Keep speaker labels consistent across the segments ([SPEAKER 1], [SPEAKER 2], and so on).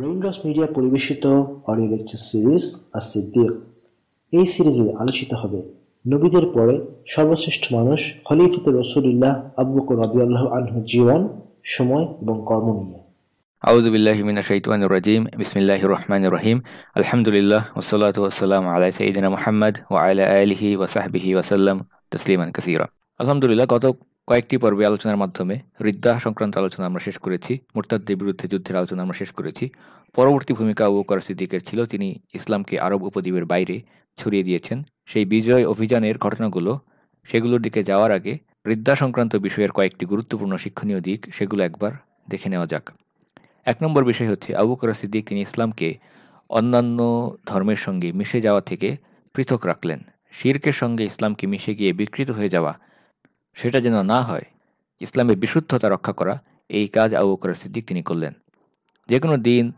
[SPEAKER 1] Raindrops media পরিবেশিত audio lecture series আর এই সিরিজে আলোচিত হবে নবীদের পরে সর্বশ্রেষ্ঠ মানুষ খলিফত রসুলিল্লাহ আবু বকর রাদিয়াল্লাহু আনহু জীবন, সময় এবং কর্ম নিয়ে।
[SPEAKER 2] আউযু বিল্লাহি মিনাশ শাইতানির রাজিম। বিসমিল্লাহির রহমানির রহিম। আলহামদুলিল্লাহ ওয়াসসালাতু ওয়াসসালামু আলা সাইয়্যিদিনা আলা আলিহি ওয়া সাহবিহি ওয়া সাল্লাম কাসীরা। আলহামদুলিল্লাহ গত কয়েকটি পর্বে আলোচনার মাধ্যমে রিদ্দা সংক্রান্ত আলোচনা আমরা শেষ করেছি, মুরতাদদের বিরুদ্ধে যুদ্ধের আলোচনা আমরা শেষ করেছি। পরবর্তী ভূমিকা আবু বকর সিদ্দিকের ছিল, তিনি ইসলামকে আরব উপদ্বীপের বাইরে ছড়িয়ে দিয়েছেন। সেই বিজয় অভিযানের ঘটনাগুলো, সেগুলোর দিকে যাওয়ার আগে রিদ্দা সংক্রান্ত বিষয়ের কয়েকটি গুরুত্বপূর্ণ শিক্ষণীয় দিক, সেগুলো একবার দেখে নেওয়া যাক। এক নম্বর বিষয় হচ্ছে, আবু বকর সিদ্দিক তিনি ইসলামকে অন্যান্য ধর্মের সঙ্গে মিশে যাওয়া থেকে পৃথক রাখলেন। শিরকের সঙ্গে ইসলামকে মিশে গিয়ে বিকৃত হয়ে যাওয়া সেটা যেন না হয়, ইসলামের বিশুদ্ধতা রক্ষা করা, এই কাজ আবু বকর সিদ্দিক তিনি করলেন। যে কোনো দিন,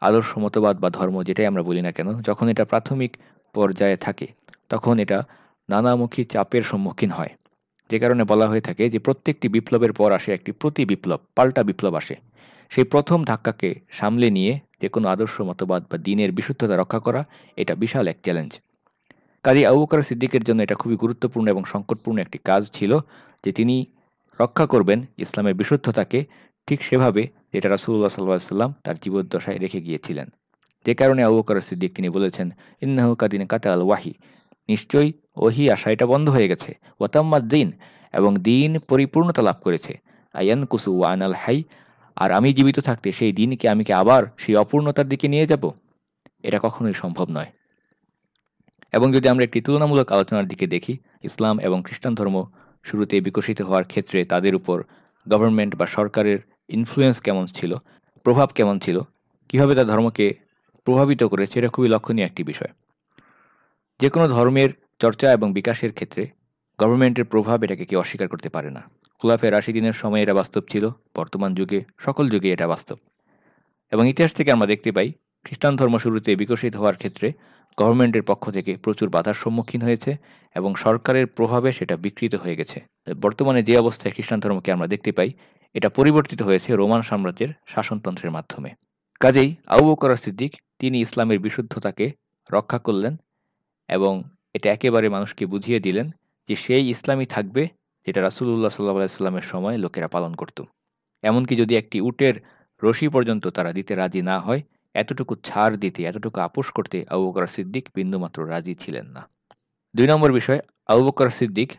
[SPEAKER 2] আদর্শ, মতবাদ বা ধর্ম যেটাই আমরা বলি না কেন, যখন এটা প্রাথমিক পর্যায়ে থাকে, তখন এটা নানামুখী চাপের সম্মুখীন হয়। যে কারণে বলা হয়ে থাকে যে প্রত্যেকটি বিপ্লবের পর আসে একটি প্রতি বিপ্লব, পাল্টা বিপ্লব আসে। সেই প্রথম ধাক্কাকে সামলে নিয়ে যে কোনো আদর্শ, মতবাদ বা দিনের বিশুদ্ধতা রক্ষা করা, এটা বিশাল এক চ্যালেঞ্জ কাজী আবু বকর সিদ্দিকের জন্য এটা খুবই গুরুত্বপূর্ণ এবং সংকটপূর্ণ একটি কাজ ছিল যে তিনি রক্ষা করবেন ইসলামের বিশুদ্ধতাকে ঠিক সেভাবে যেটা রাসুল্লাহ সাল্লাহ সাল্লাম তার জীবদ্দশায় রেখে গিয়েছিলেন। যে কারণে আবু বকর সিদ্দিক তিনি বলেছেন, ইন্নাহু কাদিন কাতা আল ওয়াহি। নিশ্চয়ই ওহি আসা এটা বন্ধ হয়ে গেছে। ওয়াতাম্মাদ দিন। এবং দিন পরিপূর্ণতা লাভ করেছে। আয়ান কুসু ওয়ান আল হাই। আর আমি জীবিত থাকতে সেই দিনকে আমি কি আবার সেই অপূর্ণতার দিকে নিয়ে যাব? এটা কখনোই সম্ভব নয়। এবং যদি আমরা একটি তুলনামূলক আলোচনার দিকে দেখি, ইসলাম এবং খ্রিস্টান ধর্ম শুরুতে বিকশিত হওয়ার ক্ষেত্রে তাদের উপর গভর্নমেন্ট বা সরকারের ইনফ্লুয়েন্স কেমন ছিল, প্রভাব কেমন ছিল, কীভাবে তার ধর্মকে প্রভাবিত করেছে এটা খুবই লক্ষণীয় একটি বিষয়। যে কোনো ধর্মের চর্চা এবং বিকাশের ক্ষেত্রে গভর্নমেন্টের প্রভাব এটাকে কেউ অস্বীকার করতে পারে না। খুলাফের আশি দিনের সময় এটা বাস্তব ছিল, বর্তমান যুগে, সকল যুগে এটা বাস্তব। এবং ইতিহাস থেকে আমরা দেখতে পাই, খ্রিস্টান ধর্ম শুরুতে বিকশিত হওয়ার ক্ষেত্রে গভর্নমেন্টের পক্ষ থেকে প্রচুর বাধার সম্মুখীন হয়েছে এবং সরকারের প্রভাবে সেটা বিকৃত হয়ে গেছে। বর্তমানে যে অবস্থায় খ্রিস্টান ধর্মকে আমরা দেখতে পাই, এটা পরিবর্তিত হয়েছে রোমান সাম্রাজ্যের শাসনতন্ত্রের মাধ্যমে। কাজেই আবু বকর সিদ্দিক, তিনি ইসলামের বিশুদ্ধতাকে রক্ষা করলেন এবং এটা একেবারে মানুষকে বুঝিয়ে দিলেন যে সেই ইসলামই থাকবে যেটা রাসুল্লাহ সাল্লাহ সাল্লামের সময় লোকেরা পালন করত। এমনকি যদি একটি উটের রশি পর্যন্ত তারা দিতে রাজি না হয় এতটুকু ছাড় দিতে, এতটুকু আপোষ করতে আবু বকর সিদ্দিক বিন্দুমাত্র রাজি ছিলেন না। দুই নম্বর বিষয়, আবু বকর সিদ্দিক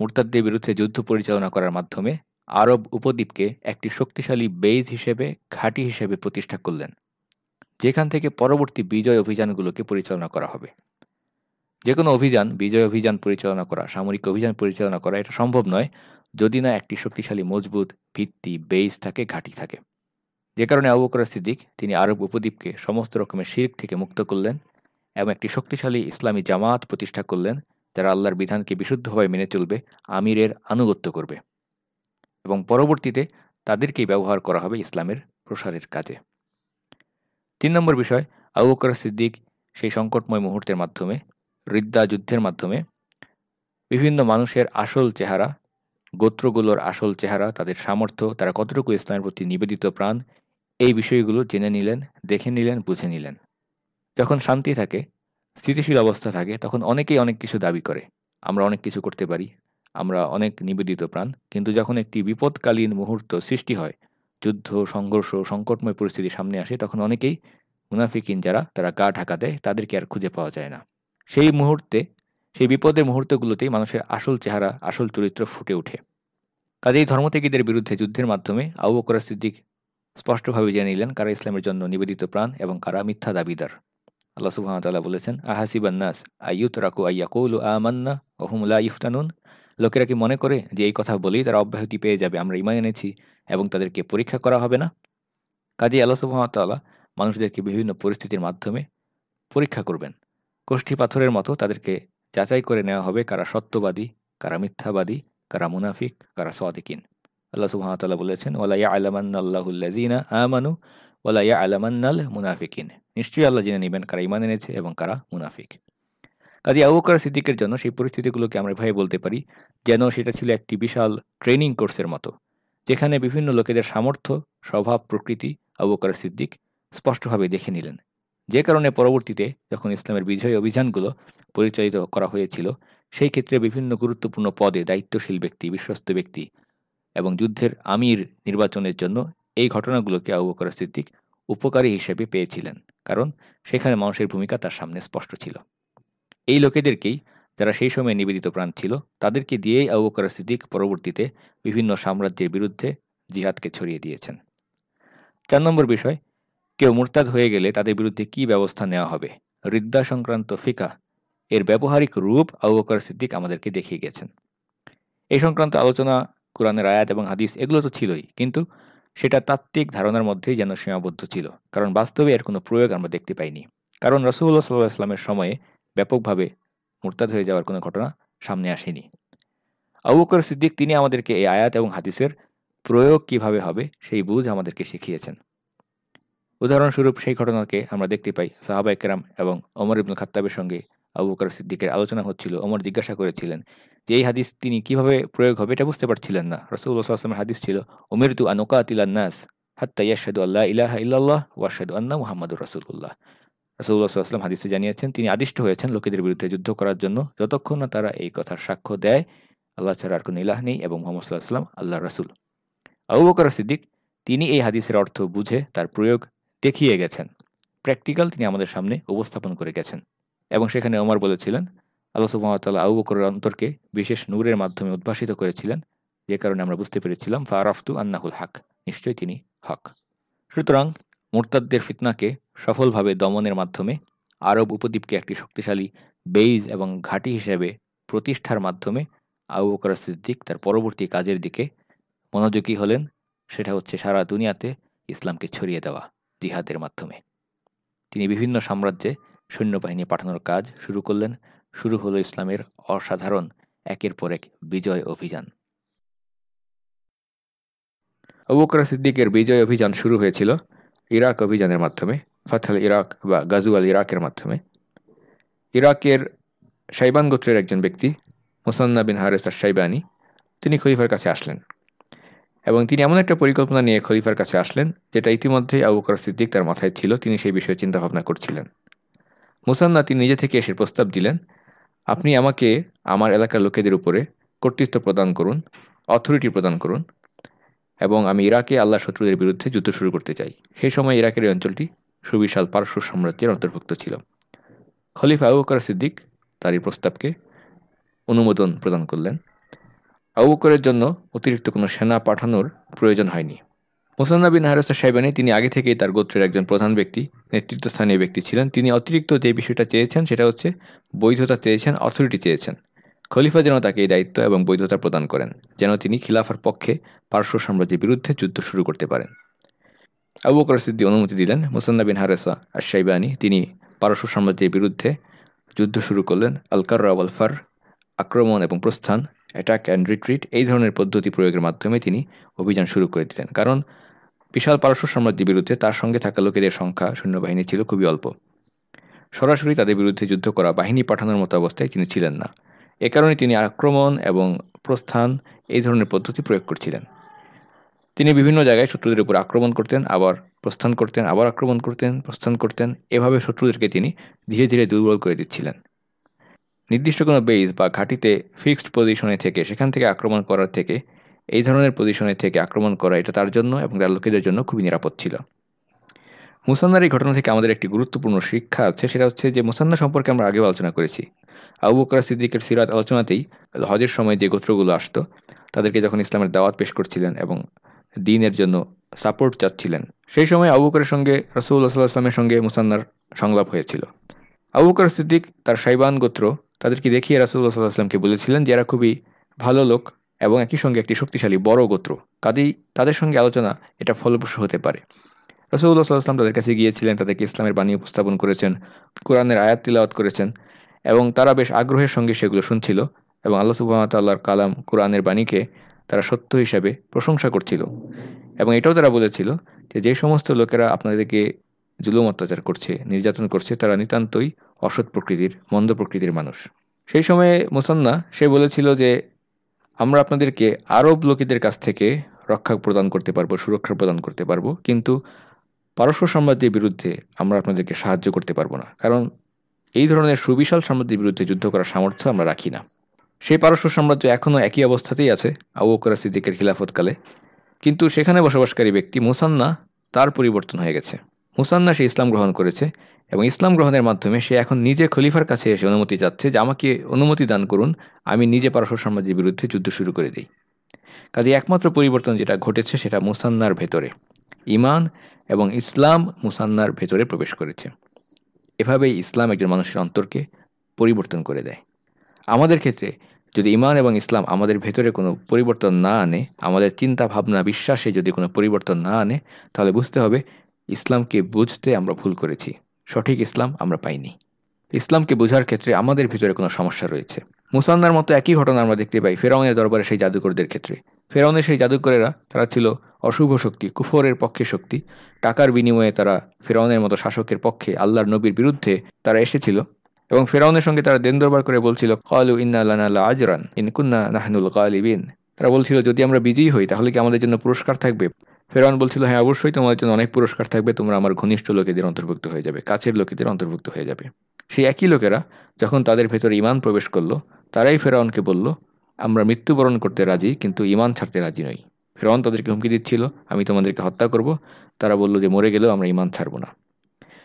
[SPEAKER 2] মুরতাদদের বিরুদ্ধে যুদ্ধ পরিচালনা করার মাধ্যমে আরব উপদ্বীপকে একটি শক্তিশালী বেইজ হিসেবে, ঘাঁটি হিসেবে প্রতিষ্ঠা করলেন। যেখান থেকে পরবর্তী বিজয় অভিযানগুলোকে পরিচালনা করা হবে। যে কোনো অভিযান, বিজয় অভিযান পরিচালনা করা, সামরিক অভিযান পরিচালনা করা, এটা সম্ভব নয় যদি না একটি শক্তিশালী, মজবুত ভিত্তি বেইজ থাকে, ঘাঁটি থাকে। যে কারণে আবু বকর সিদ্দিক তিনি আরব উপদ্বীপকে সমস্ত রকমের শির্ক থেকে মুক্ত করলেন এবং একটি শক্তিশালী ইসলামী জামাত প্রতিষ্ঠা করলেন, যারা আল্লাহর বিধানকে বিশুদ্ধভাবে মেনে চলবে, আমিরের আনুগত্য করবে এবং পরবর্তীতে তাদেরকেই ব্যবহার করা হবে ইসলামের প্রসারের কাজে। তিন নম্বর বিষয়, আবু বকর সিদ্দিক সেই সংকটময় মুহূর্তের মাধ্যমে, রিদ্দা যুদ্ধের মাধ্যমে বিভিন্ন মানুষের আসল চেহারা, গোত্রগুলোর আসল চেহারা, তাদের সামর্থ্য, তারা কতটুকু ইসলামের প্রতি নিবেদিত প্রাণ এই বিষয়গুলো জেনে নিলেন, দেখে নিলেন, বুঝে নিলেন। যখন শান্তি থাকে, স্থিতিশীল অবস্থা থাকে, তখন অনেকেই অনেক কিছু দাবি করে। আমরা অনেক কিছু করতে পারি, আমরা অনেক নিবেদিত প্রাণ, কিন্তু যখন একটি বিপদকালীন মুহূর্ত সৃষ্টি হয়, যুদ্ধ, সংঘর্ষ, সংকটময় পরিস্থিতি সামনে আসে, তখন অনেকেই মুনাফিকিন যারা, তারা গা ঢাকা দেয়, তাদেরকে আর খুঁজে পাওয়া যায় না। সেই মুহূর্তে, সেই বিপদের মুহূর্তগুলোতেই মানুষের আসল চেহারা, আসল চরিত্র ফুটে ওঠে। কাজেই ধর্মত্যাগীদের বিরুদ্ধে যুদ্ধের মাধ্যমে আবু বকর সিদ্দিক স্পষ্টভাবে জেনে নিলেন কারা ইসলামের জন্য নিবেদিত প্রাণ এবং কারা মিথ্যা দাবিদার। আল্লাহ সুবাহতাল্লাহ বলেছেন আহাসিবান্নাস আইয়ুত রাকু আইয়াকুল আমান্না ওহুমুল্লা ইফতানুন? লোকেরা কি মনে করে যে এই কথা বলেই তারা অব্যাহতি পেয়ে যাবে, আমরা ইমান এনেছি এবং তাদেরকে পরীক্ষা করা হবে না? কাজে আল্লাহ সুবাহতাল্লাহ মানুষদেরকে বিভিন্ন পরিস্থিতির মাধ্যমে পরীক্ষা করবেন। কোষ্ঠী পাথরের মতো তাদেরকে যাচাই করে নেওয়া হবে কারা সত্যবাদী, কারা মিথ্যাবাদী, কারা মুনাফিক, কারা সাদিকিন। আল্লাহ সুহামতাল্লাহ বলেছেন ওলাইয়া আলামান্নাল্লাহুল্লাজিনা আমানু ওলাইয়া আলামান্নাল মুনাফিকিন। নিশ্চয়ই আল্লাহ জেনে নেবেন কারা ইমান এনেছে এবং কারা মুনাফিক। কাজী আবুকার সিদ্দিকের জন্য সেই পরিস্থিতিগুলোকে আমরা ভাই বলতে পারি যেন সেটা ছিল একটি বিশাল ট্রেনিং কোর্সের মতো, যেখানে বিভিন্ন লোকেদের সামর্থ্য, স্বভাব, প্রকৃতি আবুকার সিদ্দিক স্পষ্টভাবে দেখে নিলেন। যে কারণে পরবর্তীতে যখন ইসলামের বিজয় অভিযানগুলো পরিচালিত করা হয়েছিল, সেই ক্ষেত্রে বিভিন্ন গুরুত্বপূর্ণ পদে দায়িত্বশীল ব্যক্তি, বিশ্বস্ত ব্যক্তি এবং যুদ্ধের আমির নির্বাচনের জন্য এই ঘটনাগুলোকে আবু বকর সিদ্দিক উপকারী হিসেবে পেয়েছিলেন, কারণ সেখানে মানুষের ভূমিকা তার সামনে স্পষ্ট ছিল। এই লোকেদেরকেই যারা সেই সময় নিবেদিত প্রাণ ছিল, তাদেরকে দিয়েই আবু বকর সিদ্দিক পরবর্তীতে বিভিন্ন সাম্রাজ্যের বিরুদ্ধে জিহাদকে ছড়িয়ে দিয়েছেন। চার নম্বর বিষয়, কেউ মুরতাদ হয়ে গেলে তাদের বিরুদ্ধে কি ব্যবস্থা নেওয়া হবে? রিদ্দা সংক্রান্ত ফিকা এর ব্যবহারিক রূপ আবু বকর সিদ্দিক আমাদেরকে দেখিয়ে গেছেন। এই সংক্রান্ত আলোচনা কোরআনের আয়াত এবং হাদিস, এগুলো তো ছিলই। কিন্তু সেটা তাত্ত্বিক ধারণার মধ্যেই যেন সীমাবদ্ধ ছিল। কারণ বাস্তবে এর কোনো প্রয়োগ আমরা দেখতে পাইনি। কারণ রসুল্লাহ সাল্লাহ ইসলামের সময়ে ব্যাপকভাবে মুরতাদ হয়ে যাওয়ার কোনো ঘটনা সামনে আসেনি। আবুকর সিদ্দিক তিনি আমাদেরকে এই আয়াত এবং হাদিসের প্রয়োগ কীভাবে হবে সেই বুঝ আমাদেরকে শিখিয়েছেন। উদাহরণস্বরূপ সেই ঘটনাকে আমরা দেখতে পাই সাহাবা একরাম এবং অমর ইবনুল খাত্তাবের সঙ্গে আবু বকর সিদ্দিকের আলোচনা হচ্ছিল। অমর জিজ্ঞাসা করেছিলেন যে এই হাদিস তিনি কীভাবে প্রয়োগ হবে এটা বুঝতে পারছিলেন না। রসুল্লাহ হাদিস ছিল উমির তু আনোকাতিলান হাত্তা ইয়াশাদু আল্লাহ ইলাহা ইল্লাল্লাহ ওয়াশাদু আন্না মুহাম্মাদুর রসুল্লাহ রসুল্লাহ আসলাম হাদিসে জানিয়েছেন, তিনি আদিষ্ট হয়েছেন লোকেদের বিরুদ্ধে যুদ্ধ করার জন্য। যতক্ষণ না তারা এই কথার সাক্ষ্য দেয়, আল্লাহ ছাড়া আর কোনো ইলাহ নেই এবং মোহাম্মদ সাল্লাহ আসলাম আল্লাহ রসুল। আবু বকর সিদ্দিক, তিনি এই হাদিসের অর্থ বুঝে তার প্রয়োগ দেখিয়ে গেছেন। প্র্যাকটিক্যাল তিনি আমাদের সামনে উপস্থাপন করে গেছেন। এবং সেখানে ওমর বলেছিলেন আল্লাহ সুহামতাল্লাহ আবু বকরের অন্তরকে বিশেষ নূরের মাধ্যমে উদ্ভাসিত করেছিলেন। যে কারণে আমরা বুঝতে পেরেছিলাম, ফারাফতু আন্নাহুল হাক, নিশ্চয়ই তিনি হক। সুতরাং মুরতাদদের ফিতনাকে সফলভাবে দমনের মাধ্যমে আরব উপদ্বীপকে একটি শক্তিশালী বেইজ এবং ঘাঁটি হিসেবে প্রতিষ্ঠার মাধ্যমে আবু বকর সিদ্দিক তার পরবর্তী কাজের দিকে মনোযোগী হলেন। সেটা হচ্ছে সারা দুনিয়াতে ইসলামকে ছড়িয়ে দেওয়া জিহাদের মাধ্যমে। তিনি বিভিন্ন সাম্রাজ্যে সৈন্যবাহিনী পাঠানোর কাজ শুরু করলেন। শুরু হলো ইসলামের অসাধারণ একের পর এক বিজয় অভিযান। অবুকর সিদ্দিকের বিজয় অভিযান শুরু হয়েছিল ইরাক অভিযানের মাধ্যমে ফাথাল ইরাক বা গাজুয়াল ইরাকের মাধ্যমে। ইরাকের সাইবান গোত্রের একজন ব্যক্তি, মুসান্না বিন হারেস সাইবানি তিনি খলিফার কাছে আসলেন এবং তিনি এমন একটা পরিকল্পনা নিয়ে খলিফার কাছে আসলেন যেটা ইতিমধ্যেই আবু বকর সিদ্দিক তার মাথায় ছিল, তিনি সেই বিষয়ে চিন্তাভাবনা করছিলেন। মুসান্না তিনি নিজে থেকে এসে প্রস্তাব দিলেন আপনি আমাকে আমার এলাকার লোকেদের উপরে কর্তৃত্ব প্রদান করুন অথরিটি প্রদান করুন এবং আমি ইরাকে আল্লাহ শত্রুদের বিরুদ্ধে যুদ্ধ শুরু করতে চাই। সেই সময় ইরাকের এই অঞ্চলটি সুবিশাল পারস্য সাম্রাজ্যের অন্তর্ভুক্ত ছিল। খলিফা আবু বকর সিদ্দিক তার এই প্রস্তাবকে অনুমোদন প্রদান করলেন। আবুকরের জন্য অতিরিক্ত কোনো সেনা পাঠানোর প্রয়োজন হয়নি। মোসান্না বিন হারেসা সাহেবানি, তিনি আগে থেকেই তার গোত্রের একজন প্রধান ব্যক্তি, নেতৃত্বস্থানীয় ব্যক্তি ছিলেন। তিনি অতিরিক্ত যে বিষয়টা চেয়েছেন, সেটা হচ্ছে বৈধতা চেয়েছেন অথরিটি চেয়েছেন। খলিফা যেন তাকে এই দায়িত্ব এবং বৈধতা প্রদান করেন, যেন তিনি খিলাফার পক্ষে পার্শ্ব সাম্রাজ্যের বিরুদ্ধে যুদ্ধ শুরু করতে পারেন। আবু বকর সিদ্দি অনুমতি দিলেন, মুসান্না বিন হারেসা আর সাইবানি তিনি পারস্য সাম্রাজ্যের বিরুদ্ধে যুদ্ধ শুরু করলেন। আলকার আলফার আক্রমণ এবং প্রস্থান অ্যাটাক অ্যান্ড রিট্রিট এই ধরনের পদ্ধতি প্রয়োগের মাধ্যমে তিনি অভিযান শুরু করে দিলেন। কারণ বিশাল পারস্য সাম্রাজ্যের বিরুদ্ধে তার সঙ্গে থাকা লোকেদের সংখ্যা সৈন্যবাহিনী ছিল খুবই অল্প। সরাসরি তাদের বিরুদ্ধে যুদ্ধ করা, বাহিনী পাঠানোর মতো অবস্থায় তিনি ছিলেন না। এ কারণে তিনি আক্রমণ এবং প্রস্থান, এই ধরনের পদ্ধতি প্রয়োগ করছিলেন। তিনি বিভিন্ন জায়গায় শত্রুদের উপর আক্রমণ করতেন, আবার প্রস্থান করতেন, আবার আক্রমণ করতেন, প্রস্থান করতেন। এভাবে শত্রুদেরকে তিনি ধীরে ধীরে দুর্বল করে দিচ্ছিলেন। নির্দিষ্ট কোনো বেইস বা ঘাঁটিতে ফিক্সড পজিশনে থেকে, সেখান থেকে আক্রমণ করার থেকে, এই ধরনের পজিশনে থেকে আক্রমণ করা এটা তার জন্য এবং তার লোকেদের জন্য খুবই নিরাপদ ছিল। মুসান্নার এই ঘটনা থেকে আমাদের একটি গুরুত্বপূর্ণ শিক্ষা আছে, সেটা হচ্ছে যে মুসান্না সম্পর্কে আমরা আগেও আলোচনা করেছি। আবু বকর সিদ্দিকের সিরাত আলোচনাতেই হজের সময় যে গোত্রগুলো আসতো, তাদেরকে যখন ইসলামের দাওয়াত পেশ করছিলেন এবং দিনের জন্য সাপোর্ট চাচ্ছিলেন, সেই সময় আবু বকরের সঙ্গে রসুল্লাহ সাল্লাহ আসলামের সঙ্গে মুসান্নার সংলাপ হয়েছিল। আবু বকর সিদ্দিক তার সাইবান গোত্র তাদেরকে দেখিয়ে রাসুল্লাহ সাল্লাহ আসলামকে বলেছিলেন যে, এরা খুবই ভালো লোক এবং একই সঙ্গে একটি শক্তিশালী, বড় গোত্র। কাজেই তাদের সঙ্গে আলোচনা এটা ফলপ্রসূ হতে পারে। রসুল্লাহ সাল্লাহাম তাদের কাছে গিয়েছিলেন, তাদেরকে ইসলামের বাণী উপস্থাপন করেছেন, কোরআনের আয়াত তিলাওয়াত করেছেন এবং তারা বেশ আগ্রহের সঙ্গে সেগুলো শুনছিল এবং আল্লাহ সুবাহতাল্লাহর কালাম কোরআনের বাণীকে তারা সত্য হিসাবে প্রশংসা করছিল। এবং এটাও তারা বলেছিল যে যে সমস্ত লোকেরা আপনাদেরকে জুলুম অত্যাচার করছে, নির্যাতন করছে, তারা নিতান্তই অসৎ প্রকৃতির, মন্দ প্রকৃতির মানুষ। সেই সময়ে মুসান্না, সে বলেছিল যে, আমরা আপনাদেরকে আরব লোকেদের কাছ থেকে রক্ষা প্রদান করতে পারব, সুরক্ষা প্রদান করতে পারব, কিন্তু পারস্য সাম্রাজ্যের বিরুদ্ধে আমরা আপনাদেরকে সাহায্য করতে পারব না। কারণ এই ধরনের সুবিশাল সাম্রাজ্যের বিরুদ্ধে যুদ্ধ করার সামর্থ্য আমরা রাখি না। সেই পারস্য সাম্রাজ্য এখনও একই অবস্থাতেই আছে, আবু বকর সিদ্দিকের খিলাফতকালে। কিন্তু সেখানে বসবাসকারী ব্যক্তি মুসান্না, তার পরিবর্তন হয়ে গেছে। মুসান্না সে ইসলাম গ্রহণ করেছে এবং ইসলাম গ্রহণের মাধ্যমে সে এখন নিজে খলিফার কাছে এসে অনুমতি চাচ্ছে যে আমাকে অনুমতি দান করুন, আমি নিজে পারস্য সাম্রাজ্যের বিরুদ্ধে যুদ্ধ শুরু করে দিই। কাজে একমাত্র পরিবর্তন যেটা ঘটেছে সেটা মুসান্নার ভেতরে। ইমান এবং ইসলাম মুসান্নার ভেতরে প্রবেশ করেছে। এভাবেই ইসলাম একজন মানুষের অন্তরকে পরিবর্তন করে দেয়। আমাদের ক্ষেত্রে যদি ইমান এবং ইসলাম আমাদের ভেতরে কোনো পরিবর্তন না আনে, আমাদের চিন্তা ভাবনা, বিশ্বাসে যদি কোনো পরিবর্তন না আনে, তাহলে বুঝতে হবে ইসলামকে বুঝতে আমরা ভুল করেছি। সঠিক ইসলাম আমরা পাইনি। ইসলামকে বোঝার ক্ষেত্রে আমাদের ভিতরে কোনো সমস্যা রয়েছে। মুসান্নার মতো একই ঘটনা আমরা দেখতে পাই ফেরাউনের দরবারে সেই জাদুকরদের ক্ষেত্রে। ফেরাউনের সেই জাদুকরেরা, তারা ছিল অশুভ শক্তি, কুফরের পক্ষে শক্তি। টাকার বিনিময়ে তারা ফেরাউনের মতো শাসকের পক্ষে আল্লাহর নবীর বিরুদ্ধে তারা এসেছিল এবং ফেরাউনের সঙ্গে তারা দেন দরবার করে বলছিল, কালু ইন্না আজরান ইনকুন্না নাহনুল কালিবিন তারা বলছিল, যদি আমরা বিজয়ী হই, তাহলে কি আমাদের জন্য পুরস্কার থাকবে? ফেরাউন বলছিল হ্যাঁ অবশ্যই তোমাদের জন্য অনেক পুরস্কার থাকবে, তোমরা আমার ঘনিষ্ঠ লোকেদের অন্তর্ভুক্ত হয়ে যাবে, কাছের লোকেদের অন্তর্ভুক্ত হয়ে যাবে। সেই একই লোকেরা যখন তাদের ভেতরে ইমান প্রবেশ করল, তারাই ফেরাউনকে বলল, আমরা মৃত্যুবরণ করতে রাজি, কিন্তু ইমান ছাড়তে রাজি নই। ফেরাউন তাদেরকে হুমকি দিচ্ছিল, আমি তোমাদেরকে হত্যা করব। তারা বলল যে, মরে গেলেও আমরা ইমান ছাড়ব না।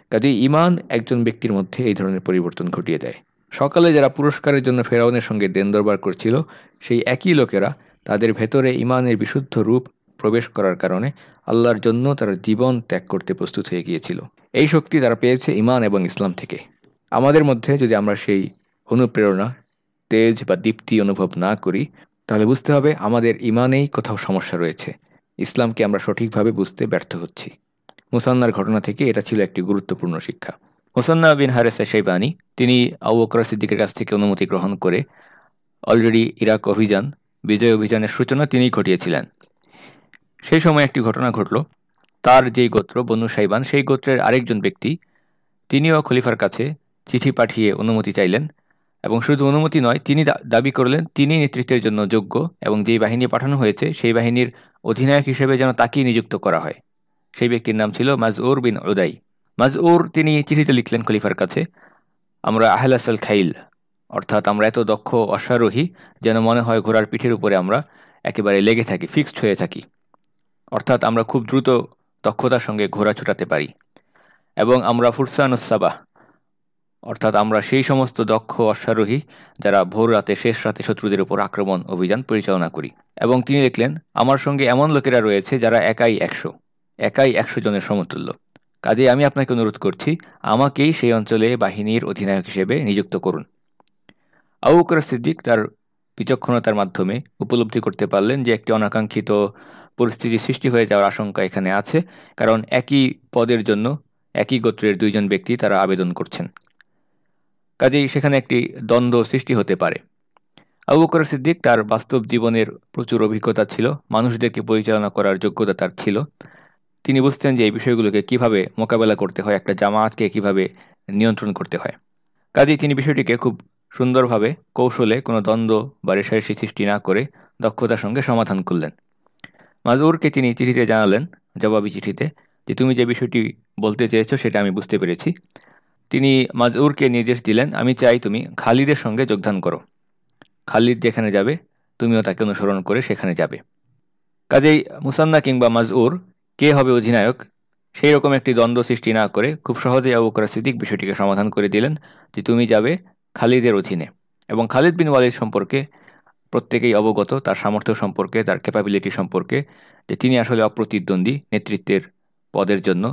[SPEAKER 2] কাজে ইমান একজন ব্যক্তির মধ্যে এই ধরনের পরিবর্তন ঘটিয়ে দেয়। সকালে যারা পুরস্কারের জন্য ফেরাউনের সঙ্গে দেন দরবার করছিল, সেই একই লোকেরা তাদের ভেতরে ইমানের বিশুদ্ধ রূপ প্রবেশ করার কারণে আল্লাহর জন্য তারা জীবন ত্যাগ করতে প্রস্তুত হয়ে গিয়েছিল। এই শক্তি তারা পেয়েছে ইমান এবং ইসলাম থেকে। আমাদের মধ্যে যদি আমরা সেই অনুপ্রেরণা, তেজ বা দীপ্তি অনুভব না করি, তাহলে বুঝতে হবে আমাদের ইমানেই কোথাও সমস্যা রয়েছে। ইসলামকে আমরা সঠিকভাবে বুঝতে ব্যর্থ হচ্ছি। মুসান্নার ঘটনা থেকে এটা ছিল একটি গুরুত্বপূর্ণ শিক্ষা। হোসান্না বিন হারেসা সেইবানি তিনি আবু সিদ্দিকের কাছ থেকে অনুমতি গ্রহণ করে অলরেডি ইরাক অভিযান, বিজয় অভিযানের সূচনা তিনিই ঘটিয়েছিলেন। সেই সময় একটি ঘটনা ঘটল। তার যেই গোত্র, বনু সাইবান, সেই গোত্রের আরেকজন ব্যক্তি, তিনিও খলিফার কাছে চিঠি পাঠিয়ে অনুমতি চাইলেন এবং শুধু অনুমতি নয়, তিনি দাবি করলেন তিনি নেতৃত্বের জন্য যোগ্য এবং যেই বাহিনী পাঠানো হয়েছে, সেই বাহিনীর অধিনায়ক হিসেবে যেন তাকেই নিযুক্ত করা হয়। সেই ব্যক্তির নাম ছিল মাজউর বিন উদাই। মাজউর, তিনি চিঠিতে লিখলেন খলিফার কাছে, আমরা আহলাসাল খাইল, অর্থাৎ আমরা এত দক্ষ, অশ্বারোহী, যেন মনে হয় ঘোড়ার পিঠের উপরে আমরা একেবারে লেগে থাকি, ফিক্সড হয়ে থাকি। অর্থাৎ আমরা খুব দ্রুত দক্ষতার সঙ্গে ঘোড়া ছুটাতে পারি। এবং আমরা ফুরসানুসাবাহ অর্থাৎ আমরা সেই সমস্ত দক্ষ অশ্বারোহী যারা ভোর রাতে, শেষ রাতে শত্রুদের উপর আক্রমণ অভিযান পরিচালনা করি। এবং তিনি দেখলেন, আমার সঙ্গে এমন লোকেরা রয়েছে যারা একাই একশো একাই একশো জনের সমতুল্য। কাজে আমি আপনাকে অনুরোধ করছি, আমাকেই সেই অঞ্চলে বাহিনীর অধিনায়ক হিসেবে নিযুক্ত করুন। আউকর সিদ্দিক তার বিচক্ষণতার মাধ্যমে উপলব্ধি করতে পারলেন যে একটি অনাকাঙ্ক্ষিত পরিস্থিতি সৃষ্টি হয়ে যাওয়ার আশঙ্কা এখানে আছে, কারণ একই পদের জন্য একই গোত্রের দুইজন ব্যক্তি তারা আবেদন করছেন। কাজেই সেখানে একটি দ্বন্দ্ব সৃষ্টি হতে পারে। আবু বকর সিদ্দিক তার বাস্তব জীবনের প্রচুর অভিজ্ঞতা ছিল, মানুষদেরকে পরিচালনা করার যোগ্যতা তার ছিল। তিনি বুঝতেন যে এই বিষয়গুলোকে কীভাবে মোকাবেলা করতে হয়, একটা জামাতকে কীভাবে নিয়ন্ত্রণ করতে হয়। কাজেই তিনি বিষয়টিকে খুব সুন্দরভাবে কৌশলে কোনো দ্বন্দ্ব বা রেশারেশি সৃষ্টি না করে দক্ষতার সঙ্গে সমাধান করলেন। মাজুরকে তিনি চিঠিতে জানালেন, জবাবি চিঠিতে, যে তুমি যে বিষয়টি বলতে চেয়েছো সেটা আমি বুঝতে পেরেছি। তিনি মাজউরকে নির্দেশ দিলেন, আমি চাই তুমি খালিদের সঙ্গে যোগদান করো। খালিদ যেখানে যাবে, তুমিও তাকে অনুসরণ করে সেখানে যাবে। কাজেই মুসান্না কিংবা মাজউর কে হবে অধিনায়ক, সেই রকম একটি দ্বন্দ্ব সৃষ্টি না করে খুব সহজেই আবু করা সিদ্দিক বিষয়টিকে সমাধান করে দিলেন যে তুমি যাবে খালিদের অধীনে। এবং খালিদ বিন ওয়ালিদ সম্পর্কে প্রত্যেকেই অবগত তার সামর্থ্য সম্পর্কে, তার ক্যাপাবিলিটি সম্পর্কে যে তিনি আসলে অপ্রতিদ্বন্দ্বী নেতৃত্বের পদের জন্য,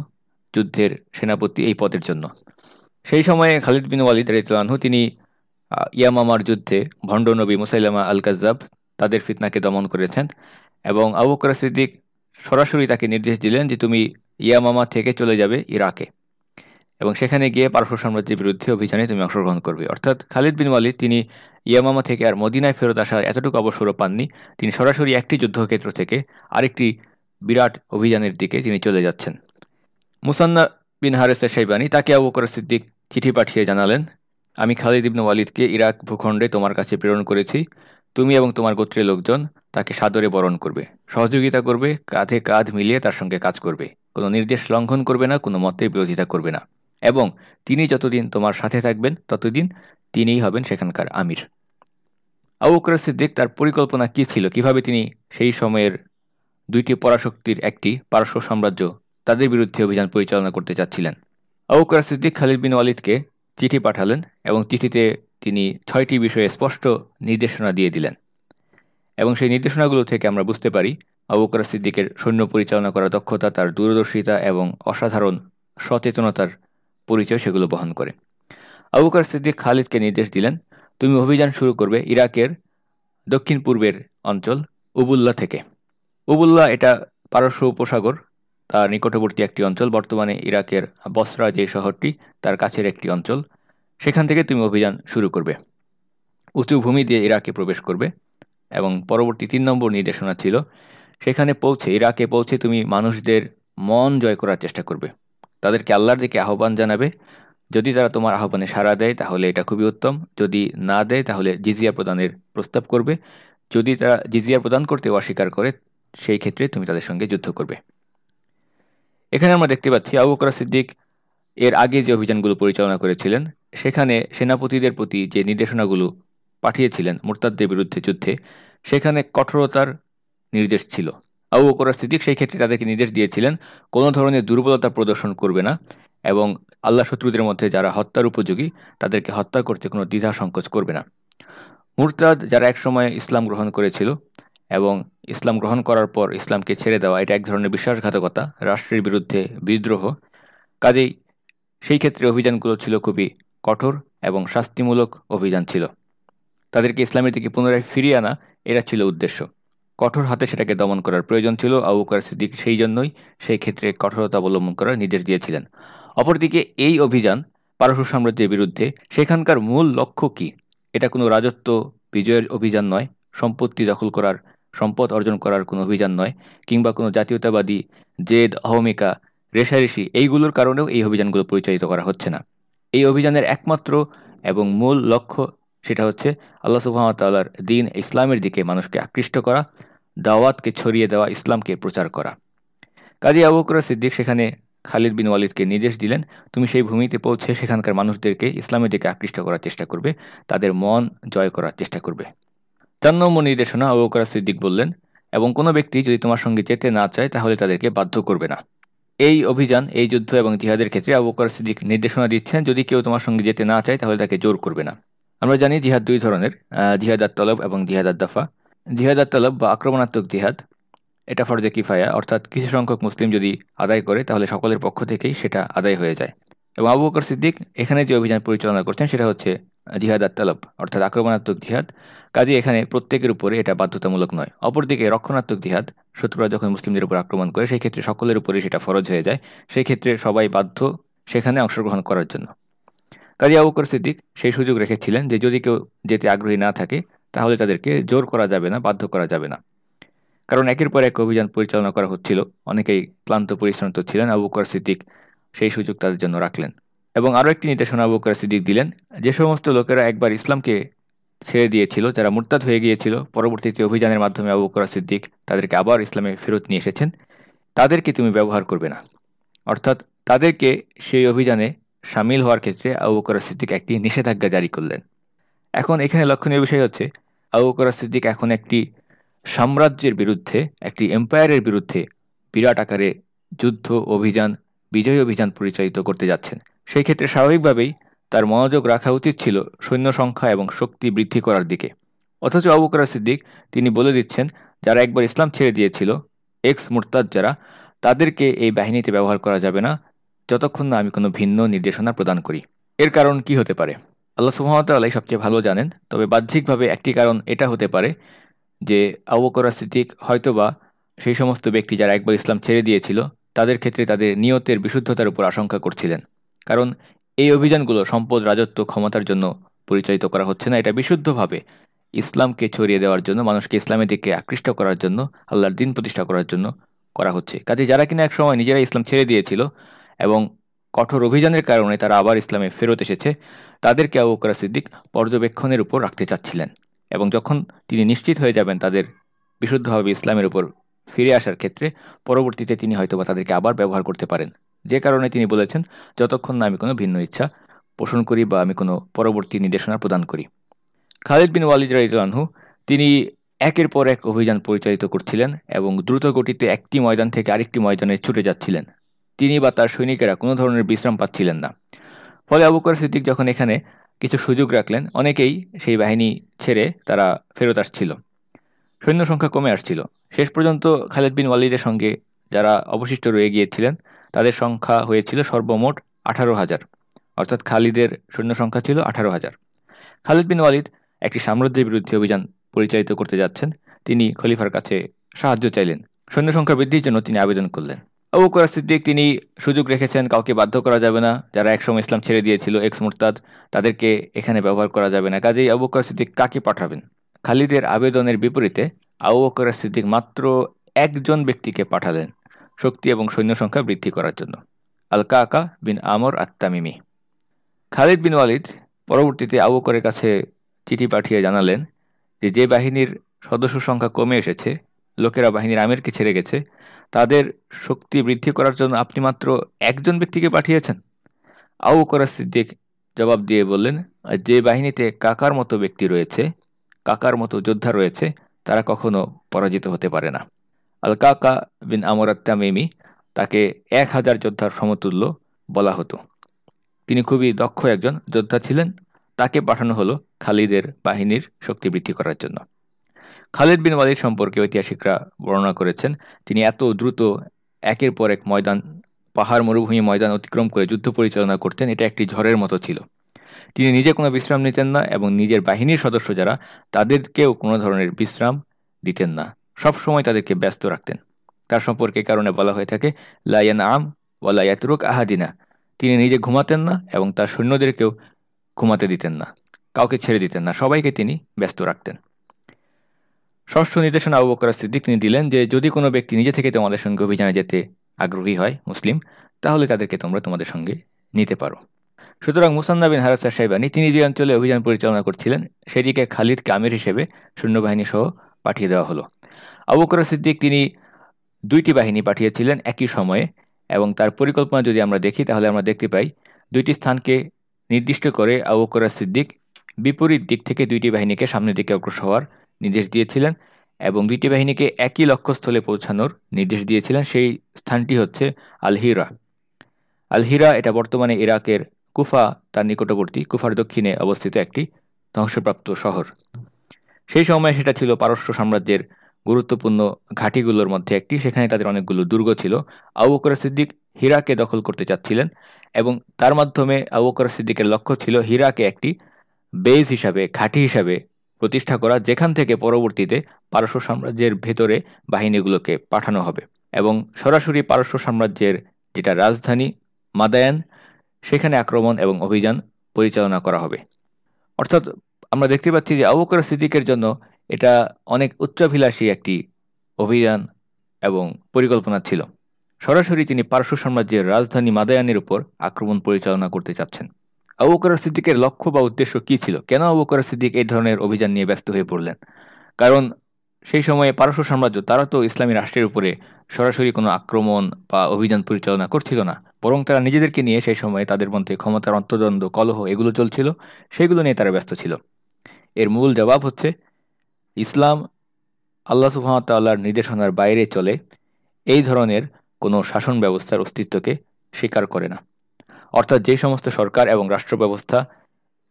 [SPEAKER 2] যুদ্ধের সেনাপতি এই পদের জন্য। সেই সময়ে খালিদ বিন ওয়ালিদ রেতলানহু তিনি ইয়ামামার যুদ্ধে ভণ্ড নবী মুসাইলামা আল কাজাব তাদের ফিতনাকে দমন করেছেন এবং আবু সিদ্দিক সরাসরি তাকে নির্দেশ দিলেন যে তুমি ইয়ামামা থেকে চলে যাবে ইরাকে। এবং সেখানে গিয়ে পারস্য সাম্রাজ্যের বিরুদ্ধে অভিযানে তুমি অংশগ্রহণ করবে। অর্থাৎ খালিদ বিন ওয়ালিদ, তিনি ইয়ামামা থেকে আর মদিনায় ফেরত আসার এতটুকু অবসরও পাননি। তিনি সরাসরি একটি যুদ্ধক্ষেত্র থেকে আরেকটি বিরাট অভিযানের দিকে তিনি চলে যাচ্ছেন। মুসান্না বিন হারেসা সাইবানি তাকে আবু বকর সিদ্দিক চিঠি পাঠিয়ে জানালেন, আমি খালিদ ইবনু ওয়ালিদকে ইরাক ভূখণ্ডে তোমার কাছে প্রেরণ করেছি। তুমি এবং তোমার গোত্রের লোকজন তাকে সাদরে বরণ করবে, সহযোগিতা করবে, কাঁধে কাঁধ মিলিয়ে তার সঙ্গে কাজ করবে। কোনো নির্দেশ লঙ্ঘন করবে না, কোনো মতের বিরোধিতা করবে না। এবং তিনি যতদিন তোমার সাথে থাকবেন, ততদিন তিনিই হবেন সেখানকার আমির। আবু বকর সিদ্দিক তার পরিকল্পনা কি ছিল? কীভাবে তিনি সেই সময়ের দুইটি পরাশক্তির একটি পারস্য সাম্রাজ্য তাদের বিরুদ্ধে অভিযান পরিচালনা করতে চাচ্ছিলেন? আবু বকর সিদ্দিক খালিদ বিন ওয়ালিদকে চিঠি পাঠালেন এবং চিঠিতে তিনি ছয়টি বিষয়ে স্পষ্ট নির্দেশনা দিয়ে দিলেন। এবং সেই নির্দেশনাগুলো থেকে আমরা বুঝতে পারি, আবু বকর সিদ্দিকের সৈন্য পরিচালনা করার দক্ষতা, তার দূরদর্শিতা এবং অসাধারণ সচেতনতার পরিচয় সেগুলো বহন করে। আবুকার সিদ্দিক খালিদকে নির্দেশ দিলেন, তুমি অভিযান শুরু করবে ইরাকের দক্ষিণ পূর্বের অঞ্চল উবুল্লা থেকে। উবুল্লা এটা পারস্য উপসাগর, তার নিকটবর্তী একটি অঞ্চল। বর্তমানে ইরাকের বসরা যে শহরটি, তার কাছের একটি অঞ্চল। সেখান থেকে তুমি অভিযান শুরু করবে। উঁচু ভূমি দিয়ে ইরাকে প্রবেশ করবে এবং পরবর্তী তিন নম্বর নির্দেশনা ছিল, সেখানে পৌঁছে, ইরাকে পৌঁছে তুমি মানুষদের মন জয় করার চেষ্টা করবে। তাদেরকে আল্লাহর দিকে আহ্বান জানাবে। যদি তারা তোমার আহ্বানে সাড়া দেয়, তাহলে এটা খুবই উত্তম। যদি না দেয়, তাহলে জিজিয়া প্রদানের প্রস্তাব করবে। যদি তারা জিজিয়া প্রদান করতে অস্বীকার করে, সেই ক্ষেত্রে তুমি তাদের সঙ্গে যুদ্ধ করবে। এখানে আমরা দেখতে পাচ্ছি, আবু বকর সিদ্দিক এর আগে যে অভিযানগুলো পরিচালনা করেছিলেন, সেখানে সেনাপতিদের প্রতি যে নির্দেশনাগুলো পাঠিয়েছিলেন মোরতাদদের বিরুদ্ধে যুদ্ধে, সেখানে কঠোরতার নির্দেশ ছিল। আবু বকর সিদ্দিক সেই ক্ষেত্রে তাদেরকে নির্দেশ দিয়েছিলেন, কোনো ধরনের দুর্বলতা প্রদর্শন করবে না এবং আল্লাহ শত্রুদের মধ্যে যারা হত্যার উপযোগী, তাদেরকে হত্যা করতে কোনো দ্বিধা সংকোচ করবে না। মুরতাদ যারা একসময় ইসলাম গ্রহণ করেছিল এবং ইসলাম গ্রহণ করার পর ইসলামকে ছেড়ে দেওয়া, এটা এক ধরনের বিশ্বাসঘাতকতা, রাষ্ট্রের বিরুদ্ধে বিদ্রোহ। কাজেই সেই ক্ষেত্রে অভিযানগুলো ছিল খুবই কঠোর এবং শাস্তিমূলক অভিযান ছিল। তাদেরকে ইসলামের দিকে পুনরায় ফিরিয়ে আনা, এটা ছিল উদ্দেশ্য। কঠোর হাতে সেটাকে দমন করার প্রয়োজন ছিল। আবু সিদ্দিক সেই জন্যই সেই ক্ষেত্রে কঠোরতা অবলম্বন করার নির্দেশ দিয়েছিলেন। অপরদিকে এই অভিযান পারস্য সাম্রাজ্যের বিরুদ্ধে সেখানকার মূল লক্ষ্য কি? এটা কোনো রাজত্ব, বিজয়ের অভিযান নয়, সম্পত্তি দখল করার, সম্পদ অর্জন করার কোনো অভিযান নয়, কিংবা কোনো জাতীয়তাবাদী, জেদ, অহমিকা, রেশারেশি এইগুলোর কারণেও এই অভিযানগুলো পরিচালিত করা হচ্ছে না। এই অভিযানের একমাত্র এবং মূল লক্ষ্য সেটা হচ্ছে আল্লাহ সুহামতাল্লাহর দিন ইসলামের দিকে মানুষকে আকৃষ্ট করা দাওয়াতকে ছড়িয়ে দেওয়া, ইসলামকে প্রচার করা। কাজী আবু সিদ্দিক সেখানে খালিদ বিন ওয়ালিদকে নির্দেশ দিলেন, তুমি সেই ভূমিতে পৌঁছে সেখানকার মানুষদেরকে ইসলামের দিকে আকৃষ্ট করার চেষ্টা করবে, তাদের মন জয় করার চেষ্টা করবে। চার নম্বর নির্দেশনা, আবু সিদ্দিক বললেন, এবং কোনো ব্যক্তি যদি তোমার সঙ্গে যেতে না চায়, তাহলে তাদেরকে বাধ্য করবে না। এই অভিযান, এই যুদ্ধ এবং জিহাদের ক্ষেত্রে আবু সিদ্দিক নির্দেশনা দিচ্ছেন, যদি কেউ তোমার সঙ্গে যেতে না চায়, তাহলে তাকে জোর করবে না। আমরা জানি জিহাদ দুই ধরনের জিহাদ আত তলব এবং জিহাদ আত দফা জিহাদ আত তলব বা আক্রমণাত্মক জিহাদ, এটা ফরজে কিফায়া, অর্থাৎ কিছু সংখ্যক মুসলিম যদি আদায় করে, তাহলে সকলের পক্ষ থেকেই সেটা আদায় হয়ে যায়। এবং আবু বকর সিদ্দিক এখানে যে অভিযান পরিচালনা করছেন, সেটা হচ্ছে জিহাদ আত তালব অর্থাৎ আক্রমণাত্মক জিহাদ। কাজে এখানে প্রত্যেকের উপরে এটা বাধ্যতামূলক নয়। অপরদিকে রক্ষণাত্মক জিহাদ, শত্রুরা যখন মুসলিমদের উপর আক্রমণ করে, সেই ক্ষেত্রে সকলের উপরে সেটা ফরজ হয়ে যায়। সেই ক্ষেত্রে সবাই বাধ্য সেখানে অংশগ্রহণ করার জন্য। কাজী আবু বকর সিদ্দিক সেই সুযোগ রেখেছিলেন যে যদি কেউ যেতে আগ্রহী না থাকে তাহলে তাদেরকে জোর করা যাবে না, বাধ্য করা যাবে না। কারণ একের পর এক অভিযান পরিচালনা করা হচ্ছিল। অনেকেই ক্লান্ত, পরিশ্রান্ত ছিলেন। আবু বকর সিদ্দিক সেই সুযোগ তাদের জন্য রাখলেন। এবং আরও একটি নির্দেশনা আবু বকর সিদ্দিক দিলেন, যে সমস্ত লোকেরা একবার ইসলামকে ছেড়ে দিয়েছিল, যারা মুরতাদ হয়ে গিয়েছিল, পরবর্তীতে অভিযানের মাধ্যমে আবু বকর সিদ্দিক তাদেরকে আবার ইসলামে ফেরত নিয়ে এসেছেন, তাদেরকে তুমি ব্যবহার করবে না। অর্থাৎ তাদেরকে সেই অভিযানে সামিল হওয়ার ক্ষেত্রে আবু বকর সিদ্দিক একটি নিষেধাজ্ঞা জারি করলেন। এখন এখানে লক্ষণীয় বিষয় হচ্ছে, আবু বকর সিদ্দিক এখন একটি সাম্রাজ্যের বিরুদ্ধে, একটি এম্পায়ারের বিরুদ্ধে বিরাট আকারে যুদ্ধ অভিযান, বিজয় অভিযান পরিচালিত করতে যাচ্ছেন। সেই ক্ষেত্রে স্বাভাবিকভাবেই তার মনোযোগ রাখা উচিত ছিল সৈন্য সংখ্যা এবং শক্তি বৃদ্ধি করার দিকে। অথচ আবুকরা সিদ্দিক, তিনি বলে দিচ্ছেন, যারা একবার ইসলাম ছেড়ে দিয়েছিল এক্স মুরতাদ যারা, তাদেরকে এই বাহিনীতে ব্যবহার করা যাবে না, যতক্ষণ না আমি কোনো ভিন্ন নির্দেশনা প্রদান করি। এর কারণ কি হতে পারে? আল্লাহ সুহামতাল্লাহ সবচেয়ে ভালো জানেন। তবে বাহ্যিকভাবে একটি কারণ এটা হতে পারে যে আবুকরা সিদ্দিক হয়তোবা সেই সমস্ত ব্যক্তি যারা একবার ইসলাম ছেড়ে দিয়েছিল, তাদের ক্ষেত্রে তাদের নিয়তের বিশুদ্ধতার উপর আশঙ্কা করছিলেন। কারণ এই অভিযানগুলো সম্পদ, রাজত্ব, ক্ষমতার জন্য পরিচালিত করা হচ্ছে না। এটা বিশুদ্ধভাবে ইসলামকে ছড়িয়ে দেওয়ার জন্য, মানুষকে ইসলামের দিকে আকৃষ্ট করার জন্য, আল্লাহর দিন প্রতিষ্ঠা করার জন্য করা হচ্ছে। কাজে যারা কিনা এক সময় নিজেরা ইসলাম ছেড়ে দিয়েছিল এবং কঠোর অভিযানের কারণে তারা আবার ইসলামে ফেরত এসেছে তাদেরকে আবু সিদ্দিক পর্যবেক্ষণের উপর রাখতে চাচ্ছিলেন এবং যখন তিনি নিশ্চিত হয়ে যাবেন তাদের বিশুদ্ধভাবে ইসলামের উপর ফিরে আসার ক্ষেত্রে, পরবর্তীতে তিনি হয়তোবা তাদেরকে আবার ব্যবহার করতে পারেন। যে কারণে তিনি বলেছেন, যতক্ষণ না আমি কোনো ভিন্ন ইচ্ছা পোষণ করি বা আমি কোনো পরবর্তী নির্দেশনা প্রদান করি। খালিদ বিন ওয়ালিদ রাইতলানহু তিনি একের পর এক অভিযান পরিচালিত করছিলেন এবং দ্রুত গতিতে একটি ময়দান থেকে আরেকটি ময়দানে ছুটে যাচ্ছিলেন। তিনি বা তার সৈনিকেরা কোনো ধরনের বিশ্রাম পাচ্ছিলেন না। ফলে আবুকর সিদ্দিক যখন এখানে কিছু সুযোগ রাখলেন, অনেকেই সেই বাহিনী ছেড়ে তারা ফেরত আসছিল। সৈন্য সংখ্যা কমে আসছিল। শেষ পর্যন্ত খালেদ বিন ওয়ালিদের সঙ্গে যারা অবশিষ্ট রয়ে গিয়েছিলেন, তাদের সংখ্যা হয়েছিল সর্বমোট আঠারো হাজার। অর্থাৎ খালিদের সৈন্য সংখ্যা ছিল আঠারো হাজার। খালিদ বিন ওয়ালিদ একটি সাম্রাজ্যের বিরুদ্ধে অভিযান পরিচালিত করতে যাচ্ছেন। তিনি খলিফার কাছে সাহায্য চাইলেন। সৈন্য সংখ্যা বৃদ্ধির জন্য তিনি আবেদন করলেন। আবু করা সিদ্দিক তিনি সুযোগ রেখেছেন, কাউকে বাধ্য করা যাবে না। যারা একসময় ইসলাম ছেড়ে দিয়েছিল এক্স মুরতাদ তাদেরকে এখানে ব্যবহার করা যাবে না। কাজেই আবু করা সিদ্দিক কাকে পাঠাবেন? খালিদের আবেদনের বিপরীতে আবু বকর সিদ্দিক মাত্র একজন ব্যক্তিকে পাঠালেন শক্তি এবং সৈন্য সংখ্যা বৃদ্ধি করার জন্য। আলকা আকা বিন আমর আত্মামিমি খালিদ বিন ওয়ালিদ পরবর্তীতে আবু বকরের কাছে চিঠি পাঠিয়ে জানালেন যে যে বাহিনীর সদস্য সংখ্যা কমে এসেছে, লোকেরা বাহিনীর আমিরকে ছেড়ে গেছে তাদের শক্তি বৃদ্ধি করার জন্য আপনি মাত্র একজন ব্যক্তিকে পাঠিয়েছেন। আউ করা সিদ্দিক জবাব দিয়ে বললেন যে বাহিনীতে কাকার মতো ব্যক্তি রয়েছে, কাকার মতো যোদ্ধা রয়েছে, তারা কখনো পরাজিত হতে পারে না। আল কাকা বিন আমরাত্তামিমি তাকে এক হাজার যোদ্ধার সমতুল্য বলা হতো। তিনি খুবই দক্ষ একজন যোদ্ধা ছিলেন। তাকে পাঠানো হলো খালিদের বাহিনীর শক্তি বৃদ্ধি করার জন্য। খালিদ বিন ওয়ালিদ সম্পর্কে ঐতিহাসিকরা বর্ণনা করেছেন, তিনি এত দ্রুত একের পর এক ময়দান, পাহাড় মরুভূমি ময়দান অতিক্রম করে যুদ্ধ পরিচালনা করতেন, এটা একটি ঝড়ের মতো ছিল। তিনি নিজে কোনো বিশ্রাম নিতেন না এবং নিজের বাহিনীর সদস্য যারা, তাদেরকেও কোনো ধরনের বিশ্রাম দিতেন না। সব সময় তাদেরকে ব্যস্ত রাখতেন। তার সম্পর্কে কারণে বলা হয়ে থাকে লাইয়ান আম ওয়ালা ইয়াতরুক আহাদিনা। তিনি নিজে ঘুমাতেন না এবং তার সৈন্যদেরকেও ঘুমাতে দিতেন না, কাউকে ছেড়ে দিতেন না, সবাইকে তিনি ব্যস্ত রাখতেন। ষষ্ঠ নির্দেশনা আবু বকর সিদ্দিক তিনি দিলেন যে, যদি কোনো ব্যক্তি নিজে থেকে তোমাদের সঙ্গে অভিযানে যেতে আগ্রহী হয়, মুসলিম, তাহলে তাদেরকে তোমরা তোমাদের সঙ্গে নিতে পারো। সুতরাং মুসান্না বিন হারাসা সাহেবানি তিনি যে অঞ্চলে অভিযান পরিচালনা করছিলেন, সেদিকে খালিদকে আমির হিসেবে সৈন্যবাহিনী সহ পাঠিয়ে দেওয়া হলো। আবু বকর সিদ্দিক তিনি দুইটি বাহিনী পাঠিয়েছিলেন একই সময়ে, এবং তার পরিকল্পনা যদি আমরা দেখি, তাহলে আমরা দেখতে পাই দুইটি স্থানকে নির্দিষ্ট করে আবু বকর সিদ্দিক বিপরীত দিক থেকে দুইটি বাহিনীকে সামনের দিকে অগ্রসর হওয়ার নির্দেশ দিয়েছিলেন এবং দুইটি বাহিনীকে একই লক্ষ্যস্থলে পৌঁছানোর নির্দেশ দিয়েছিলেন। সেই স্থানটি হচ্ছে আলহিরা। আলহিরা এটা বর্তমানে ইরাকের কুফা, তার নিকটবর্তী, কুফার দক্ষিণে অবস্থিত একটি ধ্বংসপ্রাপ্ত শহর। সেই সময় সেটা ছিল পারস্য সাম্রাজ্যের গুরুত্বপূর্ণ ঘাঁটিগুলোর মধ্যে একটি। সেখানে তাদের অনেকগুলো দুর্গ ছিল। আবু বকর সিদ্দিক হীরাকে দখল করতে চাচ্ছিলেন এবং তার মাধ্যমে আবু বকর সিদ্দিকের লক্ষ্য ছিল হীরাকে একটি বেজ হিসাবে, ঘাঁটি হিসাবে প্রতিষ্ঠা করা যেখান থেকে পরবর্তীতে পারস্য সাম্রাজ্যের ভেতরে বাহিনীগুলোকে পাঠানো হবে এবং সরাসরি পারস্য সাম্রাজ্যের যেটা রাজধানী মাদায়ান, সেখানে আক্রমণ এবং অভিযান পরিচালনা করা হবে। অর্থাৎ আমরা দেখতে পাচ্ছি যে আবুকর সিদ্দিকের জন্য এটা অনেক উচ্চাভিলাষী একটি অভিযান এবং পরিকল্পনা ছিল। সরাসরি তিনি পারস্য সাম্রাজ্যের রাজধানী মাদায়ানের উপর আক্রমণ পরিচালনা করতে চাচ্ছেন। আবু বকর সিদ্দিকের লক্ষ্য বা উদ্দেশ্য কি ছিল? কেন আবু বকর সিদ্দিক এই ধরনের অভিযান নিয়ে ব্যস্ত হয়ে পড়লেন? কারণ সেই সময়ে পারস্য সাম্রাজ্য, তারা তো ইসলামী রাষ্ট্রের উপরে সরাসরি কোনো আক্রমণ বা অভিযান পরিচালনা করছিল না। বরং তারা নিজেদেরকে নিয়ে সেই সময়ে তাদের মধ্যে ক্ষমতার অন্তদ্বন্দ্ব কলহ এগুলো চলছিল, সেগুলো নিয়ে তারা ব্যস্ত ছিল। এর মূল জবাব হচ্ছে, ইসলাম আল্লাহ সুহামতাল্লাহর নির্দেশনার বাইরে চলে, এই ধরনের কোনো শাসন ব্যবস্থার অস্তিত্বকে স্বীকার করে না। অর্থাৎ যে সমস্ত সরকার এবং রাষ্ট্র ব্যবস্থা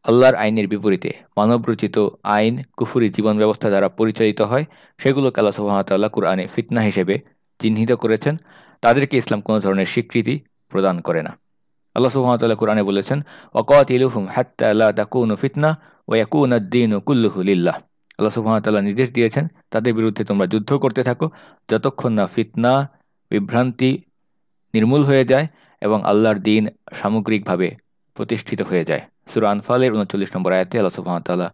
[SPEAKER 2] আল্লাহর আইনের বিপরীতে মানবরচিত আইন, কুফুরি জীবন ব্যবস্থা দ্বারা পরিচালিত হয়, সেগুলোকে আল্লাহ সুহামতাল্লাহ কুরআনে ফিতনা হিসেবে চিহ্নিত করেছেন। তাদেরকে ইসলাম কোনো ধরনের স্বীকৃতি প্রদান করে না। আল্লাহ সুহামতাল্লাহ কুরআনে বলেছেন ওকাত ইলুহুম হাত্তা ফিতনা ও ইয়াকুন উদ্দিন কুল্লুহুলিল্লাহ আল্লাহ সুহামতাল্লাহ নির্দেশ দিয়েছেন, তাদের বিরুদ্ধে তোমরা যুদ্ধ করতে থাকো। যতক্ষণ না ফিতনা, বিভ্রান্তি নির্মূল হয়ে যায় এবং আল্লাহর দিন সামগ্রিকভাবে প্রতিষ্ঠিত হয়ে যায়। সুরা আনফালের উনচল্লিশ নম্বর আয়াতে আল্লাহ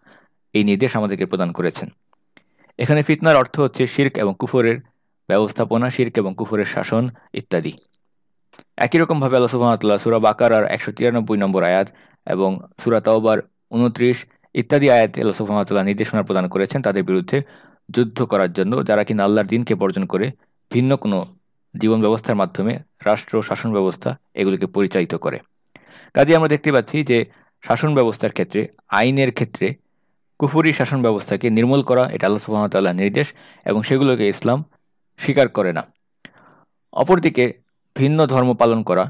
[SPEAKER 2] এই নির্দেশ আমাদেরকে প্রদান করেছেন। এখানে ফিতনার অর্থ হচ্ছে শির্ক এবং কুফরের ব্যবস্থাপনা, শির্ক এবং কুফরের শাসন ইত্যাদি। একই রকমভাবে আল্লাহ সুরা বাকার আর একশো তিরানব্বই নম্বর আয়াত এবং সুরা তাওবার উনত্রিশ ইত্যাদি আয়াতে আল্লাহ নির্দেশনা প্রদান করেছেন তাদের বিরুদ্ধে যুদ্ধ করার জন্য, যারা কিনা আল্লাহর দিনকে বর্জন করে ভিন্ন কোনো জীবন ব্যবস্থার মাধ্যমে রাষ্ট্র শাসন ব্যবস্থা এগুলিকে পরিচালিত করে। কাজে আমরা দেখতে পাচ্ছি যে শাসন ব্যবস্থার ক্ষেত্রে, আইনের ক্ষেত্রে কুফুরি শাসন ব্যবস্থাকে নির্মূল করা, এটা আল্লাহ সুহামতাল্লাহ নির্দেশ, এবং সেগুলোকে ইসলাম স্বীকার করে না। অপরদিকে ভিন্ন ধর্ম পালন করা,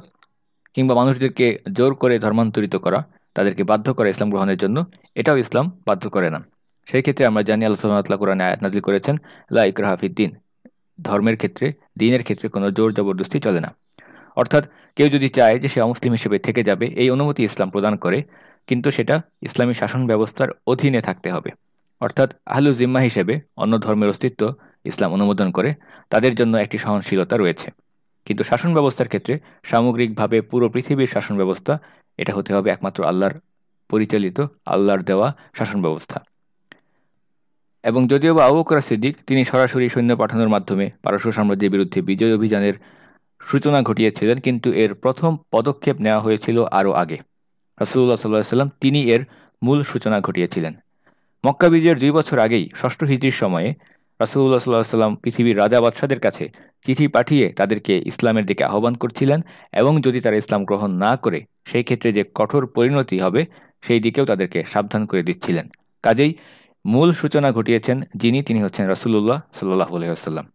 [SPEAKER 2] কিংবা মানুষদেরকে জোর করে ধর্মান্তরিত করা, তাদেরকে বাধ্য করা ইসলাম গ্রহণের জন্য, এটাও ইসলাম বাধ্য করে না। সেই ক্ষেত্রে আমরা জানি আল্লাহ সুহামতাল্লাহ কোরআনে আয়াত নাজিল করেছেন, লা ইকরাহাফিদ্দিন ধর্মের ক্ষেত্রে, দিনের ক্ষেত্রে কোনো জোর জবরদস্তি চলে না। অর্থাৎ কেউ যদি চায় যে সে অমুসলিম হিসেবে থেকে যাবে, এই অনুমতি ইসলাম প্রদান করে, কিন্তু সেটা ইসলামী শাসন ব্যবস্থার অধীনে থাকতে হবে। অর্থাৎ আহলু জিম্মা হিসেবে অন্য ধর্মের অস্তিত্ব ইসলাম অনুমোদন করে, তাদের জন্য একটি সহনশীলতা রয়েছে। কিন্তু শাসন ব্যবস্থার ক্ষেত্রে সামগ্রিকভাবে পুরো পৃথিবীর শাসন ব্যবস্থা, এটা হতে হবে একমাত্র আল্লাহর পরিচালিত, আল্লাহর দেওয়া শাসন ব্যবস্থা। এবং যদিও বা আবুকরা সিদ্দিক, তিনি সরাসরি সৈন্য পাঠানোর মাধ্যমে পারস্য সাম্রাজ্যের বিরুদ্ধে বিজয় অভিযানের সূচনা ঘটিয়েছিলেন, কিন্তু এর প্রথম পদক্ষেপ নেওয়া হয়েছিল আরও আগে। রাসুল্লাহ সাল্লাহ সাল্লাম তিনি এর মূল সূচনা ঘটিয়েছিলেন। মক্কা বিজয়ের দুই বছর আগেই ষষ্ঠ হিজড়ির সময়ে রাসুল্লাহ সাল্লাহ সাল্লাম পৃথিবীর রাজা বাদশাদের কাছে চিঠি পাঠিয়ে তাদেরকে ইসলামের দিকে আহ্বান করছিলেন এবং যদি তারা ইসলাম গ্রহণ না করে, সেই ক্ষেত্রে যে কঠোর পরিণতি হবে, সেই দিকেও তাদেরকে সাবধান করে দিচ্ছিলেন। কাজেই মূল সূচনা ঘটিয়েছেন যিনি, তিনি হচ্ছেন রাসুল্লাহ সাল্লাহ আলহিহাস্লাম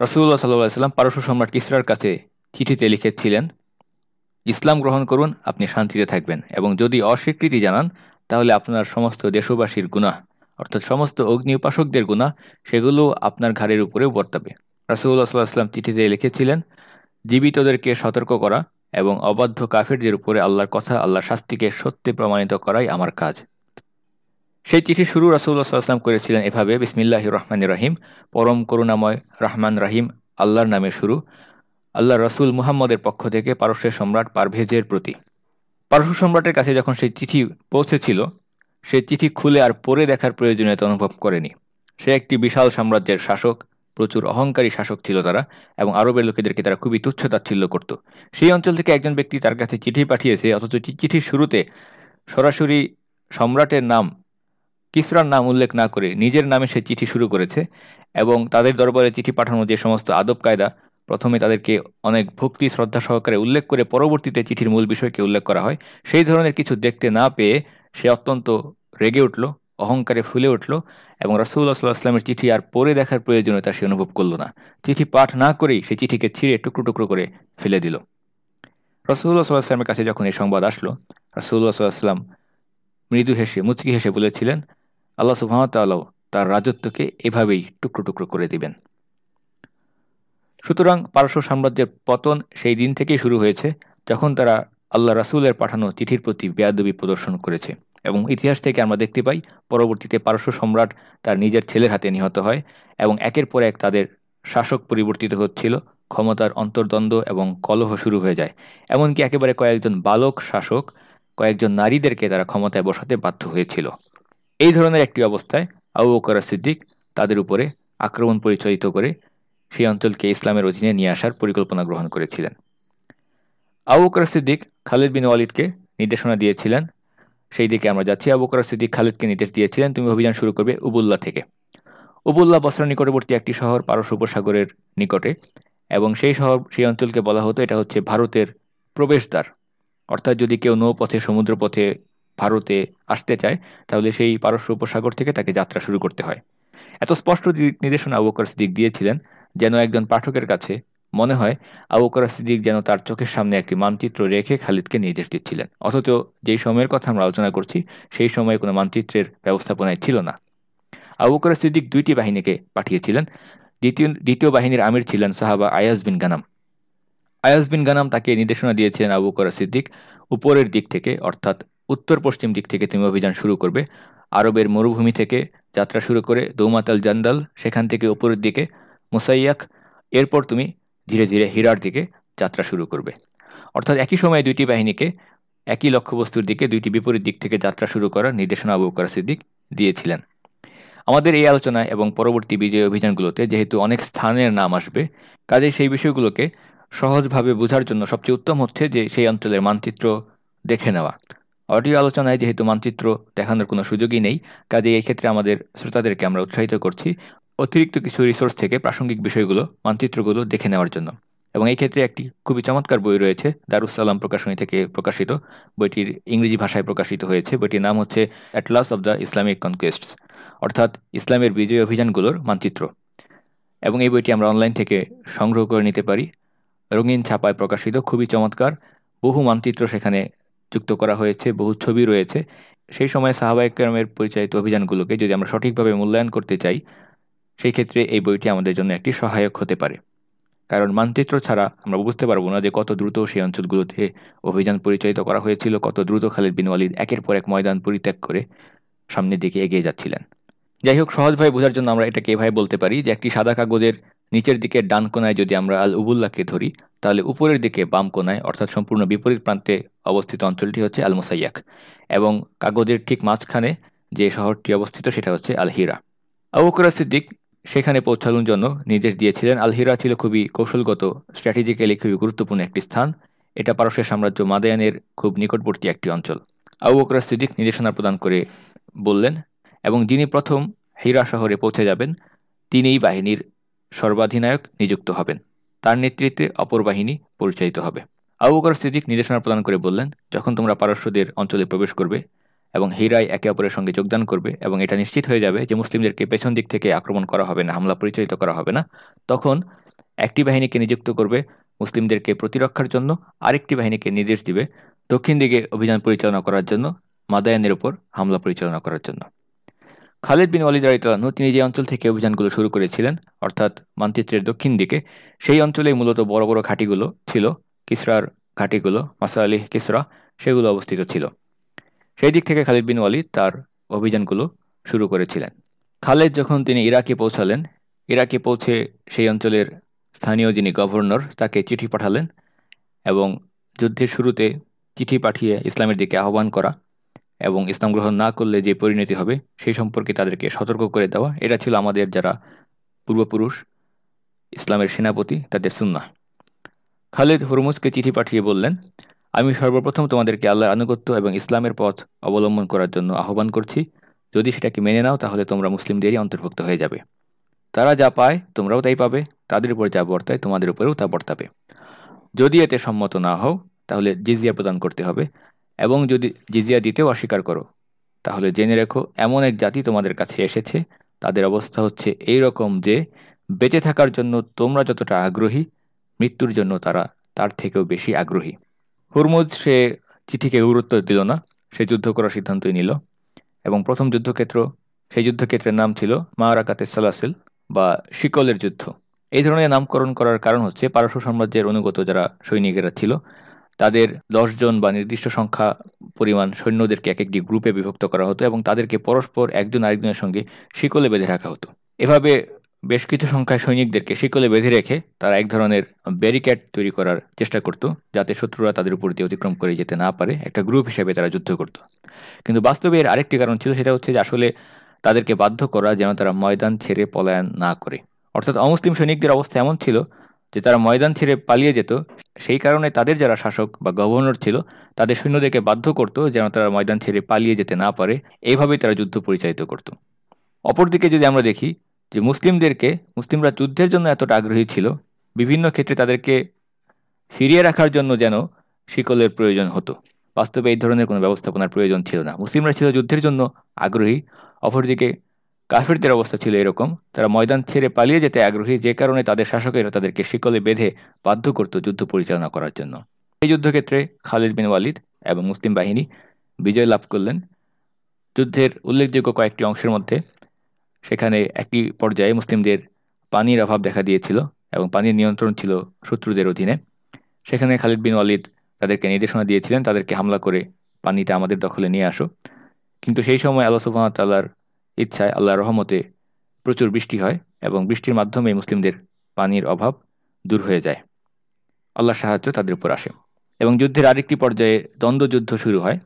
[SPEAKER 2] রাসুল্লাহ সাল্লাহ সাল্লাম পারস্য সম্রাট কিসরার কাছে চিঠিতে লিখেছিলেন, ইসলাম গ্রহণ করুন, আপনি শান্তিতে থাকবেন এবং যদি অস্বীকৃতি জানান, তাহলে আপনার সমস্ত দেশবাসীর গুণা অর্থাৎ সমস্ত অগ্নি উপাসকদের গুণা সেগুলো আপনার ঘাড়ের উপরেও বর্তাবে। রাসুল্লাহ সাল্লাহাম চিঠিতে লিখেছিলেন, জীবিতদেরকে সতর্ক করা এবং অবাধ্য কাফেরদের উপরে আল্লাহর কথা, আল্লাহর শাস্তিকে সত্যি প্রমাণিত করাই আমার কাজ। সেই চিঠি শুরু রাসুল্লাহ সাল্লাম করেছিলেন এভাবে বিসমিল্লাহ রহমান রাহিম পরম করুণাময় রহমান রাহিম, আল্লাহর নামে শুরু আল্লাহ রসুল মুহাম্মদের পক্ষ থেকে পারস্যের সম্রাট পারভেজের প্রতি। পারস্য সম্রাটের কাছে যখন সেই চিঠি পৌঁছেছিল সে চিঠি খুলে আর পড়ে দেখার প্রয়োজনীয়তা অনুভব করেনি। সে একটি বিশাল সাম্রাজ্যের শাসক, প্রচুর অহংকারী শাসক ছিল তারা এবং আরবের লোকেদেরকে তারা খুবই তুচ্ছ তাচ্ছিল্য করত। সেই অঞ্চল থেকে একজন ব্যক্তি তার কাছে চিঠি পাঠিয়েছে, অথচ চিঠির শুরুতে সরাসরি সম্রাটের নাম কিসরার নাম উল্লেখ না করে নিজের নামে সে চিঠি শুরু করেছে এবং তাদের দরবারে চিঠি পাঠানো যে সমস্ত আদব কায়দা, প্রথমে তাদেরকে অনেক ভক্তি, শ্রদ্ধা সহকারে উল্লেখ করে পরবর্তীতে চিঠির মূল বিষয়কে উল্লেখ করা হয়। সেই ধরনের কিছু দেখতে না পেয়ে সে অত্যন্ত রেগে উঠল, অহংকারে ফুলে উঠল এবং রাসুল্লাহ সাল্লাহ আসলামের চিঠি আর পরে দেখার প্রয়োজনীয়তা সে অনুভব করল না। চিঠি পাঠ না করেই সে চিঠিকে ছিঁড়ে টুকরো টুকরো করে ফেলে দিল। রসুল্লাহ সাল্লাহ আসলামের কাছে যখন এই সংবাদ আসলো রাসুল্লাহ সাল্লাহ আসলাম মৃদু হেসে, মুচকি হেসে বলেছিলেন আল্লাহ সুহামতাল্লাহ তার রাজত্বকে এভাবেই টুকরো টুকরো করে দিবেন। সুতরাং পারস্য সাম্রাজ্যের পতন সেই দিন থেকেই শুরু হয়েছে, যখন তারা আল্লাহ রাসুলের পাঠানো চিঠির প্রতি বেয়াদবি প্রদর্শন করেছে এবং ইতিহাস থেকে আমরা দেখতে পাই, পরবর্তীতে পারস্য সম্রাট তার নিজের ছেলের হাতে নিহত হয় এবং একের পর এক তাদের শাসক পরিবর্তিত হচ্ছিল, ক্ষমতার অন্তর্দ্বন্দ্ব এবং কলহ শুরু হয়ে যায়। এমনকি একেবারে কয়েকজন বালক শাসক, কয়েকজন নারীদেরকে তারা ক্ষমতায় বসাতে বাধ্য হয়েছিল। এই ধরনের একটি অবস্থায় আবু বকর সিদ্দিক তাদের উপরে আক্রমণ পরিচালিত করে সেই অঞ্চলকে ইসলামের অধীনে নিয়ে আসার পরিকল্পনা গ্রহণ করেছিলেন। আবু বকর সিদ্দিক খালিদ বিন ওয়ালিদকে নির্দেশনা দিয়েছিলেন, সেই দিকে আমরা যাচ্ছি। আবু বকর সিদ্দিক খালিদকে নির্দেশ দিয়েছিলেন, তুমি অভিযান শুরু করবে উবুল্লা থেকে। উবুল্লা বসরা নিকটবর্তী একটি শহর পারস উপসাগরের নিকটে এবং সেই শহর, সেই অঞ্চলকে বলা হতো, এটা হচ্ছে ভারতের প্রবেশদ্বার। অর্থাৎ যদি কেউ নৌপথে, সমুদ্রপথে ভারতে আসতে চায়, তাহলে সেই পারস্য উপসাগর থেকে তাকে যাত্রা শুরু করতে হয়। এত স্পষ্ট নির্দেশনা আবু বকর সিদ্দিক দিয়েছিলেন, যেন একজন পাঠকের কাছে মনে হয় আবু করা সিদ্দিক যেন তার চোখের সামনে একটি মানচিত্র রেখে খালিদকে নির্দেশ দিচ্ছিলেন। অথচ যেই সময়ের কথা আমরা আলোচনা করছি, সেই সময়ে কোনো মানচিত্রের ব্যবস্থাপনায় ছিল না। আবু করা সিদ্দিক দুইটি বাহিনীকে পাঠিয়েছিলেন। দ্বিতীয় দ্বিতীয় বাহিনীর আমির ছিলেন সাহাবা আয়াজ বিন গানাম। আয়াজ বিন গানাম তাকে নির্দেশনা দিয়েছিলেন আবু করা সিদ্দিক উপরের দিক থেকে, অর্থাৎ উত্তর পশ্চিম দিক থেকে তুমি অভিযান শুরু করবে। আরবের মরুভূমি থেকে যাত্রা শুরু করে দৌমাতাল জান্দাল, সেখান থেকে উপরের দিকে মুসাইয়াক, এরপর তুমি ধীরে ধীরে হীরার দিকে যাত্রা শুরু করবে। অর্থাৎ একই সময়ে দুইটি বাহিনীকে একই লক্ষ্যবস্তুর দিকে, দুইটি বিপরীত দিক থেকে যাত্রা শুরু করার নির্দেশনা আবু বকর সিদ্দিক দিয়েছিলেন। আমাদের এই আলোচনায় এবং পরবর্তী বিজয় অভিযানগুলোতে যেহেতু অনেক স্থানের নাম আসবে কাজে সেই বিষয়গুলোকে সহজভাবে বোঝার জন্য সবচেয়ে উত্তম হচ্ছে যে সেই অঞ্চলের মানচিত্র দেখে নেওয়া। অডিও আলোচনায় যেহেতু মানচিত্র দেখানোর কোনো সুযোগই নেই কাজে এই ক্ষেত্রে আমাদের শ্রোতাদেরকে আমরা উৎসাহিত করছি অতিরিক্ত কিছু রিসোর্স থেকে প্রাসঙ্গিক বিষয়গুলো, মানচিত্রগুলো দেখে নেওয়ার জন্য। এবং এই ক্ষেত্রে একটি খুবই চমৎকার বই রয়েছে দারুসালাম প্রকাশনী থেকে প্রকাশিত। বইটির ইংরেজি ভাষায় প্রকাশিত হয়েছে। বইটির নাম হচ্ছে atlas of the Islamic conquests অর্থাৎ ইসলামের বিজয় অভিযানগুলোর মানচিত্র। এবং এই বইটি আমরা অনলাইন থেকে সংগ্রহ করে নিতে পারি। রঙিন ছাপায় প্রকাশিত, খুবই চমৎকার। বহু মানচিত্র সেখানে যুক্ত করা হয়েছে, বহু ছবি রয়েছে। সেই সময় সাহাবাইকরামের পরিচালিত অভিযানগুলোকে যদি আমরা সঠিকভাবে মূল্যায়ন করতে চাই, সেই ক্ষেত্রে এই বইটি আমাদের জন্য একটি সহায়ক হতে পারে। কারণ মানচিত্র ছাড়া আমরা বুঝতে পারব না যে কত দ্রুত সেই অঞ্চলগুলোতে অভিযান পরিচালিত করা হয়েছিল, কত দ্রুত খালিদ বিন ওয়ালিদ একের পর এক ময়দান পরিত্যাগ করে সামনের দিকে এগিয়ে যাচ্ছিলেন। যাই হোক সহজভাবে বোঝার জন্য আমরা এটাকে এভাবে বলতে পারি যে একটি সাদা কাগজের নিচের দিকে ডান কোনায় যদি আমরা আল উবুল্লাহকে ধরি তাহলে উপরের দিকে বাম কোনায় অর্থাৎ সম্পূর্ণ বিপরীত প্রান্তে অবস্থিত অঞ্চলটি হচ্ছে আল মুসাইয়াক এবং কাগজের ঠিক মাঝখানে যে শহরটি অবস্থিত সেটা হচ্ছে আল হিরা আবুকরা সিদ্দিক সেখানে পৌঁছানোর জন্য নির্দেশ দিয়েছিলেন। আল হিরা ছিল খুবই কৌশলগত, স্ট্র্যাটেজিক্যালি খুবই গুরুত্বপূর্ণ একটি স্থান। এটা পারস্যের সাম্রাজ্য মাদায়ানের খুব নিকটবর্তী একটি অঞ্চল। আবু বকর সিদ্দিক নির্দেশনা প্রদান করে বললেন, এবং যিনি প্রথম হীরা শহরে পৌঁছে যাবেন, তিনিই বাহিনীর সর্বাধিনায়ক নিযুক্ত হবেন। তার নেতৃত্বে অপর বাহিনী পরিচালিত হবে। আবু বকর সিদ্দিক নির্দেশনা প্রদান করে বললেন, যখন তোমরা পারস্যদের অঞ্চলে প্রবেশ করবে এবং হীরায় একে অপরের সঙ্গে যোগদান করবে এবং এটা নিশ্চিত হয়ে যাবে যে মুসলিমদেরকে পেছন দিক থেকে আক্রমণ করা হবে না, হামলা পরিচালিত করা হবে না, তখন একটি বাহিনীকে নিযুক্ত করবে, মুসলিমদেরকে প্রতিরক্ষার জন্য আরেকটি বাহিনীকে নির্দেশ দিবে, দক্ষিণ দিকে অভিযান পরিচালনা করার জন্য, মাদায়ানের উপর হামলা পরিচালনা করার জন্য। খালেদ বিন ওয়ালিদ রাইতালাহু তিনি যে অঞ্চল থেকে অভিযানগুলো শুরু করেছিলেন, অর্থাৎ মানচিত্রের দক্ষিণ দিকে, সেই অঞ্চলেই মূলত বড় বড় ঘাঁটিগুলো ছিল, কিসরার ঘাঁটিগুলো মাসা আলী কিসরা, সেগুলো অবস্থিত ছিল। সেই দিক থেকে খালিদ বিন ওয়ালিদ তার অভিযানগুলো শুরু করেছিলেন। খালেদ যখন তিনি ইরাকে পৌঁছালেন, ইরাকে পৌঁছে সেই অঞ্চলের স্থানীয় যিনি গভর্নর, তাকে চিঠি পাঠালেন এবং যুদ্ধের শুরুতে চিঠি পাঠিয়ে ইসলামের দিকে আহ্বান করা এবং ইসলাম গ্রহণ না করলে যে পরিণতি হবে, সেই সম্পর্কে তাদেরকে সতর্ক করে দেওয়া, এটা ছিল আমাদের যারা পূর্বপুরুষ, ইসলামের সেনাপতি, তাদের সুন্না খালিদ হুরমুজকে চিঠি পাঠিয়ে বললেন, আমি সর্বপ্রথম তোমাদেরকে আল্লাহর আনুগত্য এবং ইসলামের পথ অবলম্বন করার জন্য আহ্বান করছি। যদি সেটাকে মেনে নাও, তাহলে তোমরা মুসলিমদেরই অন্তর্ভুক্ত হয়ে যাবে। তারা যা পায়, তোমরাও তাই পাবে। তাদের উপর যা বর্তায়, তোমাদের উপরেও তা বর্তাবে। যদি এতে সম্মত না হও, তাহলে জিজিয়া প্রদান করতে হবে। এবং যদি জিজিয়া দিতেও অস্বীকার করো, তাহলে জেনে রেখো, এমন এক জাতি তোমাদের কাছে এসেছে। তাদের অবস্থা হচ্ছে এই রকম যে, বেঁচে থাকার জন্য তোমরা যতটা আগ্রহী, মৃত্যুর জন্য তারা তার থেকেও বেশি আগ্রহী। হুরমুজ, সে চিঠিকে গুরুত্ব দিল না, সে যুদ্ধ করার সিদ্ধান্তই নিল। এবং প্রথম যুদ্ধক্ষেত্র, সেই যুদ্ধক্ষেত্রের নাম ছিল মারাকাতে সালাসিল বা শিকলের যুদ্ধ। এই ধরনের নামকরণ করার কারণ হচ্ছে পারস্য সাম্রাজ্যের অনুগত যারা সৈনিকেরা ছিল তাদের জন বা নির্দিষ্ট সংখ্যা পরিমাণ সৈন্যদেরকে এক একটি গ্রুপে বিভক্ত করা হতো এবং তাদেরকে পরস্পর একজন আরেকজনের সঙ্গে শিকলে বেঁধে রাখা হতো। এভাবে বেশ কিছু সংখ্যায় সৈনিকদেরকে শিকলে বেঁধে রেখে তারা এক ধরনের ব্যারিকেড তৈরি করার চেষ্টা করত, যাতে শত্রুরা তাদের উপর দিয়ে অতিক্রম করে যেতে না পারে, একটা গ্রুপ হিসেবে তারা যুদ্ধ করত। কিন্তু বাস্তবে এর আরেকটি কারণ ছিল, সেটা হচ্ছে যে আসলে তাদেরকে বাধ্য করা যেন তারা ময়দান ছেড়ে পলায়ন না করে। অর্থাৎ অমুসলিম সৈনিকদের অবস্থা এমন ছিল যে তারা ময়দান ছেড়ে পালিয়ে যেত, সেই কারণে তাদের যারা শাসক বা গভর্নর ছিল, তাদের সৈন্যদেরকে বাধ্য করতো যেন তারা ময়দান ছেড়ে পালিয়ে যেতে না পারে। এইভাবেই তারা যুদ্ধ পরিচালিত করত। অপরদিকে যদি আমরা দেখি যে মুসলিমদেরকে, মুসলিমরা যুদ্ধের জন্য এতটা আগ্রহী ছিল, বিভিন্ন ক্ষেত্রে তাদেরকে ফিরিয়ে রাখার জন্য যেন শিকলের প্রয়োজন হতো। বাস্তবে এই ধরনের কোনো ব্যবস্থাপনার প্রয়োজন ছিল না। মুসলিমরা ছিল যুদ্ধের জন্য আগ্রহী। অপরদিকে কাফিরদের অবস্থা ছিল এরকম। তারা ময়দান ছেড়ে পালিয়ে যেতে আগ্রহী, যে কারণে তাদের শাসকেরা তাদেরকে শিকলে বেঁধে বাধ্য করত যুদ্ধ পরিচালনা করার জন্য। এই যুদ্ধক্ষেত্রে খালিদ বিন ওয়ালিদ এবং মুসলিম বাহিনী বিজয় লাভ করলেন। যুদ্ধের উল্লেখযোগ্য কয়েকটি অংশের মধ্যে সেখানে একটি পর্যায়ে মুসলিমদের পানির অভাব দেখা দিয়েছিল এবং পানির নিয়ন্ত্রণ ছিল শত্রুদের অধীনে। সেখানে খালিদ বিন ওয়ালিদ তাদেরকে নির্দেশনা দিয়েছিলেন, তাদেরকে হামলা করে পানিটা আমাদের দখলে নিয়ে আসো। কিন্তু সেই সময় আল্লাহ সুবাহতাল্লার ইচ্ছায় আল্লাহর রহমতে প্রচুর বৃষ্টি হয় এবং বৃষ্টির মাধ্যমে মুসলিমদের পানির অভাব দূর হয়ে যায়। আল্লাহর সাহায্য তাদের উপর আসে। এবং যুদ্ধের আরেকটি পর্যায়ে দ্বন্দ্বযুদ্ধ শুরু হয়।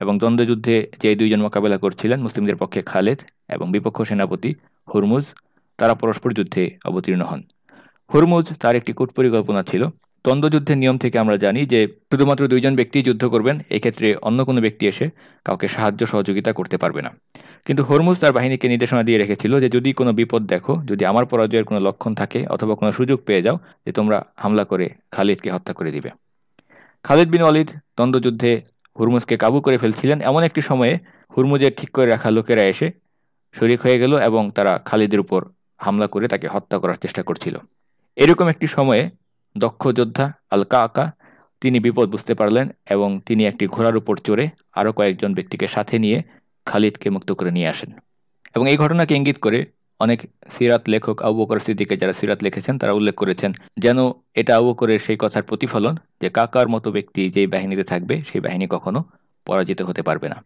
[SPEAKER 2] এবং দ্বন্দ্বযুদ্ধে যে দুইজন মোকাবেলা করছিলেন মুসলিমদের পক্ষে খালেদ এবং বিপক্ষ সেনাপতি হুরমুজ, তারা পরস্পর যুদ্ধে অবতীর্ণ হন। হুরমুজ তার একটি কূট পরিকল্পনা ছিল দ্বন্দ্বযুদ্ধের নিয়ম থেকে আমরা জানি যে শুধুমাত্র দুইজন ব্যক্তি যুদ্ধ করবেন, এক্ষেত্রে অন্য কোনো ব্যক্তি এসে কাউকে সাহায্য সহযোগিতা করতে পারবে না। কিন্তু হরমুজ তার বাহিনীকে নির্দেশনা দিয়ে রেখেছিল যে, যদি কোনো বিপদ দেখো, যদি আমার পরাজয়ের কোনো লক্ষণ থাকে অথবা কোনো সুযোগ পেয়ে যাও, যে তোমরা হামলা করে খালিদকে হত্যা করে দিবে। খালিদ বিন ওয়ালিদ দ্বন্দ্বযুদ্ধে হুরমুজকে কাবু করে ফেলছিলেন। এমন একটি সময়ে হুরমুজের ঠিক করে রাখা লোকেরা এসে শরিক হয়ে গেল এবং তারা খালিদের উপর হামলা করে তাকে হত্যা করার চেষ্টা করছিল। এরকম একটি সময়ে দক্ষ যোদ্ধা আলকা আকা তিনি বিপদ বুঝতে পারলেন এবং তিনি একটি ঘোড়ার উপর চড়ে আরও কয়েকজন ব্যক্তিকে সাথে নিয়ে খালিদকে মুক্ত করে নিয়ে আসেন। এবং এই ঘটনাকে ইঙ্গিত করে অনেক সিরাত লেখক আবু সিদ্দিকে যারা সিরাত লিখেছেন, তারা উল্লেখ করেছেন, যেন এটা আবু সেই কথার প্রতিফলন যে কাকার মতো ব্যক্তি যেই বাহিনীতে থাকবে, সেই বাহিনী কখনো পরাজিত হতে পারবে না।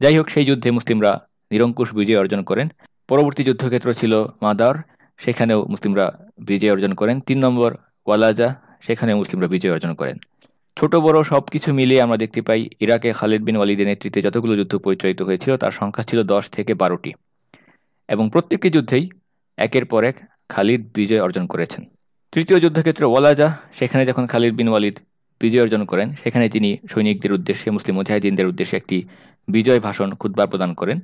[SPEAKER 2] যাই হোক, সেই যুদ্ধে মুসলিমরা নিরঙ্কুশ বিজয় অর্জন করেন। পরবর্তী যুদ্ধক্ষেত্র ছিল মাদার সেখানেও মুসলিমরা বিজয় অর্জন করেন। তিন নম্বর ওয়ালাজা, সেখানেও মুসলিমরা বিজয় অর্জন করেন। ছোট বড় সব কিছু মিলিয়ে আমরা দেখতে পাই, ইরাকে খালিদ বিন ওয়ালিদের নেতৃত্বে যতগুলো যুদ্ধ পরিচালিত হয়েছিল, তার সংখ্যা ছিল দশ থেকে বারোটি। এবং প্রত্যেকটি যুদ্ধেই একের পর এক খালিদ বিজয় অর্জন করেছেন। তৃতীয় যুদ্ধক্ষেত্রে ওয়ালাজা, সেখানে যখন খালিদ বিন ওয়ালিদ বিজয় অর্জন করেন, সেখানে তিনি সৈনিকদের উদ্দেশ্যে, মুসলিম মুজাহিদিনদের উদ্দেশ্যে একটি বিজয় ভাষণ খুদ্বার প্রদান করেন।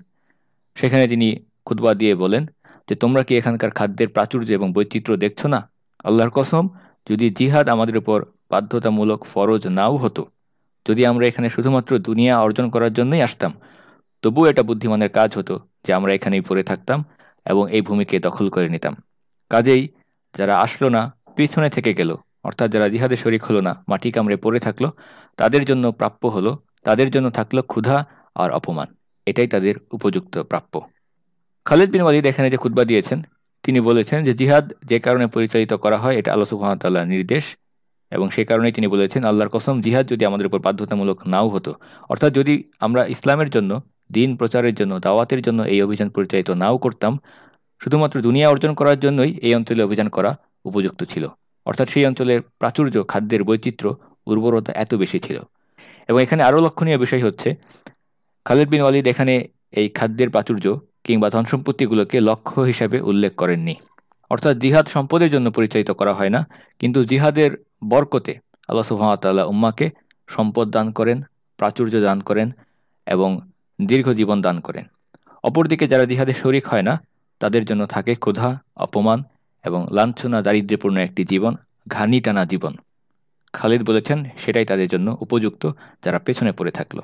[SPEAKER 2] সেখানে তিনি খুদ্া দিয়ে বলেন যে তোমরা কি এখানকার খাদ্যের প্রাচুর্য এবং বৈচিত্র্য দেখছ না? আল্লাহর কসম, যদি জিহাদ আমাদের উপর বাধ্যতামূলক ফরজ নাও হতো, যদি আমরা এখানে শুধুমাত্র দুনিয়া অর্জন করার জন্যই আসতাম, তবুও এটা বুদ্ধিমানের কাজ হতো যে আমরা এখানেই পড়ে থাকতাম এবং এই ভূমিকে দখল করে নিতাম। কাজেই যারা আসলো না, পিছনে থেকে গেল, অর্থাৎ যারা জিহাদে শরিক হলো না, মাটি কামড়ে পড়ে থাকল, তাদের জন্য প্রাপ্য হলো, তাদের জন্য থাকল ক্ষুধা আর অপমান। এটাই তাদের উপযুক্ত প্রাপ্য। খালেদ বিন ওয়ালিদ এখানে যে খুদ্া দিয়েছেন, তিনি বলেছেন যে জিহাদ যে কারণে পরিচালিত করা হয়, এটা আল্লাহ সুহামতাল্লাহ নির্দেশ। এবং সে কারণেই তিনি বলেছেন, আল্লাহর কসম, জিহাদ যদি আমাদের উপর বাধ্যতামূলক নাও হতো, অর্থাৎ যদি আমরা ইসলামের জন্য, দিন প্রচারের জন্য, দাওয়াতের জন্য এই অভিযান পরিচালিত নাও করতাম, শুধুমাত্র দুনিয়া অর্জন করার জন্যই এই অঞ্চলে অভিযান করা উপযুক্ত ছিল। অর্থাৎ সেই অঞ্চলের প্রাচুর্য, খাদ্যের বৈচিত্র্য, উর্বরতা এত বেশি ছিল। এবং এখানে আরও লক্ষণীয় বিষয় হচ্ছে, খালেদ বিন ওয়ালিদ এখানে এই খাদ্যের প্রাচুর্য কিংবা ধন সম্পত্তিগুলোকে লক্ষ্য হিসাবে উল্লেখ করেননি। অর্থাৎ জিহাদ সম্পদের জন্য পরিচালিত করা হয় না, কিন্তু জিহাদের বরকতে আল্লাহ সুহামতাল্লাহ উম্মাকে সম্পদ দান করেন, প্রাচুর্য দান করেন এবং দীর্ঘ জীবন দান করেন। অপরদিকে যারা জিহাদে শরিক হয় না, তাদের জন্য থাকে ক্ষুধা, অপমান এবং লাঞ্ছনা দারিদ্র্যপূর্ণ একটি জীবন, ঘানি টানা জীবন। খালিদ বলেছেন, সেটাই তাদের জন্য উপযুক্ত যারা পেছনে পড়ে থাকল।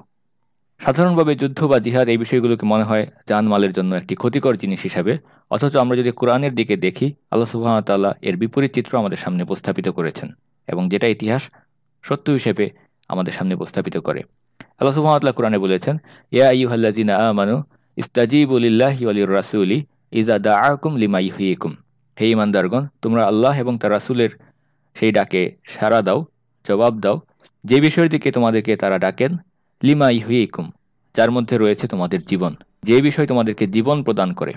[SPEAKER 2] সাধারণভাবে যুদ্ধ বা জিহাদ এই বিষয়গুলোকে মনে হয় জানমালের জন্য একটি ক্ষতিকর জিনিস হিসাবে, অথচ আমরা যদি কোরআনের দিকে দেখি, আল্লাহ সুহামতাল্লাহ এর বিপরীত চিত্র আমাদের সামনে উপস্থাপিত করেছেন এবং যেটা ইতিহাস সত্য হিসেবে আমাদের সামনে উপস্থাপিত করে। আল্লাহ সুহামতাল্লাহ কোরআনে বলেছেন, ইয়া ইউহাল্লাজিনা আমানু ইস্তাজিবুলিল্লাহ রাসুলি ইজা দা আকুম লিমা ইহুইকুম হে ইমানদারগণ তোমরা আল্লাহ এবং তার রাসুলের সেই ডাকে সাড়া দাও, জবাব দাও। যে বিষয়ের দিকে তোমাদেরকে তারা ডাকেন লিমা ইহুইকুম যার মধ্যে রয়েছে তোমাদের জীবন, যে বিষয় তোমাদেরকে জীবন প্রদান করে।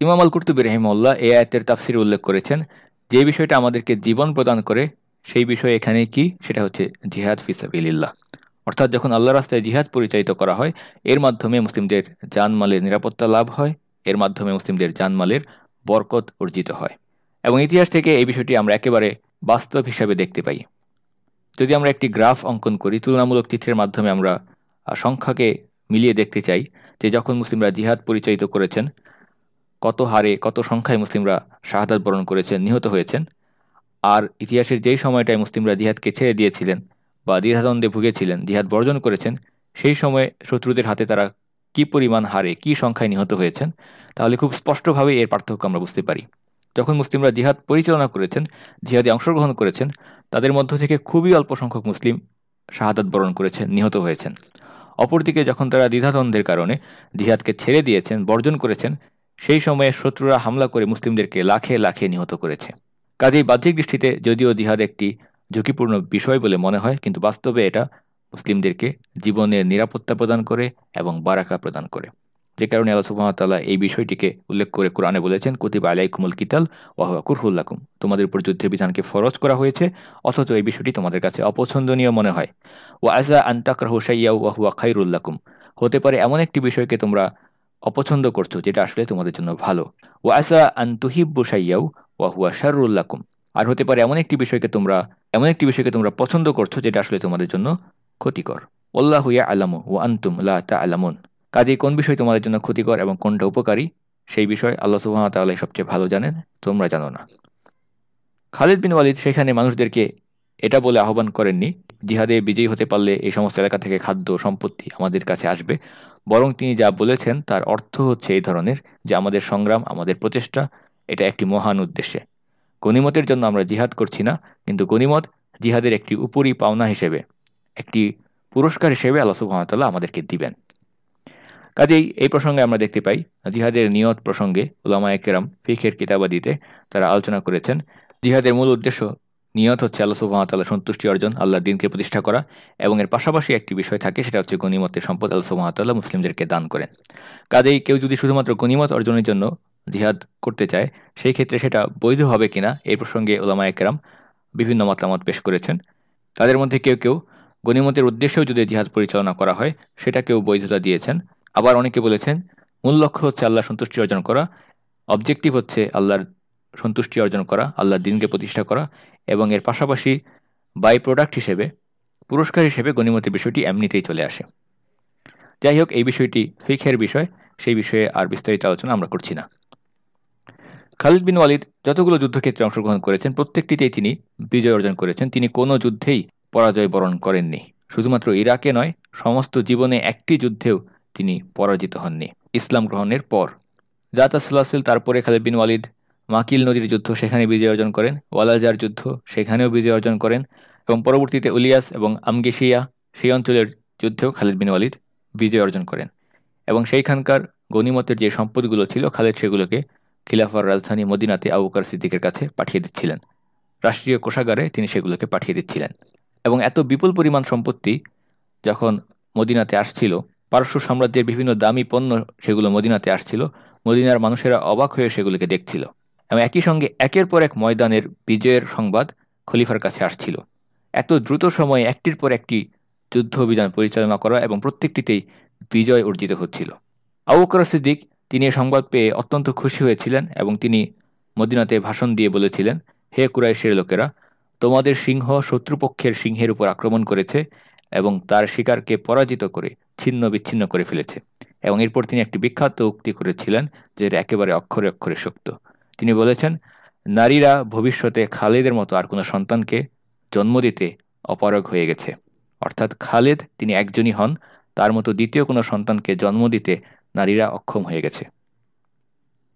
[SPEAKER 2] ইমাম আল কুর্তুবি রহিমউল্লাহ এ আয়তের তাফসির উল্লেখ করেছেন, যে বিষয়টা আমাদেরকে জীবন প্রদান করে, সেই বিষয় এখানে কি? সেটা হচ্ছে জিহাদ ফিসাবিল্লাহ অর্থাৎ যখন আল্লাহ রাস্তায় জিহাদ পরিচালিত করা হয়, এর মাধ্যমে মুসলিমদের জানমালের নিরাপত্তা লাভ হয়, এর মাধ্যমে মুসলিমদের জানমালের বরকত অর্জিত হয়। এবং ইতিহাস থেকে এই বিষয়টি আমরা একেবারে বাস্তব হিসাবে দেখতে পাই। যদি আমরা একটি গ্রাফ অঙ্কন করি, তুলনামূলক চিত্রের মাধ্যমে আমরা সংখ্যাকে মিলিয়ে দেখতে চাই যে যখন মুসলিমরা জিহাদ পরিচালিত করেছেন, কত হারে, কত সংখ্যায় মুসলিমরা শাহাদাত বরণ করেছেন, নিহত হয়েছেন। আর ইতিহাসের যেই সময়টায় মুসলিমরা জিহাদকে ছেড়ে দিয়েছিলেন বা দ্বিধাদ্বন্দ্বে ভুগেছিলেন, জিহাদ বর্জন করেছেন, সেই সময়ে শত্রুদের হাতে তারা কি পরিমাণ হারে, কি সংখ্যায় নিহত হয়েছেন, তাহলে খুব স্পষ্টভাবে এর পার্থক্য আমরা বুঝতে পারি। যখন মুসলিমরা জিহাদ পরিচালনা করেছেন, জিহাদে অংশগ্রহণ করেছেন, তাদের মধ্য থেকে খুবই অল্প সংখ্যক মুসলিম শাহাদাত বরণ করেছেন, নিহত হয়েছেন। অপরদিকে যখন তারা দ্বিধাদ্বন্দ্বের কারণে জিহাদকে ছেড়ে দিয়েছেন, বর্জন করেছেন, সেই সময়ে শত্রুরা হামলা করে মুসলিমদেরকে লাখে লাখে নিহত করেছে। কাজেই বাহ্যিক দৃষ্টিতে যদিও জিহাদ একটি ঝুঁকিপূর্ণ বিষয় বলে মনে হয়, কিন্তু বাস্তবে এটা মুসলিমদেরকে জীবনের নিরাপত্তা প্রদান করে এবং বারাকা প্রদান করে। যে কারণে আল্লাহ সুহামতাল্লাহ এই বিষয়টিকে উল্লেখ করে কোরআনে বলেছেন, কুতিবা কুমুল কিতাল কুরহুল্লাকুম তোমাদের উপর যুদ্ধের বিধানকে ফরজ করা হয়েছে, অথচ এই বিষয়টি তোমাদের কাছে অপছন্দনীয় মনে হয়। ও আজা আন্তাকরাহ সাইয়া ওয়াহুয়া খাইরুল্লাকুম হতে পারে এমন একটি বিষয়কে তোমরা অপছন্দ করছ, যেটা আসলে তোমাদের জন্য ভালো। ও আসা আন তুহিব্বু সাইয়াউ ওয়াহুয়া শারুল্লাকুম আর হতে পারে এমন একটি বিষয়কে তোমরা, এমন একটি বিষয়কে তোমরা পছন্দ করছ, যেটা আসলে তোমাদের জন্য ক্ষতিকর। ওল্লাহ ইয়া আলামু ও আন্তুম লা তা আলামুন কাজে কোন বিষয় তোমাদের জন্য ক্ষতিকর এবং কোনটা উপকারী, সেই বিষয় আল্লাহ সুহামতাল্লাহ সবচেয়ে ভালো জানেন, তোমরা জানো না। খালিদ বিন ওয়ালিদ সেখানে মানুষদেরকে এটা বলে আহ্বান করেননি, জিহাদে বিজয়ী হতে পারলে এই সমস্ত এলাকা থেকে খাদ্য সম্পত্তি আমাদের কাছে আসবে। বরং তিনি যা বলেছেন তার অর্থ হচ্ছে এই ধরনের যে আমাদের সংগ্রাম, আমাদের প্রচেষ্টা, এটা একটি মহান উদ্দেশ্যে। গণিমতের জন্য আমরা জিহাদ করছি না, কিন্তু গণিমত জিহাদের একটি উপরি পাওনা হিসেবে, একটি পুরস্কার হিসেবে আল্লাহ সুহামতাল্লাহ আমাদেরকে দিবেন। কাজেই এই প্রসঙ্গে আমরা দেখতে পাই, জিহাদের নিয়ত প্রসঙ্গে উলামা একেরাম ফিখের কিতাবাদিতে তারা আলোচনা করেছেন। জিহাদের মূল উদ্দেশ্য, নিয়ত হচ্ছে আল্লাহ সুহামতাল্লাহ সন্তুষ্টি অর্জন, আল্লাহর দিনকে প্রতিষ্ঠা করা এবং এর পাশাপাশি একটি বিষয় থাকে, সেটা হচ্ছে গণিমতের সম্পদ আল্লাহ সুহামতাল্লাহ মুসলিমদেরকে দান করেন। কাজেই কেউ যদি শুধুমাত্র গণিমত অর্জনের জন্য জিহাদ করতে চায়, সেই ক্ষেত্রে সেটা বৈধ হবে কিনা এই প্রসঙ্গে ওলামা একরাম বিভিন্ন মতামত পেশ করেছেন। তাদের মধ্যে কেউ কেউ গণিমতের উদ্দেশ্যেও যদি জিহাদ পরিচালনা করা হয়, সেটাকেও বৈধতা দিয়েছেন। আবার অনেকে বলেছেন, মূল লক্ষ্য হচ্ছে আল্লাহ সন্তুষ্টি অর্জন করা অবজেক্টিভ হচ্ছে আল্লাহর সন্তুষ্টি অর্জন করা, আল্লাহর দিনকে প্রতিষ্ঠা করা, এবং এর পাশাপাশি বাই প্রোডাক্ট হিসেবে, পুরস্কার হিসেবে গণিমতের বিষয়টি এমনিতেই চলে আসে। যাই হোক, এই বিষয়টি ফিখের বিষয়, সেই বিষয়ে আর বিস্তারিত আলোচনা আমরা করছি না। খালিদ বিন ওয়ালিদ যতগুলো যুদ্ধক্ষেত্রে অংশগ্রহণ করেছেন, প্রত্যেকটিতেই তিনি বিজয় অর্জন করেছেন। তিনি কোনো যুদ্ধেই পরাজয় বরণ করেননি। শুধুমাত্র ইরাকে নয়, সমস্ত জীবনে একটি যুদ্ধেও তিনি পরাজিত হননি। ইসলাম গ্রহণের পর। জাতা সুলাসিল তারপরে খালেদ বিন ওয়ালিদ, মাকিল নদীর যুদ্ধ সেখানে বিজয় অর্জন করেন, ওয়ালাজার যুদ্ধ সেখানেও বিজয় অর্জন করেন এবং পরবর্তীতে উলিয়াস এবং আমগেশিয়া সেই অঞ্চলের যুদ্ধেও খালিদ বিন ওয়ালিদ বিজয় অর্জন করেন এবং সেইখানকার গণিমতের যে সম্পদগুলো ছিল, খালেদ সেগুলোকে খিলাফার রাজধানী মদিনাতে আবুকার সিদ্দিকের কাছে পাঠিয়ে দিচ্ছিলেন। রাষ্ট্রীয় কোষাগারে তিনি সেগুলোকে পাঠিয়ে দিচ্ছিলেন এবং এত বিপুল পরিমাণ সম্পত্তি যখন মদিনাতে আসছিল পারস্য সাম্রাজ্যের বিভিন্ন দামি পণ্য সেগুলো মদিনাতে আসছিল। মদিনার মানুষেরা অবাক হয়ে সেগুলোকে দেখছিল এবং একই সঙ্গে একের পর এক ময়দানের বিজয়ের সংবাদ খলিফার কাছে আসছিল। এত দ্রুত সময়ে একটির পর একটি যুদ্ধ অভিযান পরিচালনা করা এবং প্রত্যেকটিতেই বিজয় অর্জিত হচ্ছিল। আবুকর সিদ্দিক তিনি এ সংবাদ পেয়ে অত্যন্ত খুশি হয়েছিলেন এবং তিনি মদিনাতে ভাষণ দিয়ে বলেছিলেন, হে কুরাইশের লোকেরা, তোমাদের সিংহ শত্রুপক্ষের সিংহের উপর আক্রমণ করেছে এবং তার শিকারকে পরাজিত করে ছিন্ন বিচ্ছিন্ন করে ফেলেছে। এবং এরপর তিনি একটি বিখ্যাত উক্তি করেছিলেন যে একেবারে অক্ষরে অক্ষরে সত্য তিনি বলেছেন, নারীরা ভবিষ্যতে খালেদের মতো আর কোনো সন্তানকে জন্ম দিতে অপারগ হয়ে গেছে। অর্থাৎ খালেদ তিনি একজনই হন, তার মতো দ্বিতীয় কোনো সন্তানকে জন্ম দিতে নারীরা অক্ষম হয়ে গেছে।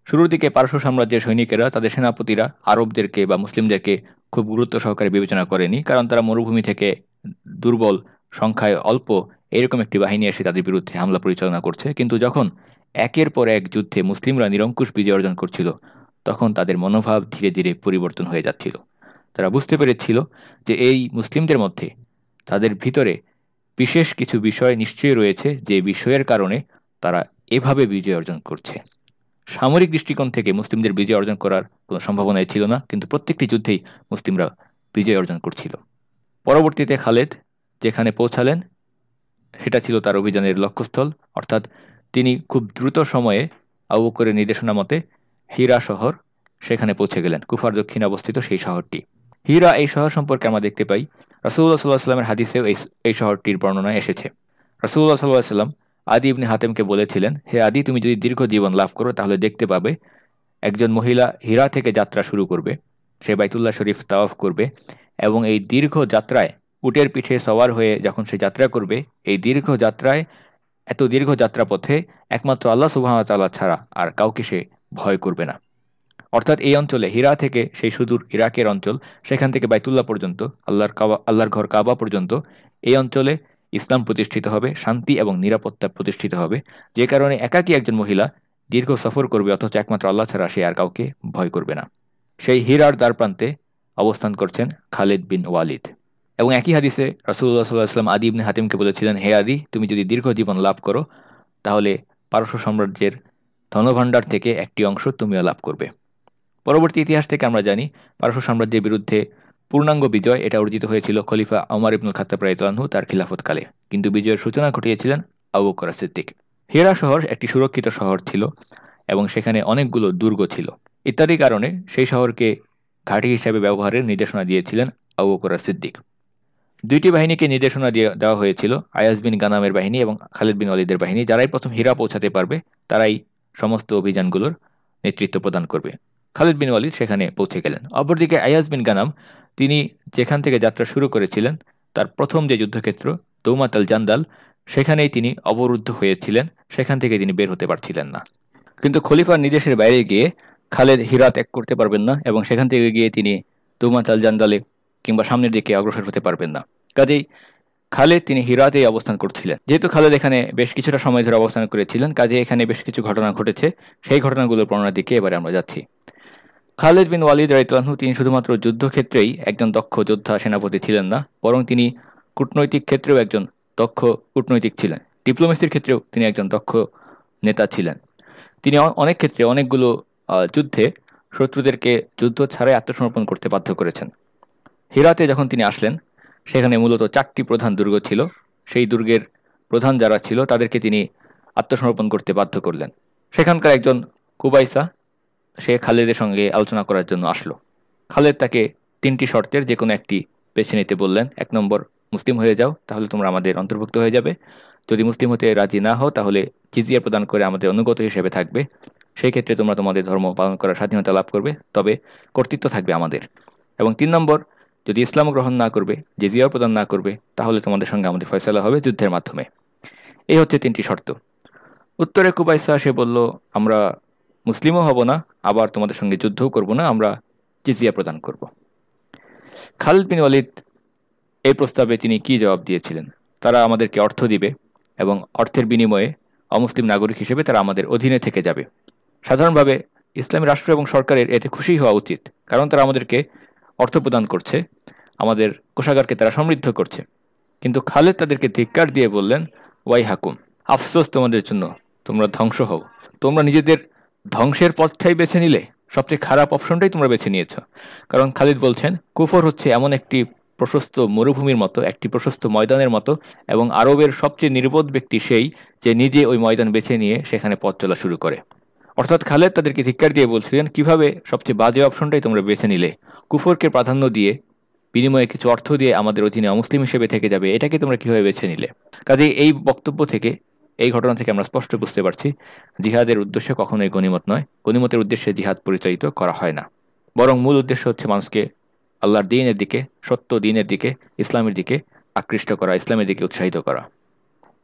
[SPEAKER 2] শুরুর দিকে পারস্য সাম্রাজ্যের সৈনিকেরা, তাদের সেনাপতিরা আরবদেরকে বা মুসলিমদেরকে খুব গুরুত্ব সহকারে বিবেচনা করেনি, কারণ তারা মরুভূমি থেকে দুর্বল সংখ্যায় অল্প, এরকম একটি বাহিনী এসে তাদের বিরুদ্ধে হামলা পরিচালনা করছে। কিন্তু যখন একের পর এক যুদ্ধে মুসলিমরা নিরঙ্কুশ বিজয় অর্জন করছিল, তখন তাদের মনোভাব ধীরে ধীরে পরিবর্তন হয়ে যাচ্ছিল। তারা বুঝতে পেরেছিল যে এই মুসলিমদের মধ্যে তাদের ভিতরে বিশেষ কিছু বিষয় নিশ্চয়ই রয়েছে যে বিষয়ের কারণে তারা এভাবে বিজয় অর্জন করছে। সামরিক দৃষ্টিকোণ থেকে মুসলিমদের বিজয় অর্জন করার কোনো সম্ভাবনাই ছিল না, কিন্তু প্রত্যেকটি যুদ্ধেই মুসলিমরা বিজয় অর্জন করছিল। পরবর্তীতে খালেদ যেখানে পৌঁছালেন, সেটা ছিল তার অভিযানের লক্ষ্যস্থল। অর্থাৎ তিনি খুব দ্রুত সময়ে আবু করে নির্দেশনা মতে হীরা শহর সেখানে পৌঁছে গেলেন, কুফার দক্ষিণে অবস্থিত সেই শহরটি। হীরা এই শহর সম্পর্কে আমরা দেখতে পাই রাসুল্লাহ সাল্লাহ সাল্লামের হাদিসেও এই শহরটির বর্ণনা এসেছে। রাসুল্লাহ সাল্লাহ সাল্লাম আদি ইবনে হাতেমকে বলেছিলেন, হে আদি, তুমি যদি দীর্ঘ জীবন লাভ করো, তাহলে দেখতে পাবে একজন মহিলা হীরা থেকে যাত্রা শুরু করবে, সে বাইতুল্লাহ শরীফ তাওয়াফ করবে এবং এই দীর্ঘ যাত্রায় উটের পিঠে সওয়ার হয়ে যখন সে যাত্রা করবে, এই দীর্ঘ যাত্রায়, এত দীর্ঘ যাত্রা পথে একমাত্র আল্লাহ সুবাহতাল্লাহ ছাড়া আর কাউকে সে ভয় করবে না। অর্থাৎ এই অঞ্চলে হীরা থেকে সেই সুদূর ইরাকের অঞ্চল, সেখান থেকে বাইতুল্লাহ পর্যন্ত, আল্লাহর কাবা, আল্লাহর ঘর কাবা পর্যন্ত, এই অঞ্চলে ইসলাম প্রতিষ্ঠিত হবে, শান্তি এবং নিরাপত্তা প্রতিষ্ঠিত হবে। যে কারণে একাকী একজন মহিলা দীর্ঘ সফর করবে, অথচ একমাত্র আল্লাহ ছাড়া সে আর কাউকে ভয় করবে না। সেই হীরার দ্বার প্রান্তে অবস্থান করছেন খালিদ বিন ওয়ালিদ। এবং একই হাদিসে রাসুল্লাহ সাল্লাহাম আদি ইবনে হাতিমকে বলেছিলেন, হে আদি, তুমি যদি দীর্ঘ জীবন লাভ করো, তাহলে পারস্য সাম্রাজ্যের ধনভাণ্ডার থেকে একটি অংশ তুমিও লাভ করবে। পরবর্তী ইতিহাস থেকে আমরা জানি, পারস্য সাম্রাজ্যের বিরুদ্ধে পূর্ণাঙ্গ বিজয়, এটা অর্জিত হয়েছিল খলিফা আমার ইবনুল খাত্তাব রাইতলানহু তার খিলাফতকালে। কিন্তু বিজয়ের সূচনা ঘটিয়েছিলেন আবু করা সিদ্দিক। হেরা শহর একটি সুরক্ষিত শহর ছিল এবং সেখানে অনেকগুলো দুর্গ ছিল। ইত্যাদি কারণে সেই শহরকে ঘাঁটি হিসাবে ব্যবহারের নির্দেশনা দিয়েছিলেন আবু বকর সিদ্দিক। দুইটি বাহিনীকে নির্দেশনা দিয়ে দেওয়া হয়েছিল, আয়াজ বিন গানামের বাহিনী এবং খালিদ বিন অলিদের বাহিনী। যারাই প্রথম হীরা পৌঁছাতে পারবে, তারাই সমস্ত অভিযানগুলোর নেতৃত্ব প্রদান করবে। খালিদ বিন ওয়ালিদ সেখানে পৌঁছে গেলেন। অপরদিকে আয়াজ বিন গানাম, তিনি যেখান থেকে যাত্রা শুরু করেছিলেন, তার প্রথম যে যুদ্ধক্ষেত্র দৌমাত আল জান্দাল, সেখানেই তিনি অবরুদ্ধ হয়েছিলেন, সেখান থেকে তিনি বের হতে পারছিলেন না। কিন্তু খলিফার নির্দেশের বাইরে গিয়ে খালেদ হীরা ত্যাগ করতে পারবেন না এবং সেখান থেকে গিয়ে তিনি দৌমাত আল জান্দালে কিংবা সামনের দিকে অগ্রসর হতে পারবেন না। কাজেই খালেদ তিনি হিরাতেই অবস্থান করছিলেন। যেহেতু খালেদ এখানে বেশ কিছুটা সময় ধরে অবস্থান করেছিলেন কাজে এখানে বেশ কিছু ঘটনা ঘটেছে। সেই ঘটনাগুলোর বর্ণনার দিকে এবারে আমরা যাচ্ছি। খালেদ বিন ওয়ালিদ রাইতলানহু তিনি শুধুমাত্র যুদ্ধক্ষেত্রেই একজন দক্ষ যোদ্ধা, সেনাপতি ছিলেন না, বরং তিনি কূটনৈতিক ক্ষেত্রেও একজন দক্ষ কূটনৈতিক ছিলেন। ডিপ্লোমেসির ক্ষেত্রেও তিনি একজন দক্ষ নেতা ছিলেন। তিনি অনেক ক্ষেত্রে অনেকগুলো যুদ্ধে শত্রুদেরকে যুদ্ধ ছাড়াই আত্মসমর্পণ করতে বাধ্য করেছেন। হিরাতে যখন তিনি আসলেন, সেখানে মূলত চারটি প্রধান দুর্গ ছিল। সেই দুর্গের প্রধান যারা ছিল, তাদেরকে তিনি আত্মসমর্পণ করতে বাধ্য করলেন। সেখানকার একজন কুবাইসা, সে খালেদের সঙ্গে আলোচনা করার জন্য আসলো। খালেদ তাকে তিনটি শর্তের যে কোনো একটি বেছে নিতে বললেন। এক নম্বর, মুসলিম হয়ে যাও, তাহলে তোমরা আমাদের অন্তর্ভুক্ত হয়ে যাবে। যদি মুসলিম হতে রাজি না হও, তাহলে জিজিয়া প্রদান করে আমাদের অনুগত হিসেবে থাকবে। সেই ক্ষেত্রে তোমরা তোমাদের ধর্ম পালন করার স্বাধীনতা লাভ করবে, তবে কর্তৃত্ব থাকবে আমাদের। এবং তিন নম্বর যদি ইসলাম গ্রহণ না করবে জিজিয়াও প্রদান না করবে, তাহলে তোমাদের সঙ্গে আমাদের ফয়সলা হবে যুদ্ধের মাধ্যমে। এই হচ্ছে তিনটি শর্ত। উত্তরে কুবাইসা সে বলল, আমরা মুসলিমও হব না, আবার তোমাদের সঙ্গে যুদ্ধও করব না, আমরা জিজিয়া প্রদান করব। খালিদ বিন ওয়ালিদ এই প্রস্তাবে তিনি কি জবাব দিয়েছিলেন? তারা আমাদেরকে অর্থ দিবে এবং অর্থের বিনিময়ে অমুসলিম নাগরিক হিসেবে তারা আমাদের অধীনে থেকে যাবে। সাধারণভাবে ইসলামী রাষ্ট্র এবং সরকারের এতে খুশি হওয়া উচিত, কারণ তারা আমাদেরকে অর্থ প্রদান করছে, আমাদের কোষাগারকে তারা সমৃদ্ধ করছে। কিন্তু খালেদ তাদেরকে ধিক্কার দিয়ে বললেন, ওয়াই হাকুম, আফসোস তোমাদের জন্য, তোমরা ধ্বংস হও। তোমরা নিজেদের ধ্বংসের পথটাই বেছে নিলে, সবচেয়ে খারাপ অপশনটাই তোমরা বেছে নিয়েছ। কারণ খালিদ বলছেন, কুফর হচ্ছে এমন একটি প্রশস্ত মরুভূমির মতো, একটি প্রশস্ত ময়দানের মতো, এবং আরবের সবচেয়ে নির্বোধ ব্যক্তি সেই যে নিজে ওই ময়দান বেছে নিয়ে সেখানে পথ চলা শুরু করে। অর্থাৎ খালেদ তাদেরকে ধিক্কার দিয়ে বলছিলেন, কীভাবে সবচেয়ে বাজে অপশনটাই তোমরা বেছে নিলে? কুফরকে প্রাধান্য দিয়ে, বিনিময়ে কিছু অর্থ দিয়ে আমাদের অধীনে অমুসলিম হিসেবে থেকে যাবে, এটাকে তোমরা কীভাবে বেছে নিলে? কাজে এই বক্তব্য থেকে, এই ঘটনা থেকে আমরা স্পষ্ট বুঝতে পারছি, জিহাদের উদ্দেশ্য কখনোই গণিমত নয়। গণিমতের উদ্দেশ্যে জিহাদ পরিচালিত করা হয় না। বরং মূল উদ্দেশ্য হচ্ছে মানুষকে আল্লাহর দিনের দিকে, সত্য দিনের দিকে, ইসলামের দিকে আকৃষ্ট করা, ইসলামের দিকে উৎসাহিত করা।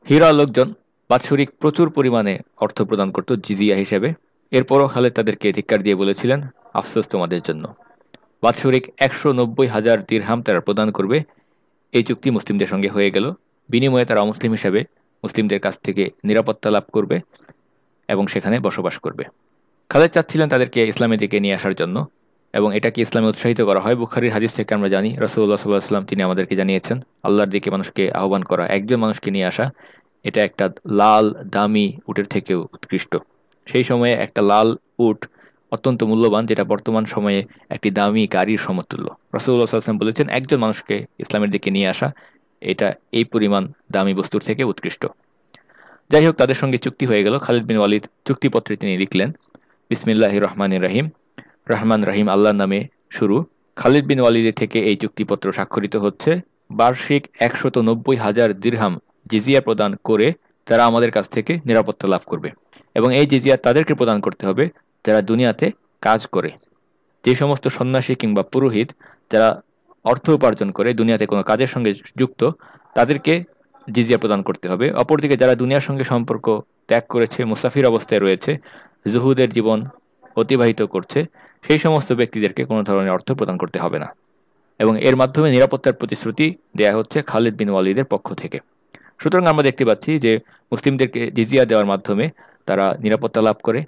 [SPEAKER 2] হিরা লোকজন বাৎসরিক প্রচুর পরিমাণে অর্থ প্রদান করত জিজিয়া হিসেবে। এরপরও খালেদ তাদেরকে ধিক্কার দিয়ে বলেছিলেন, আফসোস তোমাদের জন্য। বাৎসরিক একশো নব্বই হাজার তিরহাম তারা প্রদান করবে। এই চুক্তি মুসলিমদের সঙ্গে হয়ে গেল। বিনিময়ে তারা মুসলিম হিসাবে মুসলিমদের কাছ থেকে নিরাপত্তা লাভ করবে এবং সেখানে বসবাস করবে। খালেদ চাচ্ছিলেন তাদেরকে ইসলামের দিকে নিয়ে আসার জন্য এবং এটাকে ইসলামে উৎসাহিত করা হয়। বুখারির হাদিস থেকে আমরা জানি রসুল্লাহ সাল্লাহ সাল্লাম তিনি আমাদেরকে জানিয়েছেন, আল্লাহর দিকে মানুষকে আহ্বান করা, একজন মানুষকে নিয়ে আসা এটা একটা লাল, দামি উটের থেকেও উৎকৃষ্ট। সেই সময়ে একটা লাল উট অত্যন্ত মূল্যবান, যেটা বর্তমান সময়ে একটি দামি গাড়ির সমতুল্য। রসুল্লাহ সাল্লাম বলেছেন, একজন মানুষকে ইসলামের দিকে নিয়ে আসা, এটা এই পরিমাণ দামি বস্তুর থেকে উৎকৃষ্ট। যাই হোক, তাদের সঙ্গে চুক্তি হয়ে গেল। খালিদ বিন ওয়ালিদ চুক্তিপত্রে তিনি লিখলেন বিসমিল্লাহ রহমান রাহিম। রহমান রাহিম আল্লাহর নামে শুরু। খালিদ বিন ওয়ালিদের থেকে এই চুক্তিপত্র স্বাক্ষরিত হচ্ছে বার্ষিক একশত নব্বই হাজার দীর্হাম জিজিয়া প্রদান করে তারা আমাদের কাছ থেকে নিরাপত্তা লাভ করবে। এবং এই জিজিয়া তাদেরকে প্রদান করতে হবে যারা দুনিয়াতে কাজ করে। যে সমস্ত সন্ন্যাসী কিংবা পুরোহিত যারা অর্থ উপার্জন করে, দুনিয়াতে কোনো কাজের সঙ্গে যুক্ত, তাদেরকে জিজিয়া প্রদান করতে হবে। অপরদিকে যারা দুনিয়ার সঙ্গে সম্পর্ক ত্যাগ করেছে, মুসাফির অবস্থায় রয়েছে, জুহুদের জীবন অতিবাহিত করছে, সেই সমস্ত ব্যক্তিদেরকে কোনো ধরনের অর্থ প্রদান করতে হবে না। এবং এর মাধ্যমে নিরাপত্তার প্রতিশ্রুতি দেয়া হচ্ছে খালিদ বিন ওয়ালিদের পক্ষ থেকে। সুতরাং আমরা দেখতে পাচ্ছি যে মুসলিমদেরকে জিজিয়া দেওয়ার মাধ্যমে তারা নিরাপত্তা লাভ করে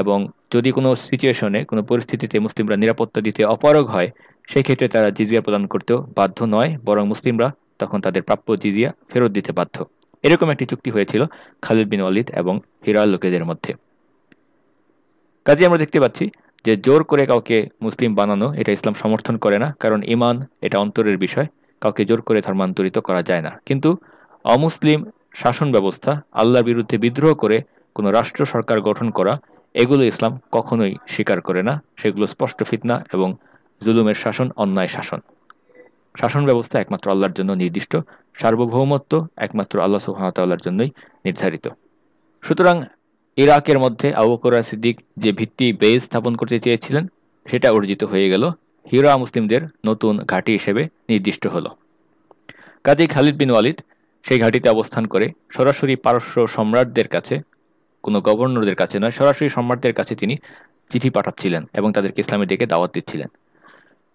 [SPEAKER 2] এবং যদি কোনো সিচুয়েশনে কোনো পরিস্থিতিতে মুসলিমরা নিরাপত্তা দিতে অপারগ হয় সেই ক্ষেত্রে তারা জিজিয়া প্রদান করতেও বাধ্য নয়, বরং মুসলিমরা তখন তাদের প্রাপ্য জিজিয়া ফেরত দিতে বাধ্য। এরকম একটি চুক্তি হয়েছিল খালিদ বিন ওয়ালিদ এবং হিরাল লোকেদের মধ্যে। কাজে আমরা দেখতে পাচ্ছি যে জোর করে কাউকে মুসলিম বানানো এটা ইসলাম সমর্থন করে না, কারণ ইমান এটা অন্তরের বিষয়, কাউকে জোর করে ধর্মান্তরিত করা যায় না। কিন্তু অমুসলিম শাসন ব্যবস্থা আল্লাহর বিরুদ্ধে বিদ্রোহ করে কোনো রাষ্ট্র সরকার গঠন করা, এগুলো ইসলাম কখনোই স্বীকার করে না। সেগুলো স্পষ্ট ফিতনা এবং জুলুমের শাসন, অন্যায় শাসন। শাসন ব্যবস্থা একমাত্র আল্লাহর জন্য নির্দিষ্ট। সার্বভৌমত্ব একমাত্র আল্লাহ সুহামতাল্লাহর জন্যই নির্ধারিত। সুতরাং ইরাকের মধ্যে আবু সিদ্দিক যে ভিত্তি বেজ স্থাপন করতে চেয়েছিলেন, সেটা অর্জিত হয়ে গেল। হিরা মুসলিমদের নতুন ঘাঁটি হিসেবে নির্দিষ্ট হল। কাজী খালিদ বিন ওয়ালিদ সেই ঘাঁটিতে অবস্থান করে। সরাসরি পারস্য সম্রাটদের কাছে, কোনো গভর্নরদের কাছে নয়, সরাসরি সম্রাটদের কাছে তিনি চিঠি পাঠাচ্ছিলেন এবং তাদেরকে ইসলামের দিকে দাওয়াত দিচ্ছিলেন।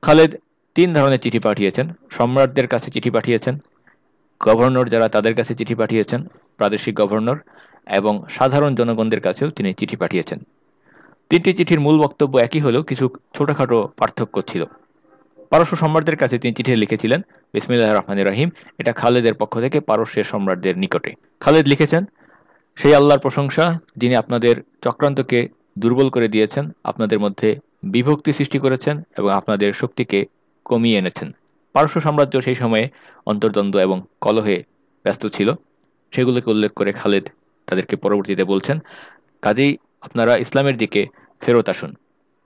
[SPEAKER 2] খালেদ তিন ধরনের চিঠি পাঠিয়েছেন। সম্রাটদের কাছে চিঠি পাঠিয়েছেন, গভর্নর যারা তাদের কাছে চিঠি পাঠিয়েছেন, প্রাদেশিক গভর্নর এবং সাধারণ জনগণদের কাছেও তিনি চিঠি পাঠিয়েছেন। তিনটি চিঠির মূল বক্তব্য একই হলেও কিছু ছোটখাটো পার্থক্য ছিল। পারস্য সম্রাটদের কাছে তিনি চিঠি লিখেছিলেন বিসমিল্লাহ রহমান রাহিম। এটা খালেদের পক্ষ থেকে পারস্যের সম্রাটদের নিকটে। খালেদ লিখেছেন, সেই আল্লাহর প্রশংসা যিনি আপনাদের চক্রান্তকে দুর্বল করে দিয়েছেন, আপনাদের মধ্যে বিভক্তি সৃষ্টি করেছেন এবং আপনাদের শক্তিকে কমিয়ে এনেছেন। পারস্য সাম্রাজ্য সেই সময়ে অন্তর্দ্বন্দ্ব এবং কলহে ব্যস্ত ছিল। সেগুলোকে উল্লেখ করে খালেদ তাদেরকে পরবর্তীতে বলছেন, কাজেই আপনারা ইসলামের দিকে ফেরত আসুন।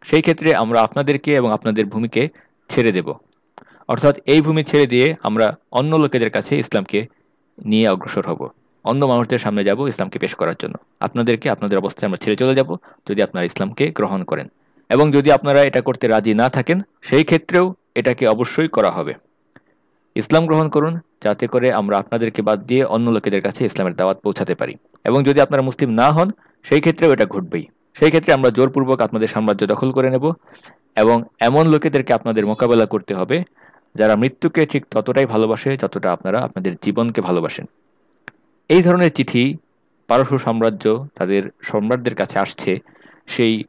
[SPEAKER 2] সেই ক্ষেত্রে আমরা আপনাদেরকে এবং আপনাদের ভূমিকে ছেড়ে দেব। অর্থাৎ এই ভূমি ছেড়ে দিয়ে আমরা অন্য লোকেদের কাছে ইসলামকে নিয়ে অগ্রসর হব। অন্য মানুষদের সামনে যাব ইসলামকে পেশ করার জন্য। আপনাদেরকে, আপনাদের অবস্থায় আমরা ছেড়ে চলে যাব যদি আপনারা ইসলামকে গ্রহণ করেন। এবং যদি আপনারা এটা করতে রাজি না থাকেন, সেই ক্ষেত্রেও এটাকে অবশ্যই করা হবে। ইসলাম গ্রহণ করুন, যাতে করে আমরা আপনাদেরকে বাদ দিয়ে অন্য লোকেদের কাছে ইসলামের দাওয়াত পৌঁছাতে পারি। এবং যদি আপনারা মুসলিম না হন, সেই ক্ষেত্রেও এটা ঘটবেই। সেই ক্ষেত্রে আমরা জোরপূর্বক আপনাদের সাম্রাজ্য দখল করে নেব এবং এমন লোকেদেরকে আপনাদের মোকাবেলা করতে হবে যারা মৃত্যুকে ঠিক ততটাই ভালোবাসে যতটা আপনারা আপনাদের জীবনকে ভালোবাসেন। এই ধরনের চিঠি পারস্য সাম্রাজ্য তাদের সম্রাটদের কাছে আসছে। সেই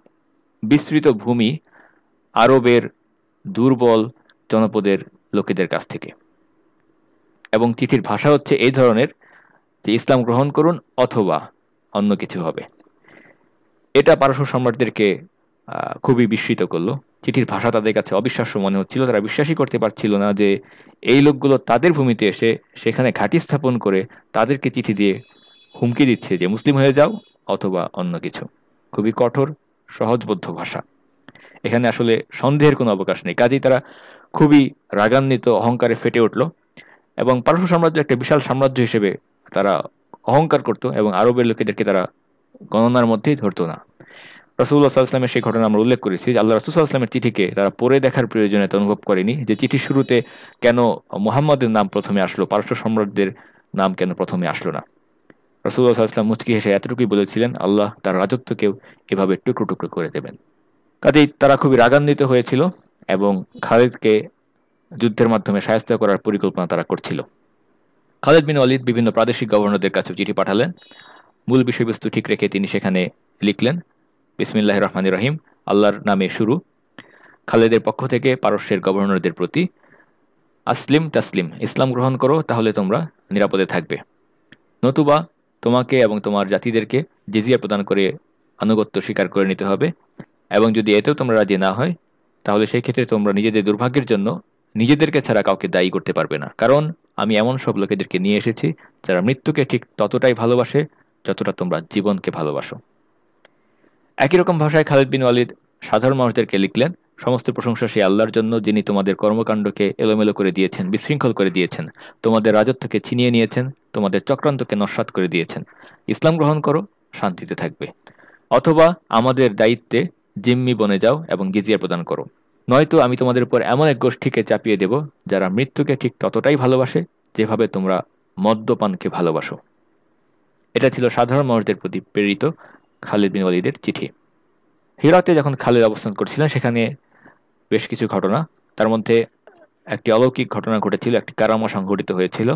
[SPEAKER 2] বিস্তৃত ভূমি আরবের দুর্বল জনপদের লোকেদের কাছ থেকে। এবং চিঠির ভাষা হচ্ছে এই ধরনের যে ইসলাম গ্রহণ করুন অথবা অন্য কিছু হবে। এটা পারস্য সম্রাটদেরকে খুবই বিস্মিত করল। চিঠির ভাষা তাদের কাছে অবিশ্বাস্য মনে হচ্ছিল। তারা বিশ্বাসই করতে পারছিল না যে এই লোকগুলো তাদের ভূমিতে এসে সেখানে ঘাঁটি স্থাপন করে তাদেরকে চিঠি দিয়ে হুমকি দিচ্ছে যে মুসলিম হয়ে যাও অথবা অন্য কিছু। খুবই কঠোর, সহজবদ্ধ ভাষা। এখানে আসলে সন্দেহের কোনো অবকাশ নেই। কাজেই তারা খুবই রাগান্বিত, অহংকারে ফেটে উঠল এবং পারস্য সাম্রাজ্য একটা বিশাল সাম্রাজ্য হিসেবে তারা অহংকার করত এবং আরবের লোকেদেরকে তারা গণনার মধ্যেই ধরতো না। রসুল্লাহ সাল্লাহামের সেই ঘটনা আমরা উল্লেখ করেছি যে আল্লাহ রসুল্লাহামের চিঠিকে তারা পড়ে দেখার প্রয়োজনীয়তা অনুভব করেনি যে চিঠির শুরুতে কেন মোহাম্মদের নাম প্রথমে আসলো, পারস্য সম্রাটদের নাম কেন প্রথমে আসলো না। রসুল্লাহ সাল্লাহাম মুচকি হেসে এতটুকুই বলেছিলেন, আল্লাহ তার রাজত্বকেও এভাবে টুকরো টুকরো করে দেবেন। কাজেই তারা খুবই রাগান্বিত হয়েছিল এবং খালিদকে যুদ্ধের মাধ্যমে সাহায্য করার পরিকল্পনা তারা করছিল। খালেদ বিন অলিদ বিভিন্ন প্রাদেশিক গভর্নরদের কাছে চিঠি পাঠালেন। মূল বিষয়বস্তু ঠিক রেখে তিনি সেখানে লিখলেন বিসমিল্লাহ রহমান রহিম। আল্লাহর নামে শুরু। খালেদের পক্ষ থেকে পারস্যের গভর্নরদের প্রতি আসলিম তাসলিম, ইসলাম গ্রহণ করো, তাহলে তোমরা নিরাপদে থাকবে। নতুবা তোমাকে এবং তোমার জাতিদেরকে জেজিয়া প্রদান করে আনুগত্য স্বীকার করে নিতে হবে। এবং যদি এতেও তোমরা রাজি না হয়, তাহলে সেই ক্ষেত্রে তোমরা নিজেদের দুর্ভাগ্যের জন্য নিজেদেরকে ছাড়া কাউকে দায়ী করতে পারবে না। কারণ আমি এমন সব লোকেদেরকে নিয়ে এসেছি, যারা মৃত্যুকে ঠিক ততটাই ভালোবাসে, যতটা তোমরা জীবনকে ভালোবাসো। একই রকম ভাষায় খালিদ বিন ওয়ালিদ সাধারণ মানুষদেরকে লিখলেন, সমস্ত প্রশংসা সেই আল্লাহর জন্য যিনি তোমাদের কর্মকাণ্ডকে এলোমেলো করে দিয়েছেন, বিশৃঙ্খল করে দিয়েছেন, তোমাদের রাজত্বকে ছিনিয়ে নিয়েছেন, তোমাদের চক্রান্তকে নস্বাত করে দিয়েছেন। ইসলাম গ্রহণ করো, শান্তিতে থাকবে। অথবা আমাদের দায়িত্বে জিম্মি বনে যাও এবং গিজিয়া প্রদান করো। নয়তো আমি তোমাদের উপর এমন এক গোষ্ঠীকে চাপিয়ে দেব, যারা মৃত্যুকে ঠিক ততটাই ভালোবাসে যেভাবে তোমরা মদ্যপানকে ভালোবাসো। এটা ছিল সাধারণ মানুষদের প্রতি প্রেরিত খালিদ বিন ওয়ালিদের চিঠি। হিরাতে যখন খালিদ অবস্থান করছিলেন, সেখানে বেশ কিছু ঘটনা। তার মধ্যে একটি অলৌকিক ঘটনা ঘটেছিল, একটি কারামা সংঘটিত হয়েছিল।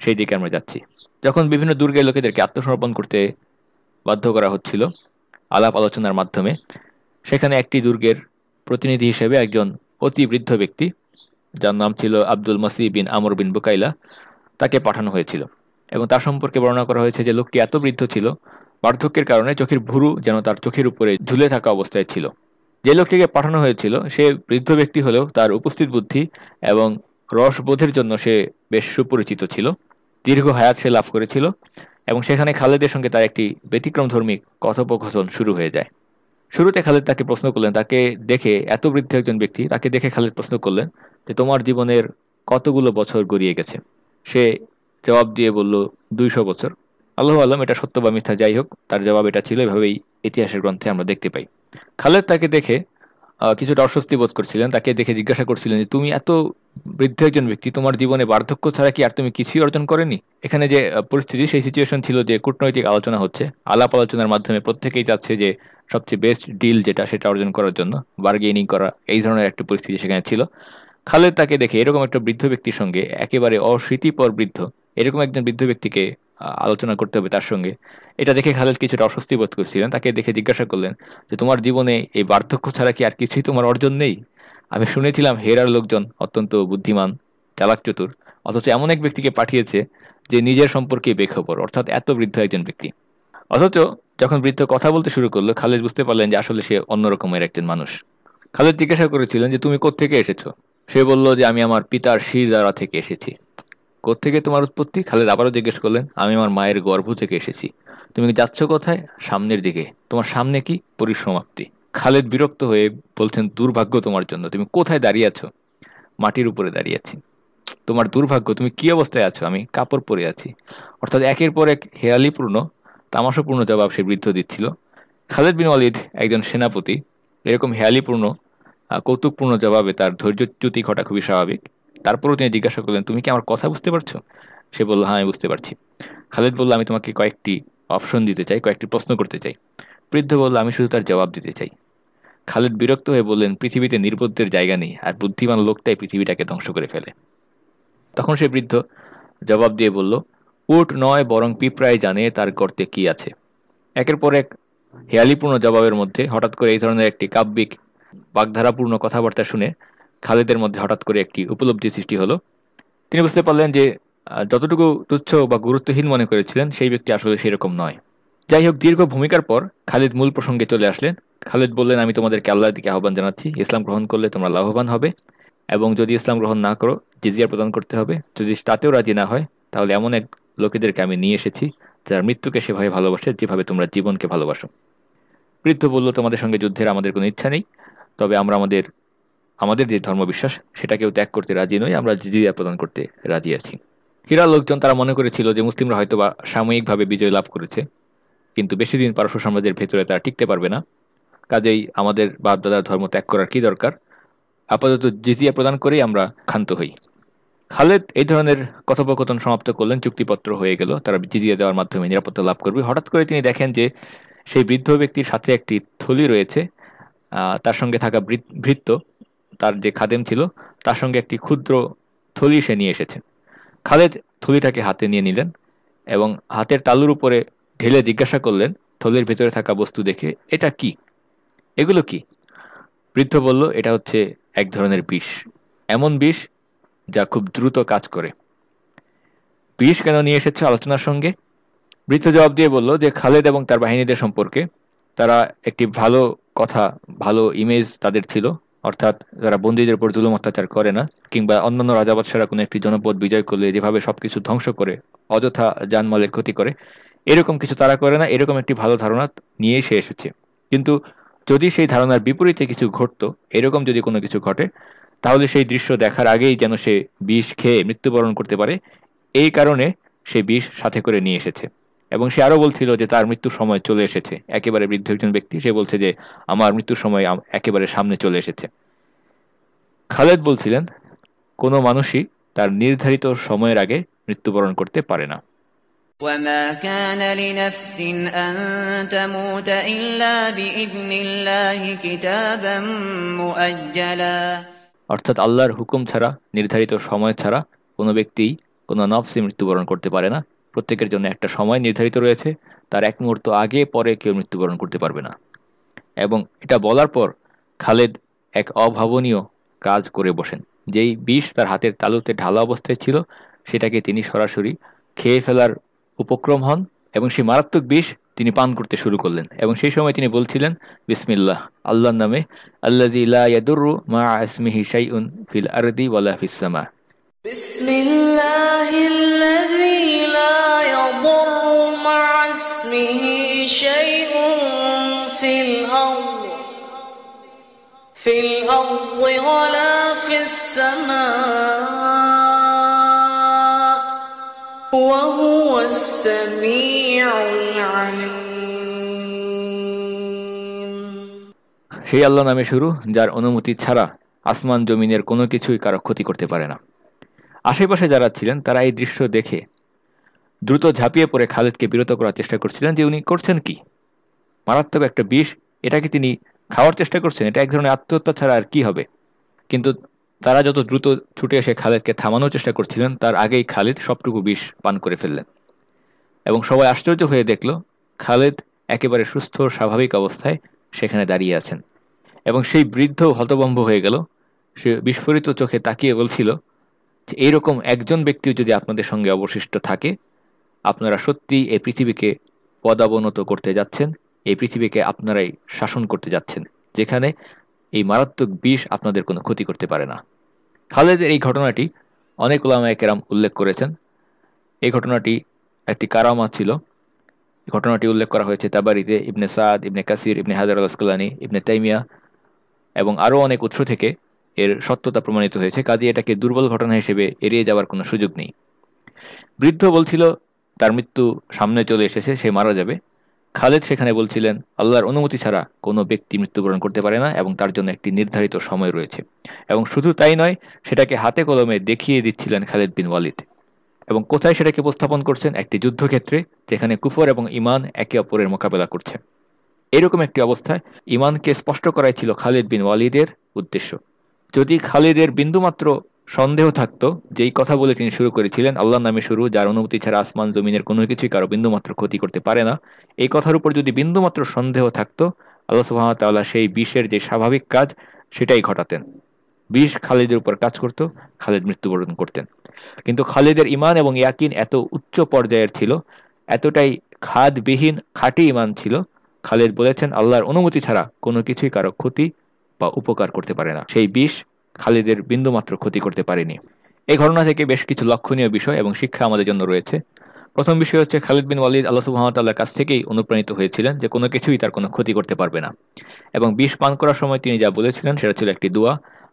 [SPEAKER 2] সেই দিকে আমরা যাচ্ছি। যখন বিভিন্ন দুর্গের লোকেদেরকে আত্মসমর্পণ করতে বাধ্য করা হচ্ছিল আলাপ আলোচনার মাধ্যমে, সেখানে একটি দুর্গের প্রতিনিধি হিসেবে একজন অতি বৃদ্ধ ব্যক্তি, যার নাম ছিল আব্দুল মাসি বিন আমর বিন বুকাইলা, তাকে পাঠানো হয়েছিল। এবং তার সম্পর্কে বর্ণনা করা হয়েছে যে, লোকটি এত বৃদ্ধ ছিল বার্ধক্যের কারণে চোখের ভুরু যেন তার চোখের উপরে ঝুলে থাকা অবস্থায় ছিল। যে লোকটিকে পাঠানো হয়েছিল, সে বৃদ্ধ ব্যক্তি হলেও তার উপস্থিত বুদ্ধি এবং রসবোধের জন্য সে বেশ সুপরিচিত ছিল। দীর্ঘ হায়াত সে লাভ করেছিল এবং সেখানে খালেদের সঙ্গে তার একটি ব্যতিক্রম ধর্মিক কথোপকথন শুরু হয়ে যায়। শুরুতে খালেদ তাকে প্রশ্ন করলেন, তাকে দেখে এত বৃদ্ধ একজন ব্যক্তি, তাকে দেখে খালেদ প্রশ্ন করলেন যে, তোমার জীবনের কতগুলো বছর গড়িয়ে গেছে? সে জবাব দিয়ে বলল, দুইশো বছর। আল্লাহ আলম, এটা সত্য বা মিথ্যা, যাই হোক, তার জবাব এটা ছিল, এভাবেই ইতিহাসের গ্রন্থে আমরা দেখতে পাই। খালেদ তাকে দেখে কিছুটা অস্বস্তি বোধ করছিলেন, তাকে দেখে জিজ্ঞাসা করছিলেন যে, তুমি এত বৃদ্ধ একজন ব্যক্তি, তোমার জীবনে বার্ধক্য ছাড়া কি আর তুমি কিছুই অর্জন করেনি? এখানে যে পরিস্থিতি, সেই সিচুয়েশন ছিল যে, কূটনৈতিক আলোচনা হচ্ছে। আলাপ আলোচনার মাধ্যমে প্রত্যেকেই চাচ্ছে যে, সবচেয়ে বেস্ট ডিল যেটা, সেটা অর্জন করার জন্য বার্গেনিং করা, এই ধরনের একটা পরিস্থিতি সেখানে ছিল। খালেদ তাকে দেখে, এরকম একটা বৃদ্ধ ব্যক্তির সঙ্গে একেবারে অস্মৃতিপর বৃদ্ধ, এরকম একজন বৃদ্ধ ব্যক্তিকে আলোচনা করতে হবে তার সঙ্গে। এটা দেখে খালেদ কিছুটা অস্বস্তি বোধ করছিলেন। তাকে দেখে জিজ্ঞাসা করলেন, যে তোমার জীবনে এই বার্ধক্য ছাড়া কি আর কিছুই তোমার অর্জন নেই? আমি শুনেছিলাম হেরার লোকজন অত্যন্ত বুদ্ধিমান চালাক চতুর অথচ এমন এক ব্যক্তিকে পাঠিয়েছে যে নিজের সম্পর্কে বেখবর, অর্থাৎ এত বৃদ্ধ একজন ব্যক্তি। অথচ যখন বৃদ্ধ কথা বলতে শুরু করল, খালেদ বুঝতে পারলেন যে আসলে সে অন্যরকমের একজন মানুষ। খালেদ জিজ্ঞাসা করেছিলেন যে, তুমি কোত্থেকে এসেছ? সে বলল যে, আমি আমার পিতার শির দ্বারা থেকে এসেছি। কোত্থেকে তোমার উৎপত্তি? খালেদ আবারও জিজ্ঞেস করলেন, আমি আমার মায়ের গর্ভ থেকে এসেছি। তুমি যাচ্ছ কোথায়? সামনের দিকে। তোমার সামনে কি? পরিসমাপ্তি। খালেদ বিরক্ত হয়ে বলছেন, দুর্ভাগ্য তোমার জন্য। তুমি কোথায় দাঁড়িয়ে আছো? মাটির উপরে দাঁড়িয়ে আছি। তোমার দুর্ভাগ্য? তুমি কি অবস্থায় আছো? আমি কাপড় পরে আছি। অর্থাৎ একের পর এক হেয়ালিপূর্ণ, তামাশাপূর্ণ জবাব সে বৃদ্ধ দিচ্ছিল। খালেদ বিন ওয়ালিদ, একজন সেনাপতি, এরকম হেয়ালিপূর্ণ কৌতুকপূর্ণ জবাবে তার ধৈর্যচ্যুতি ঘটা খুবই স্বাভাবিক। তারপরও তিনি জিজ্ঞাসা করলেন, তুমি কি আমার কথা বুঝতে পারছ? সে বলল হ্যাঁ আমি বুঝতে পারছি। খালেদ বলল, আমি তোমাকে কয়েকটি অপশন দিতে চাই, কয়েকটি প্রশ্ন করতে চাই। বৃদ্ধ বলল, আমি শুধু তার জবাব দিতে চাই। খালেদ বিরক্ত হয়ে বললেন, পৃথিবীতে নির্বুদ্ধের জায়গা নেই, আর বুদ্ধিমান লোকটাই পৃথিবীটাকে ধ্বংস করে ফেলে। তখন সে বৃদ্ধ জবাব দিয়ে বলল, উট নয়, বরং পিঁপড়ায় জানে তার গর্তে কি আছে। একের পর এক হেয়ালিপূর্ণ জবাবের মধ্যে হঠাৎ করে এই ধরনের একটি কাব্যিক বাগধারাপূর্ণ কথাবার্তা শুনে খালেদের মধ্যে হঠাৎ করে একটি উপলব্ধি সৃষ্টি হলো। তিনি বুঝতে পারলেন যে যতটুকু তুচ্ছ বা গুরুত্বহীন মনে করেছিলেন, সেই ব্যক্তি আসলে সেরকম নয়। যাই হোক, দীর্ঘ ভূমিকার পর খালিদ মূল প্রসঙ্গে চলে আসলেন। খালিদ বললেন, আমি তোমাদেরকে আল্লাহর দিকে আহ্বান জানাচ্ছি। ইসলাম গ্রহণ করলে তোমরা লাভবান হবে এবং যদি ইসলাম গ্রহণ না করো, জিজিয়া প্রদান করতে হবে। যদি তাতেও রাজি না হয়, তাহলে এমন এক লোকেদেরকে আমি নিয়ে এসেছি, যারা মৃত্যুকে সেভাবে ভালোবাসে যেভাবে তোমরা জীবনকে ভালোবাসো। বৃদ্ধ বলল, তোমাদের সঙ্গে যুদ্ধের আমাদের কোনো ইচ্ছা নেই, তবে আমরা আমাদের আমাদের যে ধর্মবিশ্বাস, সেটাকেও ত্যাগ করতে রাজি নই, আমরা জিজিয়া প্রদান করতে রাজি আছি। হীরা লোকজন তারা মনে করেছিল যে মুসলিমরা হয়তো বা সাময়িকভাবে বিজয় লাভ করেছে, কিন্তু বেশি দিন পারস্য সাম্রাজ্যের ভেতরে তারা টিকতে পারবে না। কাজেই আমাদের বাপ দাদার ধর্ম ত্যাগ করার কি দরকার? আপাতত জিজিয়া প্রদান করেই আমরা ক্ষান্ত হই। খালেদ এই ধরনের কথোপকথন সমাপ্ত করলেন, চুক্তিপত্র হয়ে গেল, তারা জিজিয়া দেওয়ার মাধ্যমে নিরাপত্তা লাভ করবে। হঠাৎ করে তিনি দেখেন যে সেই বৃদ্ধ ব্যক্তির সাথে একটি থলি রয়েছে তার সঙ্গে থাকা ভৃত্য তার যে খাদেম ছিল, তার সঙ্গে একটি ক্ষুদ্র থলি সে নিয়ে এসেছে। খালেদ থলিটাকে হাতে নিয়ে নিলেন এবং হাতের তালুর উপরে ঢেলে জিজ্ঞাসা করলেন, থলির ভেতরে থাকা বস্তু দেখে, এটা কি? এগুলো কি? বৃদ্ধ বলল, এটা হচ্ছে এক ধরনের বিষ। এমন বিষ যা খুব দ্রুত কাজ করে। বিষ কেন নিয়ে এসেছে আলোচনার সঙ্গে? বৃদ্ধ জবাব দিয়ে বলল যে, খালেদ এবং তার বাহিনীদের সম্পর্কে তারা একটি ভালো কথা, ভালো ইমেজ তাদের ছিল। অর্থাৎ যারা বন্দীদের উপর জুলুম অত্যাচার করে না, কিংবা অন্যান্য রাজাবাদশারা কোনো একটি জনপদ বিজয় করলে যেভাবে সবকিছু ধ্বংস করে, অযথা জানমালের ক্ষতি করে, এরকম কিছু তারা করে না, এরকম একটি ভালো ধারণা নিয়ে সে এসেছে। কিন্তু যদি সেই ধারণার বিপরীতে কিছু ঘটত, এরকম যদি কোনো কিছু ঘটে, তাহলে সেই দৃশ্য দেখার আগেই যেন সে বিষ খেয়ে মৃত্যুবরণ করতে পারে, এই কারণে সে বিষ সাথে করে নিয়ে এসেছে। এবং সে আরো বলছিল যে তার মৃত্যুর সময় চলে এসেছে একেবারে বৃদ্ধ একজন ব্যক্তি সে বলছে যে আমার মৃত্যুর সময় একেবারে সামনে চলে এসেছে খালেদ বলছিলেন কোনো মানুষই তার নির্ধারিত সময়ের আগে মৃত্যুবরণ করতে পারে না
[SPEAKER 3] وما كان لنفس أن تموت إلا بإذن الله كتابا مؤجلا
[SPEAKER 2] অর্থাৎ আল্লাহর হুকুম ছাড়া নির্ধারিত সময় ছাড়া কোনো ব্যক্তি কোনো নফসে মৃত্যুবরণ করতে পারে না প্রত্যেকের জন্য একটা সময় নির্ধারিত রয়েছে। তার এক মুহূর্ত আগে, পরে কেউ মৃত্যুবরণ করতে পারবে না। এবং এটা বলার পর খালেদ এক অভাবনীয় কাজ করে বসেন, যেই বিষ তার হাতের তালুতে ঢালা অবস্থায় ছিল, সেটাকে তিনি সরাসরি খেয়ে ফেলার উপক্রম হন এবং সেই মারাত্মক বিষ তিনি পান করতে শুরু করলেন। এবং সেই সময় তিনি বলছিলেন, বিসমিল্লাহ, আল্লাহর নামে আল্লাজি লা ইয়াদুরু মা আসমিহি ফিল আরদি ওয়ালা
[SPEAKER 3] আসমিহি শাইউন ফিল আরদ ফিল আরদি ওয়ালা ফিস সামা وهو السميع العليم
[SPEAKER 2] সেই আল্লাহ নামে শুরু যার অনুমতি ছাড়া আসমান জমিনের কোনো কিছুই কারো ক্ষতি করতে পারে না আশেপাশে যারা ছিলেন তারা এই দৃশ্য দেখে দ্রুত ঝাঁপিয়ে পড়ে খালেদকে বিরত করার চেষ্টা করছিলেন যে উনি করছেন কি? মারাত্মক একটা বিষ, এটাকে তিনি খাওয়ার চেষ্টা করছেন, এটা এক ধরনের আত্মহত্যা ছাড়া আর কি হবে? কিন্তু তারা যত দ্রুত ছুটে এসে খালেদকে থামানোর চেষ্টা করছিলেন, তার আগেই খালিদ সবটুকু বিষ পান করে ফেললেন। এবং সবাই আশ্চর্য হয়ে দেখল, খালেদ একেবারে সুস্থ, স্বাভাবিক অবস্থায় সেখানে দাঁড়িয়ে আছেন। এবং সেই বৃদ্ধ হতভম্ব হয়ে গেল। সে বিস্ফোরিত চোখে তাকিয়ে বলছিল, এইরকম একজন ব্যক্তিও যদি আপনাদের সঙ্গে অবশিষ্ট থাকে আপনারা সত্যিই এই পৃথিবীকে পদাবনত করতে যাচ্ছেন, এই পৃথিবীকে আপনারাই শাসন করতে যাচ্ছেন, যেখানে এই মারাত্মক বিষ আপনাদের কোনো ক্ষতি করতে পারে না। খালেদের এই ঘটনাটি অনেক ওলামায় কেরাম উল্লেখ করেছেন। এই ঘটনাটি একটি কারামা ছিল। ঘটনাটি উল্লেখ করা হয়েছে তাবারিতে ইবনে সাদ, ইবনে কাসির, ইবনে হাজার আল ইবনে তাইমিয়া এবং আরও অনেক উৎস থেকে এর সত্যতা প্রমাণিত হয়েছে। কাজে এটাকে দুর্বল ঘটনা হিসেবে এড়িয়ে যাওয়ার কোনো সুযোগ নেই। বৃদ্ধ বলছিল তার মৃত্যু সামনে চলে এসেছে, সে মারা যাবে। খালেদ সেখানে বলছিলেন, আল্লাহর অনুমতি ছাড়া কোনো ব্যক্তি মৃত্যুবরণ করতে পারে না এবং তার জন্য একটি নির্ধারিত সময় রয়েছে। এবং শুধু তাই নয়, সেটাকে হাতে কলমে দেখিয়ে দিচ্ছিলেন খালেদ বিন ওয়ালিদ। এবং কোথায় সেটাকে উপস্থাপন করছেন? একটি যুদ্ধক্ষেত্রে, যেখানে কুফর এবং ইমান একে অপরের মোকাবেলা করছে। এরকম একটি অবস্থায় ইমানকে স্পষ্ট করাই ছিল খালিদ বিন ওয়ালিদের উদ্দেশ্য। যদি খালিদের বিন্দুমাত্র সন্দেহ থাকতো যেই কথা বলে তিনি শুরু করেছিলেন আল্লাহ নামে শুরু, যার অনুমতি ছাড়া আসমান, জমিনের কোনো কিছুই কারও বিন্দুমাত্র ক্ষতি করতে পারে না। এই কথার উপর যদি বিন্দুমাত্র সন্দেহ থাকতো, আল্লাহ সুহামতাল্লাহ সেই বিষের যে স্বাভাবিক কাজ, সেটাই ঘটাতেন। বিষ খালিদের উপর কাজ করত, খালিদ মৃত্যুবরণ করতেন। কিন্তু খালিদের ইমান এবং ইয়াকিন এত উচ্চ পর্যায়ের ছিল, এতটাই খাদবিহীন, খাঁটি ইমান ছিল, খালিদ বলেছেন, আল্লাহর অনুমতি ছাড়া কোনো কিছুই কারও ক্ষতি বা উপকার করতে পারে না। সেই বিষ খালিদের বিন্দুমাত্র ক্ষতি করতে পারেনি। এই ঘটনা থেকে বেশ কিছু লক্ষণীয় বিষয় এবং শিক্ষা আমাদের জন্য রয়েছে। প্রথম বিষয় হচ্ছে খালিদ বিন ওয়ালিদ আল্লাহ সুহামতাল্লাহর কাছ থেকেই অনুপ্রাণিত হয়েছিলেন যে কোনো কিছুই তার কোনো ক্ষতি করতে পারবে না। এবং বিষ পান করার সময় তিনি যা বলেছিলেন সেটা ছিল একটি দোয়া,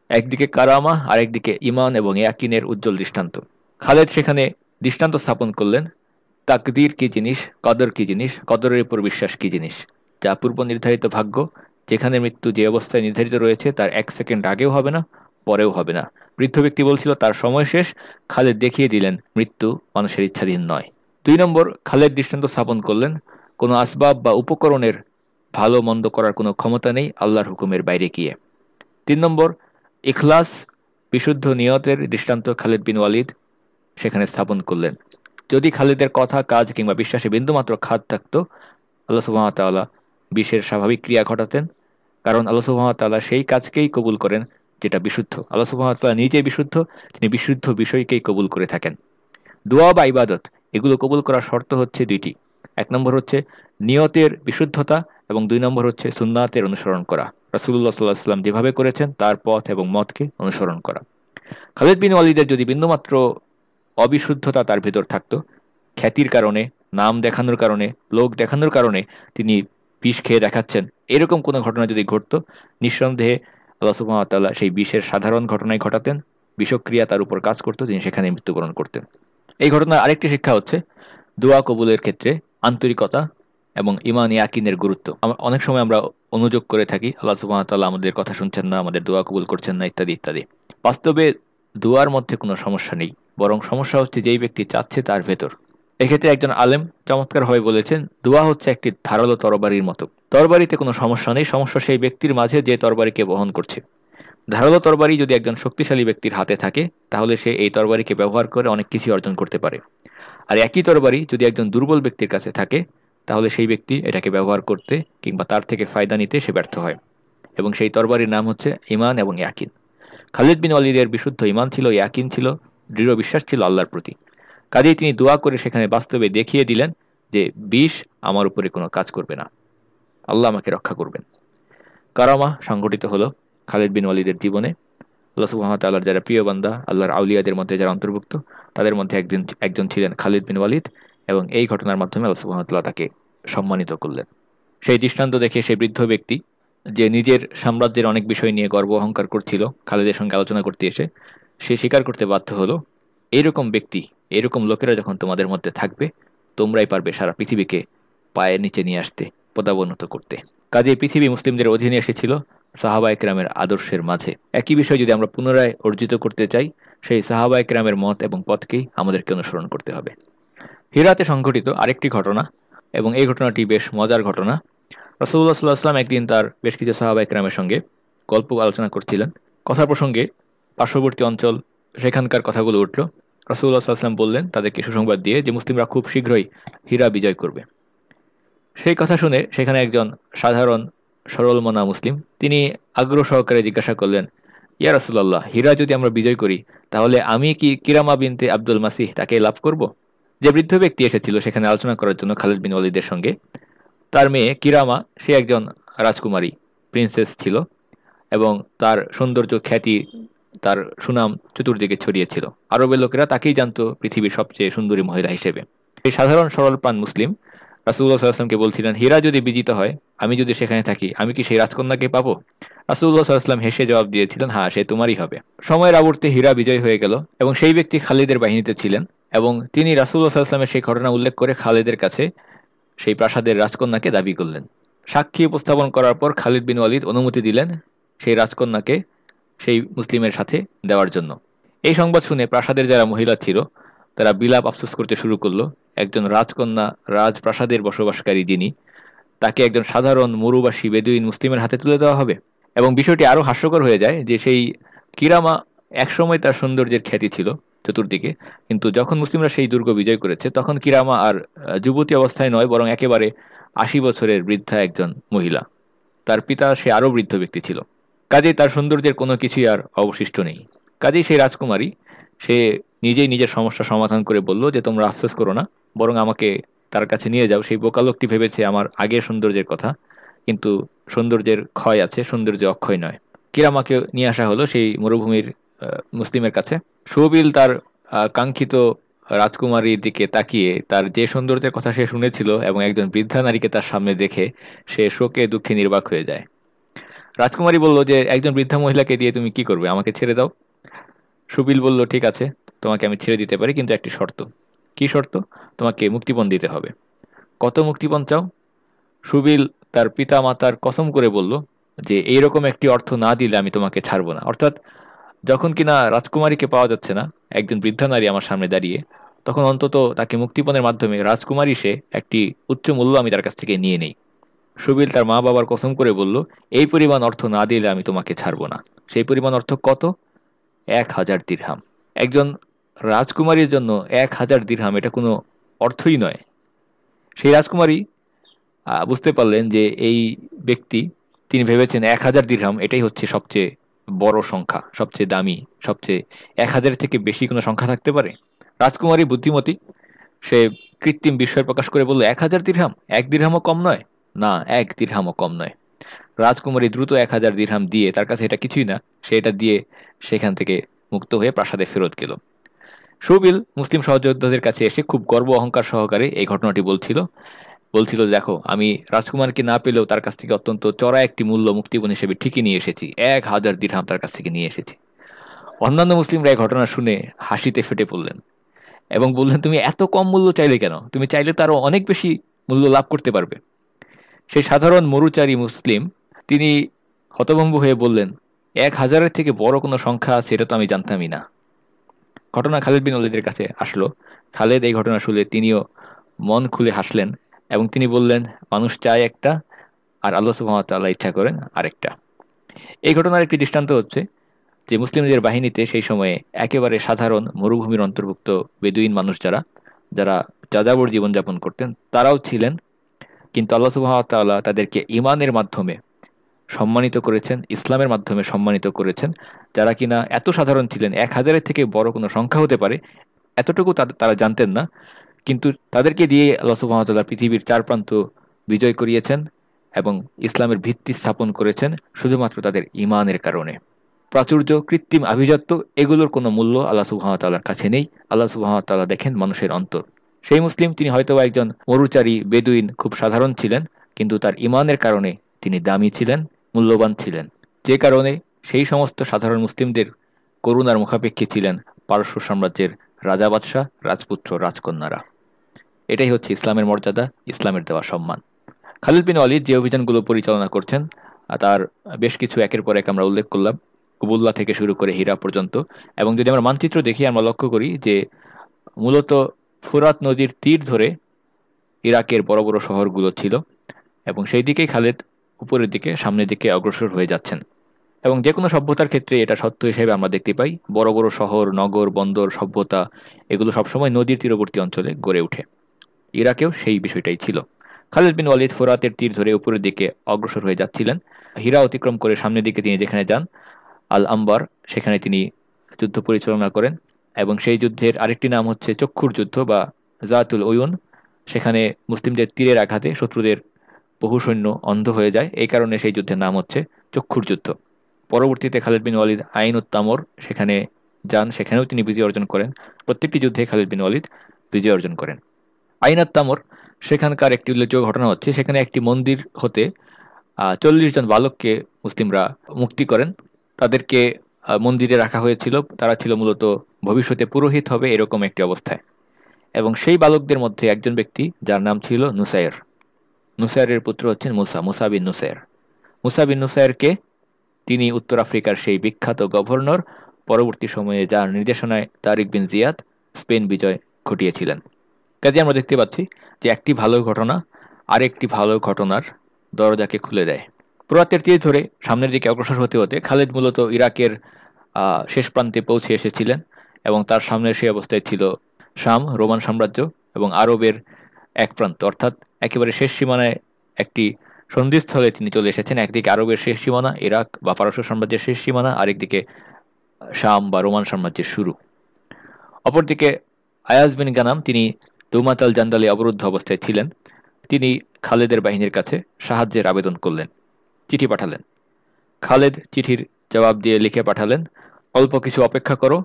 [SPEAKER 2] একদিকে কারামা আর একদিকে ইমান এবং ইয়াকিনের উজ্জ্বল দৃষ্টান্ত। খালেদ সেখানে দৃষ্টান্ত স্থাপন করলেন, তাকদির কি জিনিস, কদর কি জিনিস, কদরের উপর বিশ্বাস কি জিনিস, যা পূর্ব নির্ধারিত ভাগ্য, যেখানে মৃত্যু যে অবস্থায় নির্ধারিত রয়েছে তার এক সেকেন্ড আগেও হবে না পরেও হবে না। বৃদ্ধ ব্যক্তি বলছিল, তার সময় শেষ। খালেদ দেখিয়ে দিলেন, মৃত্যু মানুষের ইচ্ছাধীন নয়। দুই নম্বর, খালেদ দৃষ্টান্ত স্থাপন করলেন, কোনো আসবাব বা উপকরণের ভালো মন্দ করার কোনো ক্ষমতা নেই আল্লাহর হুকুমের বাইরে গিয়ে। তিন নম্বর, ইখলাস, বিশুদ্ধ নিয়তের দৃষ্টান্ত খালেদ বিন ওয়ালিদ সেখানে স্থাপন করলেন। যদি খালিদের কথা, কাজ কিংবা বিশ্বাসে বিন্দুমাত্র খাদ থাকতো, আল্লাহ সুহামতাল্লাহ বিশ্বের স্বাভাবিক ক্রিয়া ঘটাতেন, কারণ আল্লাহ সুহামতাল্লাহ সেই কাজকেই কবুল করেন যেটা বিশুদ্ধ। আল্লাহ সুহামতাল্লাহ নিজে বিশুদ্ধ, তিনি বিশুদ্ধ বিষয়কেই কবুল করে থাকেন। দোয়া বা ইবাদত, এগুলো কবুল করার শর্ত হচ্ছে দুইটি। এক নম্বর হচ্ছে নিয়তের বিশুদ্ধতা এবং দুই নম্বর হচ্ছে সুন্নাতের অনুসরণ করা। রাসুল্লাহ সাল্লাহ সাল্লাম যেভাবে করেছেন, তার পথ এবং মতকে অনুসরণ করা। খালিদ বিন ওয়ালিদের যদি বিন্দুমাত্র অবিশুদ্ধতা তার ভেতর থাকতো, খ্যাতির কারণে, নাম দেখানোর কারণে, লোক দেখানোর কারণে তিনি বিষ খেয়ে দেখাচ্ছেন, এরকম কোনো ঘটনা যদি ঘটতো, নিঃসন্দেহে আল্লাহ সুহামতাল্লাহ সেই বিষের সাধারণ ঘটনায় ঘটাতেন, বিষক্রিয়া তার উপর কাজ করতো, তিনি সেখানে মৃত্যুবরণ করতেন। এই ঘটনার আরেকটি শিক্ষা হচ্ছে, দোয়া কবুলের ক্ষেত্রে আন্তরিকতা এবং ইমান ইয়াকিনের গুরুত্ব। অনেক সময় আমরা অনুযোগ করে থাকি, আল্লাহ সুবাহতাল্লাহ আমাদের কথা শুনছেন না, আমাদের দোয়া কবুল করছেন না, ইত্যাদি ইত্যাদি। বাস্তবে দোয়ার মধ্যে কোনো সমস্যা নেই, বরং সমস্যা হচ্ছে যেই ব্যক্তি চাচ্ছে তার ভেতর। এক্ষেত্রে একজন আলেম চমৎকারভাবে বলেছেন, দোয়া হচ্ছে একটি ধারালো তরবারির মতো। তরবারিতে কোনো সমস্যা নেই, সমস্যা সেই ব্যক্তির মাঝে যে তরবারিকে বহন করছে। ধারালো তরবারি যদি একজন শক্তিশালী ব্যক্তির হাতে থাকে, তাহলে সে এই তরবারিকে ব্যবহার করে অনেক কিছু অর্জন করতে পারে। আর একই তরবারি যদি একজন দুর্বল ব্যক্তির কাছে থাকে, তাহলে সেই ব্যক্তি এটাকে ব্যবহার করতে কিংবা তার থেকে ফায়দা নিতে সে ব্যর্থ হয়। এবং সেই তরবারির নাম হচ্ছে ইমান এবং ইয়াকিন। খালিদ বিন ওয়ালিদের বিশুদ্ধ ইমান ছিল, ইয়াকিন ছিল, দৃঢ় বিশ্বাস ছিল আল্লাহর প্রতি। কাজেই তিনি দোয়া করে সেখানে বাস্তবে দেখিয়ে দিলেন যে বিষ আমার উপরে কোনো কাজ করবে না। আল্লাহ আমাকে রক্ষা করবেন। কারামা সংঘটিত হলো খালিদ বিন ওয়ালিদের জীবনে। আল্লাহ সুহামতাল্লাহর যারা প্রিয় বান্দা, আল্লাহর আউলিয়াদের মধ্যে যারা অন্তর্ভুক্ত, তাদের মধ্যে একজন একজন ছিলেন খালিদ বিন ওয়ালিদ এবং এই ঘটনার মাধ্যমে আল্লাহ সুহামতাল্লাহ তাকে সম্মানিত করলেন। সেই দৃষ্টান্ত দেখে সেই বৃদ্ধ ব্যক্তি, যে নিজের সাম্রাজ্যের অনেক বিষয় নিয়ে গর্ব অহংকার করছিল, খালিদের সঙ্গে আলোচনা করতে এসে, সে স্বীকার করতে বাধ্য হলো, এইরকম ব্যক্তি এরকম লোকেরা যখন তোমাদের মধ্যে থাকবে, তোমরাই পারবে সারা পৃথিবীকে পায়ের নিচে নিয়ে আসতে। পদাবনত করতে। কাজে পৃথিবী মুসলিমদের অধীনে এসেছিল সাহাবা একরামের আদর্শের মাঝে। একই বিষয় যদি আমরা পুনরায় অর্জিত করতে চাই, সেই সাহাবা একরামের মত এবং পথকেই আমাদেরকে অনুসরণ করতে হবে। হিরাতে সংঘটিত আরেকটি ঘটনা এবং এই ঘটনাটি বেশ মজার ঘটনা। রসুল্লাহ সাল্লাহ আসলাম একদিন তার বেশ কিছু সাহাবা একরামের সঙ্গে গল্প আলোচনা করছিলেন। কথা প্রসঙ্গে পার্শ্ববর্তী অঞ্চল সেখানকার কথাগুলো উঠল। রসুল্লাহ সাল্লাম বললেন, তাদেরকে সুসংবাদ দিয়ে যে মুসলিমরা খুব শীঘ্রই হীরা বিজয় করবে। সেই কথা শুনে সেখানে একজন সাধারণ সরল মনা মুসলিম, তিনি আগ্রহ সহকারে জিজ্ঞাসা করলেন, ইয়া রসুল্লাহ হীরা যদি আমরা বিজয় করি, তাহলে আমি কি কিরামা বিনতে আব্দুল মাসিহ তাকে লাভ করব? যে বৃদ্ধ ব্যক্তি এসেছিল সেখানে আলোচনা করার জন্য খালেদ বিন অলিদের সঙ্গে। তার মেয়ে কিরামা, সে একজন রাজকুমারী, প্রিন্সেস ছিল এবং তার সৌন্দর্য, খ্যাতি, তার সুনাম চতুর্দিকে ছড়িয়েছিল আরবের লোকেরা তাকেই জানতো পৃথিবীর সবচেয়ে সুন্দরী মহিলা হিসেবে। এই সাধারণ সরল প্রাণ মুসলিম রাসুল্লাহ সাল্লামকে বলছিলেন, হীরা যদি বিজিত হয়, আমি যদি সেখানে থাকি, আমি কি সেই রাজকন্যাকে পাবো? রাসুল্লাহ সাল্লাম হেসে জবাব দিয়েছিলেন হ্যাঁ সে তোমারই হবে। সময়ের আবর্তে হীরা বিজয় হয়ে গেল এবং সেই ব্যক্তি খালিদের বাহিনীতে ছিলেন এবং তিনি রাসুল্লাহ সাল্লামের সেই ঘটনা উল্লেখ করে খালিদের কাছে সেই প্রাসাদের রাজকন্যাকে দাবি করলেন। সাক্ষী উপস্থাপন করার পর খালিদ বিন ওয়ালিদ অনুমতি দিলেন সেই রাজকন্যাকে সেই মুসলিমের সাথে দেওয়ার জন্য। এই সংবাদ শুনে প্রাসাদের যারা মহিলা ছিল, তারা বিলাপ আফসোস করতে শুরু করল একজন রাজকন্যা, রাজপ্রাসাদের বসবাসকারী যিনি, তাকে একজন সাধারণ মরুবাসী বেদুইন মুসলিমের হাতে তুলে দেওয়া হবে। এবং বিষয়টি আরও হাস্যকর হয়ে যায় যে সেই কিরামা একসময় তার সৌন্দর্যের খ্যাতি ছিল চতুর্দিকে, কিন্তু যখন মুসলিমরা সেই দুর্গ বিজয় করেছে, তখন কিরামা আর যুবতী অবস্থায় নয়, বরং একেবারে আশি বছরের বৃদ্ধা একজন মহিলা। তার পিতা সে আরও বৃদ্ধ ব্যক্তি ছিল। কাজেই তার সৌন্দর্যের কোনো কিছুই আর অবশিষ্ট নেই। কাজেই সেই রাজকুমারী, সে নিজেই নিজের সমস্যা সমাধান করে বলল যে, তোমরা আফসোস করো না, বরং আমাকে তার কাছে নিয়ে যাও। সেই বোকা লোকটি ভেবেছে আমার আগের সৌন্দর্যের কথা, কিন্তু সৌন্দর্যের ক্ষয় আছে, সৌন্দর্য অক্ষয় নয়। কিরামাকে নিয়ে আসা হলো সেই মরুভূমির মুসলিমের কাছে। সুবিল তার কাঙ্ক্ষিত রাজকুমারীর দিকে তাকিয়ে তার যে সৌন্দর্যের কথা সে শুনেছিল এবং একজন বৃদ্ধা নারীকে তার সামনে দেখে সে শোকে দুঃখে নির্বাক হয়ে যায়। রাজকুমারী বলল যে, একজন বৃদ্ধা মহিলাকে দিয়ে তুমি কি করবে? আমাকে ছেড়ে দাও। সুবিল বলল, ঠিক আছে। তোমাকে আমি ছেড়ে দিতে পারি, কিন্তু একটি শর্ত। কি শর্ত? তোমাকে মুক্তিপণ দিতে হবে। কত মুক্তিপণ চাও? সুবিল তার পিতা মাতার কসম করে বলল যে, এইরকম একটি অর্থ না দিলে আমি তোমাকে ছাড়বো না। অর্থাৎ, যখন কিনা রাজকুমারীকে পাওয়া যাচ্ছে না, একজন বৃদ্ধা নারী আমার সামনে দাঁড়িয়ে, তখন অন্তত তাকে মুক্তিপণের মাধ্যমে রাজকুমারী সে একটি উচ্চ মূল্য আমি তার কাছ থেকে নিয়ে নেই। সুবিল তার মা বাবার কসম করে বলল, এই পরিমাণ অর্থ না দিলে আমি তোমাকে ছাড়বো না। সেই পরিমাণ অর্থ কত? এক হাজার দিরহাম। একজন রাজকুমারীর জন্য এক হাজার দিরহাম, এটা কোনো অর্থই নয়। সেই রাজকুমারী বুঝতে পারলেন যে এই ব্যক্তি, তিনি ভেবেছেন এক হাজার দিরহাম এটাই হচ্ছে সবচেয়ে বড় সংখ্যা, সবচেয়ে দামি, সবচেয়ে এক হাজারের থেকে বেশি কোনো সংখ্যা থাকতে পারে। রাজকুমারী বুদ্ধিমতী, সে কৃত্রিম বিস্ময় প্রকাশ করে বলল, এক হাজার দিরহাম? এক দিরহামও কম নয়? না, এক দিরহামও কম নয়। রাজকুমারী দ্রুত এক হাজার দিরহাম দিয়ে তার কাছে এটা কিছুই না, সে এটা দিয়ে সেখান থেকে মুক্ত হয়ে প্রাসাদে ফেরত গেল। সুবিল মুসলিম সহযোদ্ধাদের কাছে এসে খুব গর্ব অহংকার সহকারে এই ঘটনাটি বলছিল। বলছিল, দেখো, আমি রাজকুমারকে না পেলেও তার কাছ থেকে অত্যন্ত চড়া একটি মূল্য মুক্তিপণ হিসেবে ঠিকই নিয়ে এসেছি। এক হাজার দিরহাম তার কাছ থেকে নিয়ে এসেছি। অন্যান্য মুসলিমরা এই ঘটনা শুনে হাসিতে ফেটে পড়লেন এবং বললেন, তুমি এত কম মূল্য চাইলে কেন? তুমি চাইলে তারও অনেক বেশি মূল্য লাভ করতে পারবে। সেই সাধারণ মরুচারী মুসলিম, তিনি হতভম্ব হয়ে বললেন, এক হাজারের থেকে বড় কোনো সংখ্যা আছে, এটা তো আমি জানতামই না। ঘটনা খালেদ বিন অলিদের কাছে আসলো। খালেদ এই ঘটনা শুনে তিনিও মন খুলে হাসলেন এবং তিনি বললেন, মানুষ চায় একটা আর আল্লাহ সুহামতাল্লাহ ইচ্ছা করেন আরেকটা। এই ঘটনার একটি দৃষ্টান্ত হচ্ছে যে মুসলিমদের বাহিনীতে সেই সময়ে একেবারে সাধারণ মরুভূমির অন্তর্ভুক্ত বেদুইন মানুষ যারা যারা যাযাবর জীবনযাপন করতেন, তারাও ছিলেন। কিন্তু আল্লাহ সুহামতাল্লাহ তাদেরকে ইমানের মাধ্যমে সম্মানিত করেছেন, ইসলামের মাধ্যমে সম্মানিত করেছেন, যারা কিনা এত সাধারণ ছিলেন, এক হাজারের থেকে বড় কোনো সংখ্যা হতে পারে, এতটুকু তারা জানতেন না। কিন্তু তাদেরকে দিয়ে আল্লাহ সুহামতাল্লাহ পৃথিবীর চার প্রান্ত বিজয় করিয়েছেন এবং ইসলামের ভিত্তি স্থাপন করেছেন শুধুমাত্র তাদের ইমানের কারণে। প্রাচুর্য, কৃত্রিম আভিজাত্য এগুলোর কোনো মূল্য আল্লাহ সুহামতাল্লাহর কাছে নেই। আল্লাহ সুহামতাল্লাহ দেখেন মানুষের অন্তর। সেই মুসলিম তিনি হয়তো একজন মরুচারী, বেদুইন, খুব সাধারণ ছিলেন, কিন্তু তার ইমানের কারণে তিনি দামি ছিলেন। মূল্যবান ছিলেন। যে কারণে সেই সমস্ত সাধারণ মুসলিমদের করুণার মুখাপেক্ষী ছিলেন পারস্য সাম্রাজ্যের রাজা বাদশাহ, রাজপুত্র, রাজকন্যারা। এটাই হচ্ছে ইসলামের মর্যাদা, ইসলামের দেওয়া সম্মান। খালিদ বিন অলিদ যে অভিযানগুলো পরিচালনা করছেন তার বেশ কিছু একের পর এক আমরা উল্লেখ করলাম, কুবুল্লা থেকে শুরু করে হীরা পর্যন্ত। এবং যদি আমরা মানচিত্র দেখি, আমরা লক্ষ্য করি যে মূলত ফুরাত নদীর তীর ধরে ইরাকের বড় বড় শহরগুলো ছিল। এবং সেই দিকেই খালেদ উপরের দিকে, সামনের দিকে অগ্রসর হয়ে যাচ্ছেন। এবং যে কোনো সভ্যতার ক্ষেত্রে এটা সত্য হিসেবে আমরা দেখতে পাই, বড় বড় শহর, নগর, বন্দর, সভ্যতা, এগুলো সবসময় নদীর তীরবর্তী অঞ্চলে গড়ে ওঠে। ইরাকেও সেই বিষয়টাই ছিল। খালিদ বিন ওয়ালিদ ফোরাতের তীর ধরে উপরের দিকে অগ্রসর হয়ে যাচ্ছিলেন। হীরা অতিক্রম করে সামনের দিকে তিনি যেখানে যান আল আম্বার সেখানে তিনি যুদ্ধ পরিচালনা করেন। এবং সেই যুদ্ধের আরেকটি নাম হচ্ছে চক্ষুর যুদ্ধ বা জাতুল ওয়ুন সেখানে মুসলিমদের তীরের আঘাতে শত্রুদের বহু সৈন্য অন্ধ হয়ে যায়। এই কারণে সেই যুদ্ধের নাম হচ্ছে চক্ষুর যুদ্ধ। পরবর্তীতে খালিদ বিন ওয়ালিদ, আইন উত্তামর সেখানে যান, সেখানেও তিনি বিজয় অর্জন করেন। প্রত্যেকটি যুদ্ধে খালিদ বিন ওয়ালিদ বিজয় অর্জন করেন। আইন উত্তামর সেখানকার একটি উল্লেখযোগ্য ঘটনা হচ্ছে, সেখানে একটি মন্দির হতে চল্লিশ জন বালককে মুসলিমরা মুক্তি করেন। তাদেরকে মন্দিরে রাখা হয়েছিল। তারা ছিল মূলত ভবিষ্যতে পুরোহিত হবে এরকম একটি অবস্থায়। এবং সেই বালকদের মধ্যে একজন ব্যক্তি, যার নাম ছিল নুসাইর। নুসাইরের পুত্র হচ্ছেন মুসা মুসা বিন নুসাইর। মুসা বিন নুসাইরকে তিনি উত্তর আফ্রিকার সেই বিখ্যাত গভর্নর পরবর্তী সময়ে যার নির্দেশনায় তারিক বিন জিয়াদ স্পেন বিজয় ঘটিয়েছিলেন। কাজে আমরা দেখতে পাচ্ছি যে একটি ভালো ঘটনা আরেকটি ভালো ঘটনার দরজাকে খুলে দেয়। পুরাতের তীর ধরে সামনের দিকে অগ্রসর হতে হতে খালেদ মূলত ইরাকের শেষ প্রান্তে পৌঁছে এসেছিলেন এবং তার সামনে সেই অবস্থায় ছিল শাম, রোমান সাম্রাজ্য এবং আরবের এক প্রান্ত। অর্থাৎ একেবারে শেষ সীমানায় একটি সন্ধিস্থলে তিনি চলে এসেছেন। একদিকে আরবের শেষ সীমানা, ইরাক বা পারস্য সাম্রাজ্যের শেষ সীমানা, আরেকদিকে শাম বা রোমান সাম্রাজ্যের শুরু। অপরদিকে আয়াজ বিন গানাম, তিনি দৌমাতাল জান্দালে অবরুদ্ধ অবস্থায় ছিলেন। তিনি খালেদের বাহিনীর কাছে সাহায্যের আবেদন করলেন, চিঠি পাঠালেন। খালেদ চিঠির জবাব দিয়ে লিখে পাঠালেন, অল্প কিছু অপেক্ষা করো,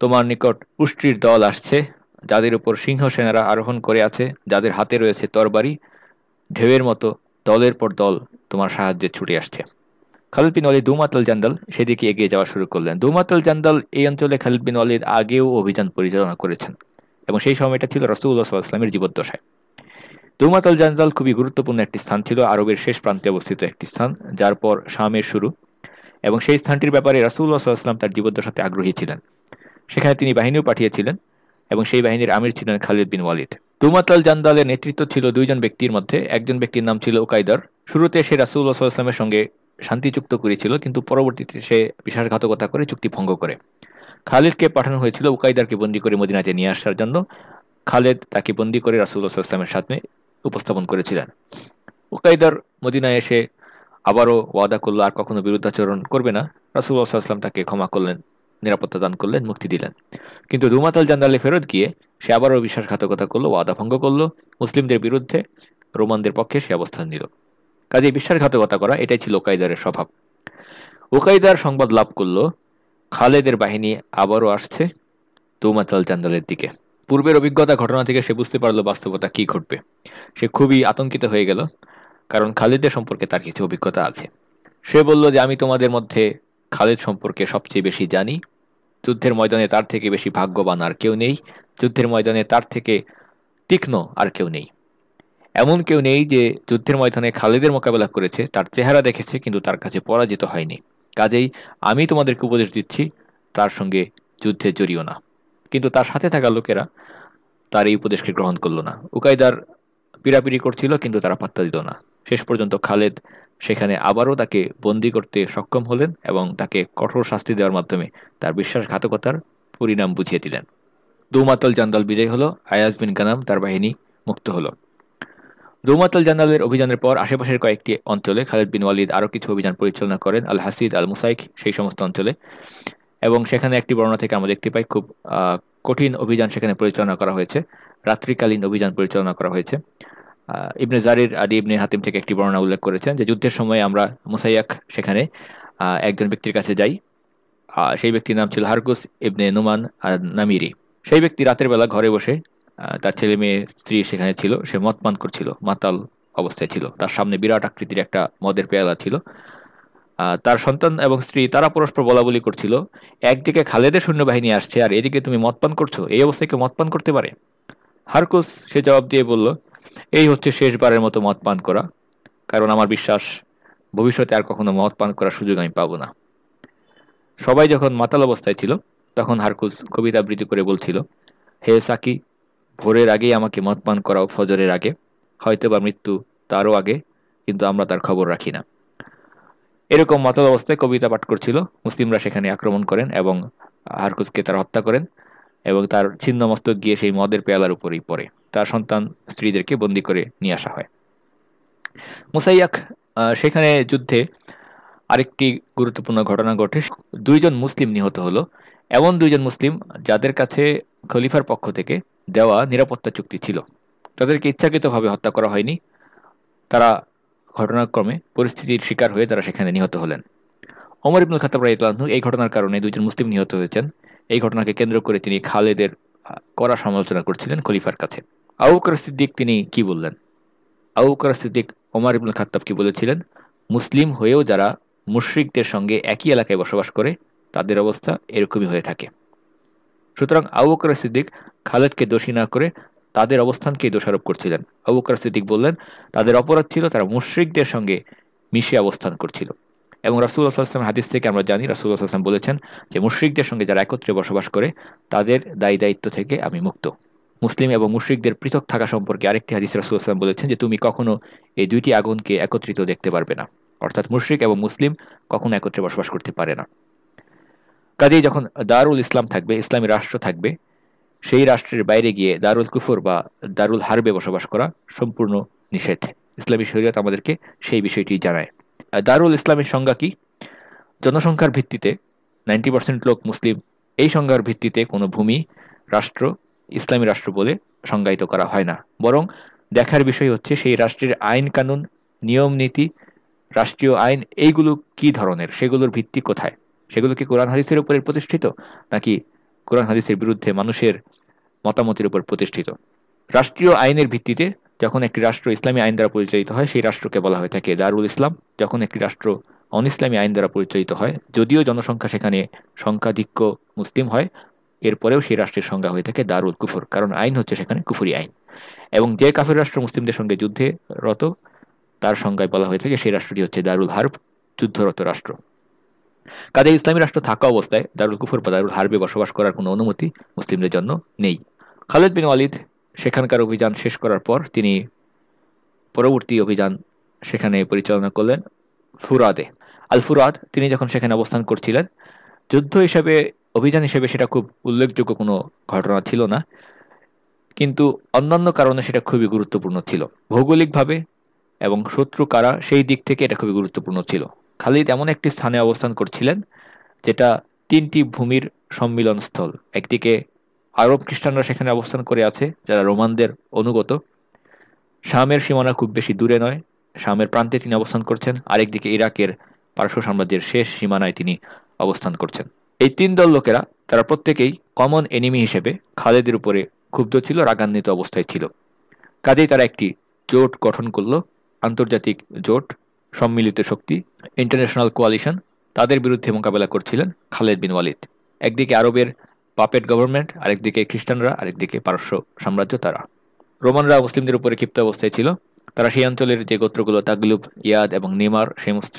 [SPEAKER 2] তোমার নিকট পুষ্টির দল আসছে যাদের উপর সিংহ সেনারা আরোহণ করে আছে, যাদের হাতে রয়েছে তরবারি, ঢেউয়ের মতো দলের পর দল তোমার সাহায্যে ছুটে আসছে। খালিদ বিন ওয়ালিদ দুমাতাল জান্দাল সেদিকে এগিয়ে যাওয়া শুরু করলেন। দুমাতাল জান্দাল এই অঞ্চলে খালিদ বিন ওয়ালিদ আগেও অভিযান পরিচালনা করেছেন এবং সেই সময়টা ছিল রসুল্লাহ সাল্লাহামের জীবদ্দশায়। দুমাতাল জান্দাল খুবই গুরুত্বপূর্ণ একটি স্থান ছিল, আরবের শেষ প্রান্তে অবস্থিত একটি স্থান, যার পর শামের শুরু। এবং সেই স্থানটির ব্যাপারে রাসুল্লাহ সাল্লাহাম তার জীবদ্দশাতে আগ্রহী ছিলেন। সেখানে তিনি বাহিনীও পাঠিয়েছিলেন। এবং সেই বাহিনীর আমির ছিলেন খালিদ বিন ওয়ালিদ। দুমাতাল জান্দালের নেতৃত্ব ছিল দুইজন ব্যক্তির মধ্যে। একজন ব্যক্তির নাম ছিল উকাইদার শুরুতে সে রাসুল্লাহ সাল্লামের সঙ্গে শান্তি চুক্ত করেছিল, কিন্তু পরবর্তীতে সে বিশ্বাসঘাতকতা করে চুক্তি ভঙ্গ করে। খালিদকে পাঠানো হয়েছিল উকাইদারকে বন্দি করে মদিনাতে নিয়ে আসার জন্য। খালেদ তাকে বন্দি করে রাসুল্লাহ সাল্লামের সাথে উপস্থাপন করেছিলেন। উকাইদার মদিনায় এসে আবারও ওয়াদা করল, আর কখনো বিরুদ্ধাচরণ করবে না। রাসুল্লাহ সাল্লাম তাকে ক্ষমা করলেন। নিরাপত্তা দান করলেন, মুক্তি দিলেন। কিন্তু দুমাতাল জান্দালে ফেরত গিয়ে সে আবারও বিশ্বাসঘাতকতা করল ওয়াদা ভঙ্গ করল। মুসলিমদের বিরুদ্ধে রোমানদের পক্ষে সে অবস্থান নিল। কাজে বিশ্বাসঘাতকতা করা, এটাই ছিল ওকাইদারের স্বভাব। ওকাইদার সংবাদ লাভ করল, খালেদের বাহিনী আবারও আসছে দুমাতাল জান্দালের দিকে। পূর্বের অভিজ্ঞতা ঘটনা থেকে সে বুঝতে পারল বাস্তবতা কি ঘটবে। সে খুবই আতঙ্কিত হয়ে গেল, কারণ খালিদের সম্পর্কে তার কিছু অভিজ্ঞতা আছে। সে বলল যে, আমি তোমাদের মধ্যে খালেদ সম্পর্কে সবচেয়ে বেশি জানি যুদ্ধের ময়দানে তার থেকে বেশি ভাগ্যবান আর কেউ নেই। যুদ্ধের ময়দানে তার থেকে তীক্ষ্ণ আর কেউ নেই। এমন কেউ নেই যে যুদ্ধের ময়দানে খালিদের মোকাবেলা করেছে, তার চেহারা দেখেছে, কিন্তু তার কাছে পরাজিত হয়নি। কাজেই আমি তোমাদেরকে উপদেশ দিচ্ছি, তার সঙ্গে যুদ্ধে জড়িও না। কিন্তু তার সাথে থাকা লোকেরা তার এই উপদেশকে গ্রহণ করল না। উকাইদার পিড়াপিড়ি করছিল, কিন্তু তারা পাত্তা দিত না। শেষ পর্যন্ত খালেদ সেখানে আবারও তাকে বন্দি করতে সক্ষম হলেন এবং তাকে কঠোর শাস্তি দেওয়ার মাধ্যমে তার বিশ্বাসঘাতকতার পরিণাম বুঝিয়ে দিলেন। দৌমাতল জান্দাল বিজয় হলো, আয়াজ বিন গানাম তার বাহিনী মুক্ত হলো। দৌমাতল জান্দালের অভিযানের পর আশেপাশের কয়েকটি অঞ্চলে খালেদ বিন ওয়ালিদ আরও কিছু অভিযান পরিচালনা করেন আল হাসিদ, আল মুসাইক সেই সমস্ত অঞ্চলে। এবং সেখানে একটি বর্ণনা থেকে আমরা দেখতে পাই, খুব কঠিন অভিযান সেখানে পরিচালনা করা হয়েছে, রাত্রিকালীন অভিযান পরিচালনা করা হয়েছে। ইবনে জারির আদি ইবনে হাতিম থেকে একটি বর্ণনা উল্লেখ করেছেন যে যুদ্ধের সময় আমরা মুসাইয়াক সেখানে একজন ব্যক্তির কাছে যাই। সেই ব্যক্তির নাম ছিল হারকুস ইবনে নুমান আর নামিরি সেই ব্যক্তি রাতের বেলা ঘরে বসে তার ছেলে মেয়ে স্ত্রী সেখানে ছিল, সে মদ পান করছিল, মাতাল অবস্থায় ছিল। তার সামনে বিরাট আকৃতির একটা মদের পেয়ালা ছিল। তার সন্তান এবং স্ত্রী, তারা পরস্পর বলা বলি করছিল, একদিকে খালেদের সৈন্যবাহিনী আসছে, আর এদিকে তুমি মদ পান করছ, এই অবস্থায় কেউ মদ পান করতে পারে? হারকুস সে জবাব দিয়ে বলল এই হচ্ছে শেষবারের মতো মদ পান করা। কারণ আমার বিশ্বাস, ভবিষ্যতে আর কখনো মদ পান করার সুযোগ আমি পাবো না। সবাই যখন মাতাল অবস্থায় ছিল, তখন হারকুস কবিতা আবৃত্তি করে বলছিল, হে সাকি, ভোরের আগেই আমাকে মদ পান করাও ফজরের আগে। হয়তো বা মৃত্যু তারও আগে, কিন্তু আমরা তার খবর রাখি না। এরকম মাতাল অবস্থায় কবিতা পাঠ করছিল। মুসলিমরা সেখানে আক্রমণ করেন এবং হারকুসকে তারা হত্যা করেন এবং তার ছিন্ন মস্তক গিয়ে সেই মদের পেয়ালার উপরেই পড়ে। তার সন্তান স্ত্রীদেরকে বন্দি করে নিয়ে আসা হয়। মুসাইয়াক সেখানে যুদ্ধে আরেকটি গুরুত্বপূর্ণ ঘটনা ঘটে। দুইজন মুসলিম নিহত হলো। এমন দুইজন মুসলিম যাদের কাছে খলিফার পক্ষ থেকে দেওয়া নিরাপত্তা চুক্তি ছিল। তাদেরকে ইচ্ছাকৃতভাবে হত্যা করা হয়নি। তারা ঘটনাক্রমে পরিস্থিতির শিকার হয়ে তারা সেখানে নিহত হলেন। ওমর ইবনুল খাতাব রাইতলানহু এই ঘটনার কারণে দুইজন মুসলিম নিহত হয়েছেন। এই ঘটনাকে কেন্দ্র করে তিনি খালেদের কড়া সমালোচনা করছিলেন খলিফার কাছে। আবু বকর সিদ্দিক তিনি কি বললেন? আবু বকর সিদ্দিক, ওমর ইবনুল খাত্তাব কি বলেছিলেন? মুসলিম হয়েও যারা মুশরিকদের সঙ্গে একই এলাকায় বসবাস করে, তাদের অবস্থা এরকমই হয়ে থাকে। সুতরাং আবু বকর সিদ্দিক খালেদকে দোষী না করে তাদের অবস্থানকে দোষারোপ করছিলেন। আবু বকর সিদ্দিক বললেন, তাদের অপরাধ ছিল তারা মুশরিকদের সঙ্গে মিশে অবস্থান করছিল। এবং রাসুল্লাহ সাল্লাম হাদিস থেকে আমরা জানি রাসুল্লাহ সাল্লাম বলেছেন যে, মুশরিকদের সঙ্গে যারা একত্রে বসবাস করে, তাদের দায়ী দায়িত্ব থেকে আমি মুক্ত। মুসলিম এবং মুশরিকদের পৃথক থাকা সম্পর্কে আরেকটি হাদিস সাল্লাম বলেছেন যে, তুমি কখনো এই দুইটি আগুনকে একত্রিত দেখতে পারবে না। অর্থাৎ মুশরিক এবং মুসলিম কখনো একত্রে বসবাস করতে পারে না। কাজেই যখন দারুল ইসলাম থাকবে, ইসলামী রাষ্ট্র থাকবে, সেই রাষ্ট্রের বাইরে গিয়ে দারুল কুফর বা দারুল হারবে বসবাস করা সম্পূর্ণ নিষেধ। ইসলামী শরীয়ত আমাদেরকে সেই বিষয়টি জানায়। দারুল ইসলামের সংজ্ঞা কি? জনসংখ্যার ভিত্তিতে নাইনটি পার্সেন্ট লোক মুসলিম, এই সংজ্ঞার ভিত্তিতে কোনো ভূমি, রাষ্ট্র, ইসলামী রাষ্ট্র বলে সংজ্ঞায়িত করা হয় না। বরং দেখার বিষয় হচ্ছে সেই রাষ্ট্রের আইন কানুন, নিয়ম নীতি, রাষ্ট্রীয় আইন, এইগুলো কি ধরনের? সেগুলোর ভিত্তি কোথায়? সেগুলো কি কোরআন হাদিসের উপরে প্রতিষ্ঠিত, নাকি কোরআন হাদিসের বিরুদ্ধে মানুষের মতামতের উপর প্রতিষ্ঠিত? রাষ্ট্রীয় আইনের ভিত্তিতে যখন একটি রাষ্ট্র ইসলামী আইন দ্বারা পরিচালিত হয়, সেই রাষ্ট্রকে বলা হয়ে থাকে দারুল ইসলাম। যখন একটি রাষ্ট্র অন ইসলামী আইন দ্বারা পরিচালিত হয়, যদিও জনসংখ্যা সেখানে সংখ্যাধিক্য মুসলিম হয়, এরপরেও সেই রাষ্ট্রের সংজ্ঞা হয়ে থাকে দারুল কুফর, কারণ আইন হচ্ছে সেখানে কুফুরি আইন। এবং যে কাফের রাষ্ট্র মুসলিমদের সঙ্গে যুদ্ধে রত, তার সংজ্ঞায় বলা হয়ে থাকে সেই রাষ্ট্রটি হচ্ছে দারুল হার্ব, যুদ্ধরত রাষ্ট্র। কাজে ইসলামী রাষ্ট্র থাকা অবস্থায় দারুল কুফর বা দারুল হার্বে বসবাস করার কোনো অনুমতি মুসলিমদের জন্য নেই। খালেদ বিন ওয়ালিদ সেখানকার অভিযান শেষ করার পর তিনি পরবর্তী অভিযান সেখানে পরিচালনা করলেন ফুরাদে। আল ফুরাদ তিনি যখন সেখানে অবস্থান করছিলেন, যুদ্ধ হিসেবে, অভিযান হিসেবে সেটা খুব উল্লেখযোগ্য কোনো ঘটনা ছিল না। কিন্তু অন্যান্য কারণে সেটা খুবই গুরুত্বপূর্ণ ছিল। ভৌগোলিকভাবে এবং শত্রু কারা, সেই দিক থেকে এটা খুবই গুরুত্বপূর্ণ ছিল। খালিদ এমন একটি স্থানে অবস্থান করছিলেন, যেটা তিনটি ভূমির সম্মিলন স্থল। একদিকে আরব খ্রিস্টানরা সেখানে অবস্থান করে আছে, যারা রোমানদের অনুগত। শামের সীমানা খুব বেশি দূরে নয় শামের প্রান্তে তিনি অবস্থান করছেন, আরেকদিকে ইরাকের পার্শ্ব সাম্রাজ্যের শেষ সীমানায় তিনি অবস্থান করছেন। এই তিন দল লোকেরা, তারা প্রত্যেকেই কমন এনিমি হিসেবে খালেদের উপরে ক্ষুব্ধ ছিল, রাগান্বিত অবস্থায় ছিল। কাজেই তারা একটি জোট গঠন করল, আন্তর্জাতিক জোট, সম্মিলিত শক্তি ইন্টারন্যাশনাল কোয়ালিশন তাদের বিরুদ্ধে মোকাবেলা করছিলেন খালেদ বিন ওয়ালিদ। একদিকে আরবের পাপেট গভর্নমেন্ট আরেকদিকে খ্রিস্টানরা, আরেকদিকে পারস্য সাম্রাজ্য তারা। রোমানরা মুসলিমদের উপরে ক্ষিপ্ত অবস্থায় ছিল। তারা সেই অঞ্চলের যে গোত্রগুলো, তাগলুব, ইয়াদ এবং নেমার,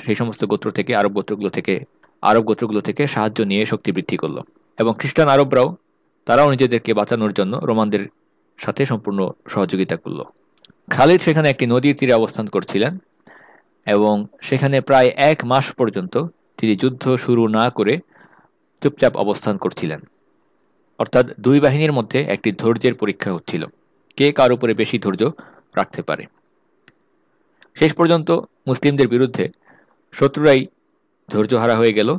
[SPEAKER 2] সেই সমস্ত- গোত্র থেকে, আরব গোত্রগুলো থেকে, আরব গোত্রগুলো থেকে সাহায্য নিয়ে শক্তি বৃদ্ধি করল। এবং খ্রিস্টান আরবরাও তারাও নিজেদেরকে বাঁচানোর জন্য রোমানদের সাথে সম্পূর্ণ সহযোগিতা করল। খালিদ সেখানে একটি নদীর তীরে অবস্থান করছিলেন এবং সেখানে প্রায় এক মাস পর্যন্ত তিনি যুদ্ধ শুরু না করে চুপচাপ অবস্থান করছিলেন। অর্থাৎ দুই বাহিনীর মধ্যে একটি ধৈর্যের পরীক্ষা হচ্ছিল। কে কার উপরে বেশি ধৈর্য রাখতে পারে? শেষ পর্যন্ত মুসলিমদের বিরুদ্ধে শত্রুরাই ধৈর্যহারা হয়ে গেল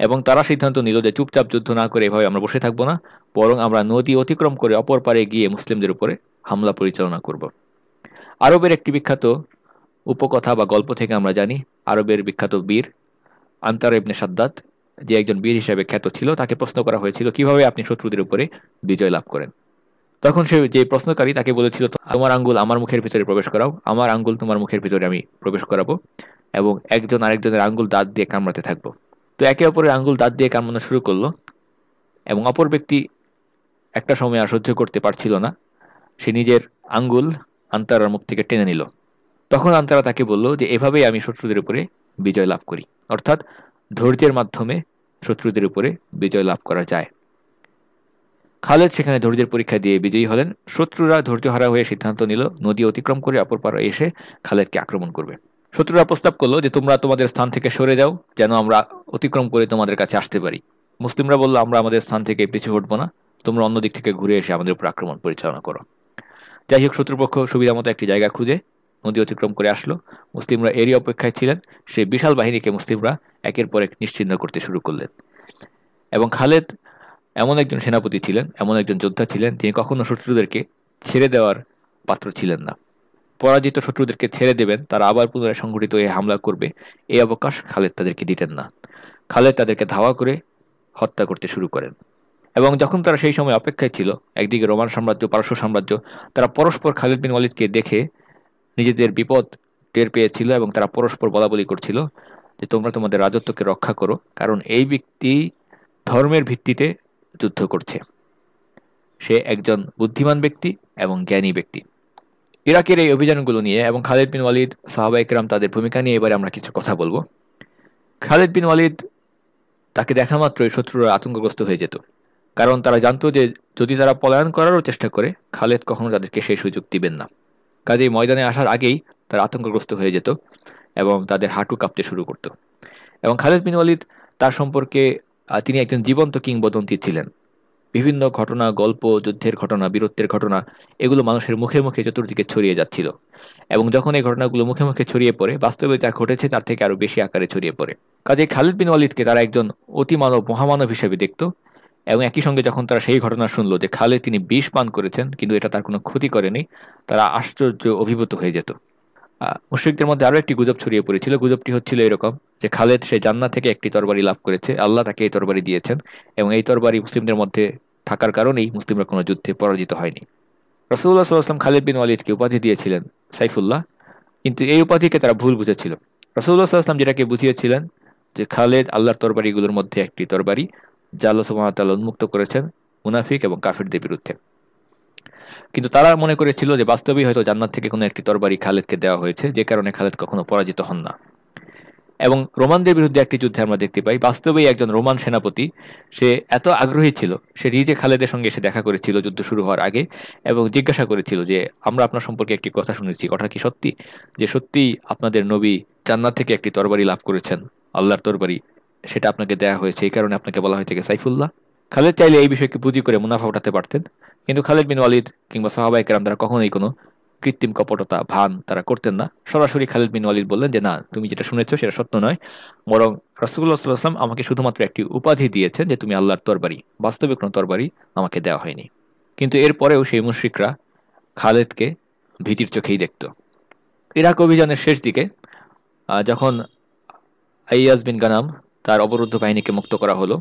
[SPEAKER 2] এবং তারা সিদ্ধান্ত নিল যে চুপচাপ যুদ্ধ না করে এভাবে আমরা বসে থাকব না, বরং আমরা নদী অতিক্রম করে অপর পারে গিয়ে মুসলিমদের উপরে হামলা পরিচালনা করব। আরবের একটি বিখ্যাত উপকথা বা গল্প থেকে আমরা জানি, আরবের বিখ্যাত বীর আন্তার ইবনে সাদ্দাত, যে একজন বীর হিসেবে খ্যাত ছিল, তাকে প্রশ্ন করা হয়েছিল, কীভাবে আপনি শত্রুদের উপরে বিজয় লাভ করেন? তখন সে যে প্রশ্নকারী তাকে বলেছিল, তোমার আঙ্গুল আমার মুখের ভিতরে প্রবেশ করাও, আমার আঙ্গুল তোমার মুখের ভিতরে আমি প্রবেশ করাবো এবং একজন আরেকজনের আঙ্গুল দাঁত দিয়ে কামড়াতে থাকব। তো একে অপরের আঙ্গুল দাঁত দিয়ে কামড়ানো শুরু করল এবং অপর ব্যক্তি একটা সময় আর সহ্য করতে পারছিল না। সে নিজের আঙ্গুল আন্তারার মুখ থেকে টেনে নিল। তখন আন্তারা তাকে বলল যে, এভাবেই আমি শত্রুদের উপরে বিজয় লাভ করি। অর্থাৎ ধৈর্যের মাধ্যমে শত্রুদের উপরে বিজয় লাভ করা যায়। খালেদ সেখানে ধৈর্যের পরীক্ষা দিয়ে বিজয়ী হলেন। শত্রুরা ধৈর্যহারা হয়ে সিদ্ধান্ত নিল, নদী অতিক্রম করে অপর পাড়ে এসে খালেদকে আক্রমণ করবে। শত্রুরা প্রস্তাব করল যে, তোমরা তোমাদের স্থান থেকে সরে যাও, যেন আমরা অতিক্রম করে তোমাদের কাছে আসতে পারি। মুসলিমরা বলল, আমরা আমাদের স্থান থেকে পিছু হটবো না, তোমরা অন্য দিক থেকে ঘুরে এসে আমাদের উপর আক্রমণ পরিচালনা করো। যাই হোক, শত্রুপক্ষ সুবিধা মতো একটি জায়গা খুঁজে নদী অতিক্রম করে আসলো। মুসলিমরা এরই অপেক্ষায় ছিলেন। সেই বিশাল বাহিনীকে মুসলিমরা একের পর এক নিশ্চিহ্ন করতে শুরু করলেন। এবং খালেদ এমন একজন সেনাপতি ছিলেন, এমন একজন যোদ্ধা ছিলেন, তিনি কখনো শত্রুদেরকে ছেড়ে দেওয়ার পাত্র ছিলেন না। পরাজিত শত্রুদেরকে ছেড়ে দেবেন, তারা আবার পুনরায় সংগঠিত হয়ে হামলা করবে, এই অবকাশ খালেদ তাদেরকে দিতেন না। খালেদ তাদেরকে ধাওয়া করে হত্যা করতে শুরু করেন। এবং যখন তারা সেই সময় অপেক্ষায় ছিল, একদিকে রোমান সাম্রাজ্য, পারস্য সাম্রাজ্য, তারা পরস্পর খালিদ বিন ওয়ালিদকে দেখে নিজেদের বিপদ টের পেয়েছিল এবং তারা পরস্পর বলাবলি করছিল যে, তোমরা তোমাদের রাজত্বকে রক্ষা করো। কারণ এই ব্যক্তি ধর্মের ভিত্তিতে যুদ্ধ করছে। সে একজন বুদ্ধিমান ব্যক্তি এবং জ্ঞানী ব্যক্তি। ইরাকের এই অভিযানগুলো নিয়ে এবং খালেদ বিন ওয়ালিদ সাহাবা ইকরাম তাদের ভূমিকা নিয়ে এবারে আমরা কিছু কথা বলব। খালেদ বিন ওয়ালিদ তাকে দেখা মাত্রই শত্রুরা আতঙ্কগ্রস্ত হয়ে যেত। কারণ তারা জানতো যে যদি তারা পলায়ন করারও চেষ্টা করে, খালেদ কখনো তাদেরকে সেই সুযোগ দিবেন না। কাজেই ময়দানে আসার আগেই তারা আতঙ্কগ্রস্ত হয়ে যেত এবং তাদের হাঁটু কাঁপতে শুরু করত। এবং খালেদ বিন ওয়ালিদ তার সম্পর্কে তিনি একজন জীবন্ত কিংবদন্তি ছিলেন। বিভিন্ন ঘটনা, গল্প, যুদ্ধের ঘটনা, বীরত্বের ঘটনা, এগুলো মানুষের মুখে মুখে চতুর্দিকে ছড়িয়ে যাচ্ছিল। এবং যখন এই ঘটনাগুলো মুখে মুখে ছড়িয়ে পড়ে, বাস্তবে যা ঘটেছে তার থেকে আরও বেশি আকারে ছড়িয়ে পড়ে। কাজে খালিদ বিন ওয়ালিদকে তারা একজন অতিমানব মহামানব হিসেবে দেখত এবং একই সঙ্গে যখন তারা সেই ঘটনা শুনলো যে খালে তিনি বিষ পান করেছেন, কিন্তু এটা তার কোনো ক্ষতি করেনি, তারা আশ্চর্য অভিভূত হয়ে যেত। মুশ্রিকদের মধ্যে আরও একটি গুজব ছড়িয়ে পড়েছিল। গুজবটি হচ্ছিল এরকম যে, খালেদ সে জান্না থেকে একটি তরবারি লাভ করেছে। আল্লাহ তাকে এই তরবারি দিয়েছেন এবং এই তরবারি মুসলিমদের মধ্যে থাকার কারণেই মুসলিমরা কোনো যুদ্ধে পরাজিত হয়নি। রসুল্লাহ সাল্লাম খালেদ বিন ওয়ালিদকে উপাধি দিয়েছিলেন সাইফুল্লাহ। কিন্তু এই উপাধিকে তারা ভুল বুঝেছিল। রসুল্লাহ সাল্লাম যেটাকে বুঝিয়েছিলেন যে, খালেদ আল্লাহর তরবারিগুলোর মধ্যে একটি তরবারি, যা আল্লাহ সুবাহতাল উন্মুক্ত করেছেন মুনাফিক এবং কাফিরদের বিরুদ্ধে। কিন্তু তারা মনে করেছিল যে বাস্তবেই হয়তো জান্নাত থেকে কোনো একটি তরবারি খালেদকে দেওয়া হয়েছে, যে কারণে খালেদ কখনো পরাজিত হন না। এবং রোমানদের বিরুদ্ধে একটি যুদ্ধে আমরা দেখতে পাই, বাস্তবেই একজন রোমান সেনাপতি, সে এত আগ্রহী ছিল, সে নিজে খালেদের সঙ্গে এসে দেখা করেছিল যুদ্ধ শুরু হওয়ার আগে, এবং জিজ্ঞাসা করেছিল যে, আমরা আপনার সম্পর্কে একটি কথা শুনেছি, কথা কি সত্যি? যে সত্যি আপনাদের নবী জান্নাত থেকে একটি তরবারি লাভ করেছেন, আল্লাহর তরবারি, সেটা আপনাকে দেয়া হয়েছে, এই কারণে আপনাকে বলা হয়েছে সাইফুল্লাহ? খালেদ চাইলে এই বিষয়কে পুঁজি করে মুনাফা উঠাতে পারতেন কিন্তু খালেদ বিন ওয়ালিদ কিংবা সাহাবাই কেরাম তারা কখনোই কোনো কৃত্রিম কপটতা, ভান তারা করতেন না। সরাসরি খালিদ বিন ওয়ালিদ বললেন যে, না, তুমি যেটা শুনেছ সেটা সত্য নয়। বরং রসগুল্লাহ সাল্লাহাম আমাকে শুধুমাত্র একটি উপাধি দিয়েছেন যে, তুমি আল্লাহর তরবারি, বাস্তবে কোনো তরবারি আমাকে দেওয়া হয়নি। কিন্তু এরপরেও সেই মুশ্রিকরা খালেদকে ভীতির চোখেই দেখত। ইরাক অভিযানের শেষ দিকে যখন আইয়াজ বিন গানাম তার অবরুদ্ধ বাহিনীকে মুক্ত করা হলো,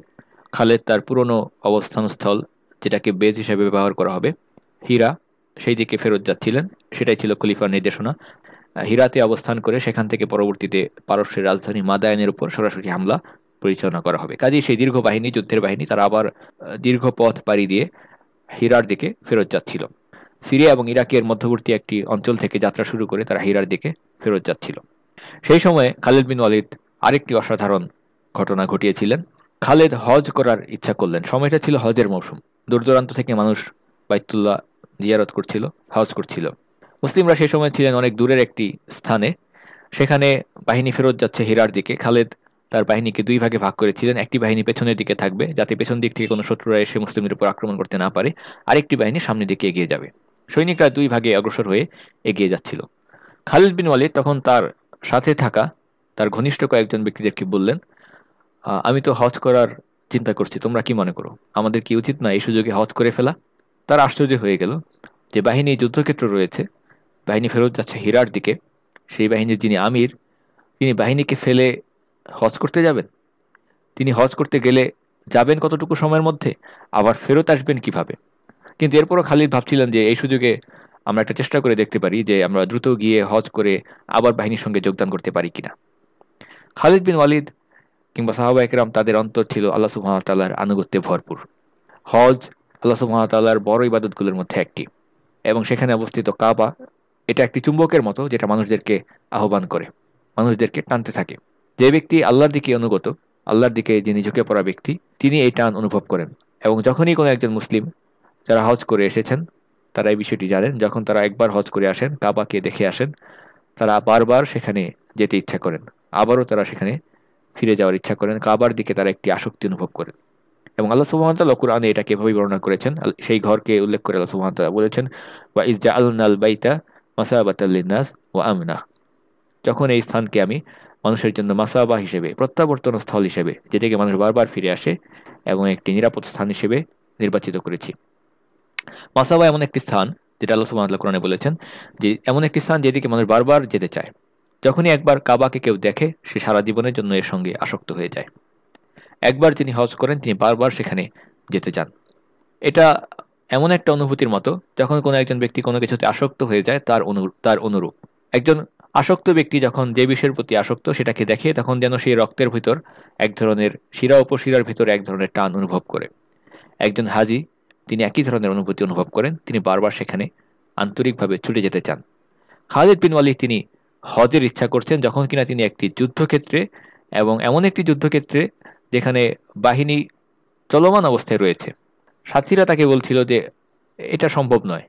[SPEAKER 2] খালেদ তার পুরনো অবস্থানস্থল যেটাকে বেজ হিসেবে ব্যবহার করা হবে। হীরা সেই দিকে ফেরত যাচ্ছিলেন। সেটাই ছিল খলিফার নির্দেশনা। হীরাতে অবস্থান করে সেখান থেকে পরবর্তীতে পারস্যের রাজধানী মাদায়নের উপর সরাসরি হামলা পরিচালনা করা হবে। কাজেই সেই দীর্ঘ বাহিনী, যুদ্ধের বাহিনী, তারা আবার দীর্ঘ পথ পাড়ি দিয়ে হীরার দিকে ফেরত যাচ্ছিল। সিরিয়া এবং ইরাকের মধ্যবর্তী একটি অঞ্চল থেকে যাত্রা শুরু করে তারা হীরার দিকে ফেরত যাচ্ছিল। সেই সময়ে খালেদ বিন ওয়ালিদ আরেকটি অসাধারণ ঘটনা ঘটিয়েছিলেন। খালেদ হজ করার ইচ্ছা করলেন। সময়টা ছিল হজের মৌসুম। দূর দূরান্ত থেকে মানুষ বাইতুল্লাহ জিয়ারত করছিল হজ করছিল। মুসলিমরা সেই সময় ছিলেন অনেক দূরের একটি স্থানে। সেখানে বাহিনী ফেরত যাচ্ছে হীরার দিকে। খালেদ তার বাহিনীকে দুই ভাগে ভাগ করেছিলেন। একটি বাহিনী পেছনের দিকে থাকবে, যাতে পেছন দিক থেকে কোনো শত্রুরা এসে মুসলিমদের উপর আক্রমণ করতে না পারে। আরেকটি বাহিনী সামনের দিকে এগিয়ে যাবে। সৈনিকরা দুই ভাগে অগ্রসর হয়ে এগিয়ে যাচ্ছিল। খালিদ বিন ওয়ালিদ তখন তার সাথে থাকা তার ঘনিষ্ঠ কয়েকজন ব্যক্তিদেরকে বললেন আমি তো হজ করার চিন্তা করছি, তোমরা কি মনে করো? আমাদের কি উচিত না এই সুযোগে হজ করে ফেলা? তার আশ্চর্য হয়ে গেল যে বাহিনী যুদ্ধক্ষেত্র রয়েছে, বাহিনী ফেরত যাচ্ছে হীরার দিকে। সেই বাহিনীর যিনি আমির, তিনি বাহিনীকে ফেলে হজ করতে যাবেন? তিনি হজ করতে গেলে যাবেন কতটুকু সময়ের মধ্যে? আবার ফেরত আসবেন কীভাবে? কিন্তু এরপরও খালিদ ভাবছিলেন যে এই সুযোগে আমরা একটা চেষ্টা করে দেখতে পারি যে আমরা দ্রুত গিয়ে হজ করে আবার বাহিনীর সঙ্গে যোগদান করতে পারি কিনা। খালিদ বিন ওয়ালিদ কিংবা সাহাবা একরাম তাদের অন্তর ছিল আল্লাহ সুহামতাল্লাহর আনুগত্যে ভরপুর। হজ আল্লাহ সুহামতাল্লাহর বড় ইবাদতগুলোর মধ্যে একটি। এবং সেখানে অবস্থিত কাবা, এটা একটি চুম্বকের মতো যেটা মানুষদেরকে আহ্বান করে, মানুষদেরকে টানতে থাকে। যে ব্যক্তি আল্লাহর দিকে অনুগত, আল্লাহর দিকে যিনি ঝুঁকে পড়া ব্যক্তি, তিনি এই টান অনুভব করেন। এবং যখনই কোনো একজন মুসলিম যারা হজ করে এসেছেন, তারা এই বিষয়টি জানেন, যখন তারা একবার হজ করে আসেন, কাবাকে দেখে আসেন, তারা বারবার সেখানে যেতে ইচ্ছা করেন। আবারও তারা সেখানে ফিরে যাওয়ার ইচ্ছা করেন, কাবার দিকে তারা একটি আসক্তি অনুভব করেন। এবং আল্লাহ সুবহানাহু কোরআনে এটাকে এভাবেই বর্ণনা করেছেন। সেই ঘরকে উল্লেখ করে আল্লাহ সুবহানাহু বলেছেন বা ইজ জাআলনাল বাইতা মাসাবাতাল লিন্নাস ওয়া আমনা। যখন এই স্থানকে আমি মানুষের জন্য মাসাবা হিসেবে, প্রত্যাবর্তন স্থল হিসেবে, যেটাকে মানুষ বারবার ফিরে আসে, এবং একটি নিরাপদ স্থান হিসেবে নির্বাচিত করেছি। মাসাবা এমন একটি স্থান, যেটা আল্লাহ সুবহানাহু কোরআনে বলেছেন যে, এমন একটি স্থান যেদিকে মানুষ বারবার যেতে চায়। যখনই একবার কাবাকে কেউ দেখে, সে সারা জীবনের জন্য এর সঙ্গে আসক্ত হয়ে যায়। একবার যিনি হজ করেন, তিনি বারবার সেখানে যেতে চান এটা এমন একটা অনুভূতির মতো, যখন কোনো একজন ব্যক্তি কোনো কিছুতে আসক্ত হয়ে যায়, তার অনু, তার অনুরূপ। একজন আসক্ত ব্যক্তি যখন যে বিষয়ের প্রতি আসক্ত, সেটাকে দেখে, তখন যেন সেই রক্তের ভিতর এক ধরনের শিরা উপশিরার ভিতর এক ধরনের টান অনুভব করে। একজন হাজি, তিনি একই ধরনের অনুভূতি অনুভব করেন, তিনি বারবার সেখানে আন্তরিকভাবে ছুটে যেতে চান। খালিদ বিন ওয়ালি তিনি হজের ইচ্ছা করছেন যখন কিনা তিনি একটি যুদ্ধক্ষেত্রে এবং এমন একটি যুদ্ধক্ষেত্রে যেখানে বাহিনী চলমান অবস্থায় রয়েছে। সাথীরা তাকে বলছিল যে, এটা সম্ভব নয়।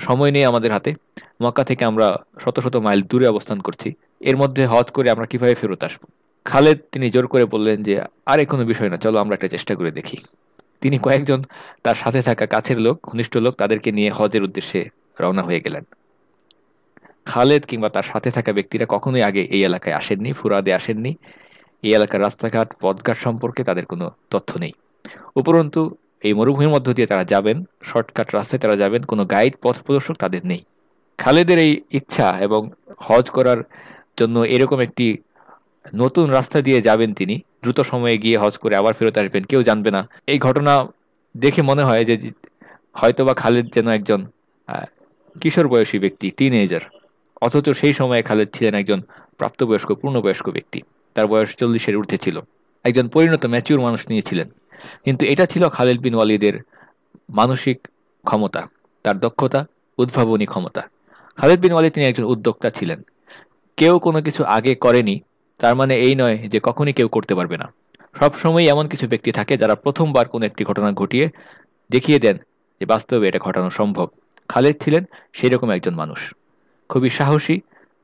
[SPEAKER 2] সময় নেই আমাদের হাতে। মক্কা থেকে আমরা শত শত মাইল দূরে অবস্থান করছি। এর মধ্যে হজ করে আমরা কীভাবে ফেরত আসব? খালেদ তিনি জোর করে বললেন যে, আরে কোনো বিষয় না, চলো আমরা একটা চেষ্টা করে দেখি। তিনি কয়েকজন তার সাথে থাকা কাছের লোক, ঘনিষ্ঠ লোক, তাদেরকে নিয়ে হজের উদ্দেশ্যে রওনা হয়ে গেলেন। খালেদ কিংবা তার সাথে থাকা ব্যক্তিরা কখনোই আগে এই এলাকায় আসেননি, ফুরাদে আসেননি। এই এলাকার রাস্তাঘাট, পথঘাট সম্পর্কে তাদের কোনো তথ্য নেই। উপরন্তু, এই মরুভূমির মধ্য দিয়ে তারা যাবেন, শর্টকাট রাস্তায় তারা যাবেন, কোনো গাইড পথ প্রদর্শক তাদের নেই। খালেদের এই ইচ্ছা এবং হজ করার জন্য এরকম একটি নতুন রাস্তা দিয়ে যাবেন তিনি। দ্রুত সময়ে গিয়ে হজ করে আবার ফেরত আসবেন, কেউ জানবে না। এই ঘটনা দেখে মনে হয় যে, হয়তোবা খালেদ যেন একজন কিশোর বয়সী ব্যক্তি টিনেজার অথচ সেই সময়ে খালেদ ছিলেন একজন প্রাপ্তবয়স্ক, পূর্ণবয়স্ক ব্যক্তি। তার বয়স চল্লিশের ঊর্ধ্বে ছিল। একজন পরিণত ম্যাচিউর মানুষ নিয়েছিলেন। কিন্তু এটা ছিল খালেদ বিন ওয়ালিদের মানসিক ক্ষমতা, তার দক্ষতা, উদ্ভাবনী ক্ষমতা। খালেদ বিন ওয়ালিদ তিনি একজন উদ্যোক্তা ছিলেন। কেউ কোনো কিছু আগে করেনি, তার মানে এই নয় যে কখনই কেউ করতে পারবে না। সবসময় এমন কিছু ব্যক্তি থাকে যারা প্রথমবার কোনো একটি ঘটনা ঘটিয়ে দেখিয়ে দেন যে বাস্তবে এটা ঘটানো সম্ভব। খালেদ ছিলেন সেই রকম একজন মানুষ। খুবই সাহসী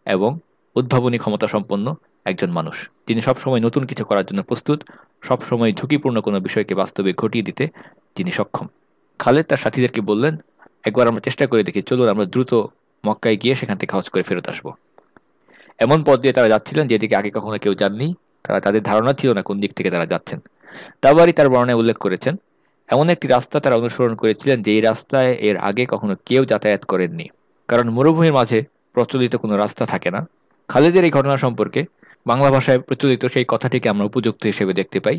[SPEAKER 2] এবং উদ্ভাবনী ক্ষমতা সম্পন্ন একজন মানুষ। যিনি সবসময় নতুন কিছু করার জন্য প্রস্তুত, সবসময় ঝুঁকিপূর্ণ কোনো বিষয়কে বাস্তবে ঘটিয়ে দিতে তিনি সক্ষম। খালেদ তার সাথীদেরকে বললেন, একবার আমরা চেষ্টা করে দেখি, চলুন আমরা দ্রুত মক্কায় গিয়ে সেখান থেকে হজ করে ফেরত আসব। এমন পথ দিয়ে তারা যাচ্ছিলেন যেদিকে আগে কখনো কেউ যাননি। তারা তাদের ধারণা ছিল না কোন দিক থেকে তারা যাচ্ছেন। তাবারই তার বর্ণায় উল্লেখ করেছেন, এমন একটি রাস্তা তারা অনুসরণ করেছিলেন যেই রাস্তায় এর আগে কখনো কেউ যাতায়াত করেননি। কারণ মরুভূমির মাঝে প্রচলিত কোনো রাস্তা থাকে না। খালেদের এই ঘটনা সম্পর্কে বাংলা ভাষায় প্রচলিত সেই কথাটিকে আমরা উপযুক্ত হিসেবে দেখতে পাই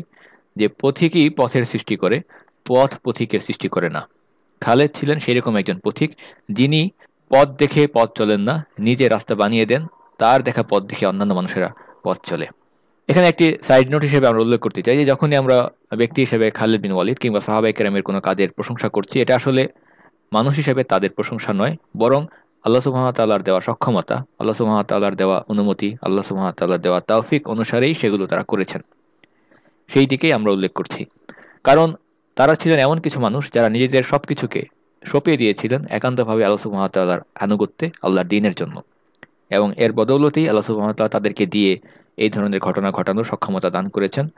[SPEAKER 2] যে পথিকই পথের সৃষ্টি করে, পথ পথিকের সৃষ্টি করে না। খালেদ ছিলেন সেরকম একজন পথিক যিনি পথ দেখে পথ চলেন না, নিজে রাস্তা বানিয়ে দেন, তার দেখা পথ দেখে অন্যান্য মানুষেরা পথ চলে। এখানে একটি সাইড নোট হিসেবে আমরা উল্লেখ করতে চাই যে যখনই আমরা ব্যক্তি হিসেবে খালেদ বিন ওয়ালিদ কিংবা সাহাবাই কেরামের কোনো কাজের প্রশংসা করছি, এটা আসলে মানুষ হিসেবে তাদের প্রশংসা নয়, বরং আল্লাহ সুহামতাল্লাহর দেওয়া সক্ষমতা, আল্লাহ সুহামতাল্লাহর দেওয়া অনুমতি, আল্লাহ সুহামতাল্লাহর দেওয়া তৌফিক অনুসারেই সেগুলো তারা করেছেন। সেই দিকেই আমরা উল্লেখ করছি। কারণ তারা ছিলেন এমন কিছু মানুষ যারা নিজেদের সব কিছুকে সঁপে দিয়েছিলেন একান্তভাবে আল্লাহ সুহামতাল্লাহর আনুগত্যে, আল্লাহর দিনের জন্য। এবং এর বদৌলতেই আল্লাহ সুহামতাল্লাহ তাদেরকে দিয়ে এই ধরনের ঘটনা ঘটানোর সক্ষমতা দান করেছেন,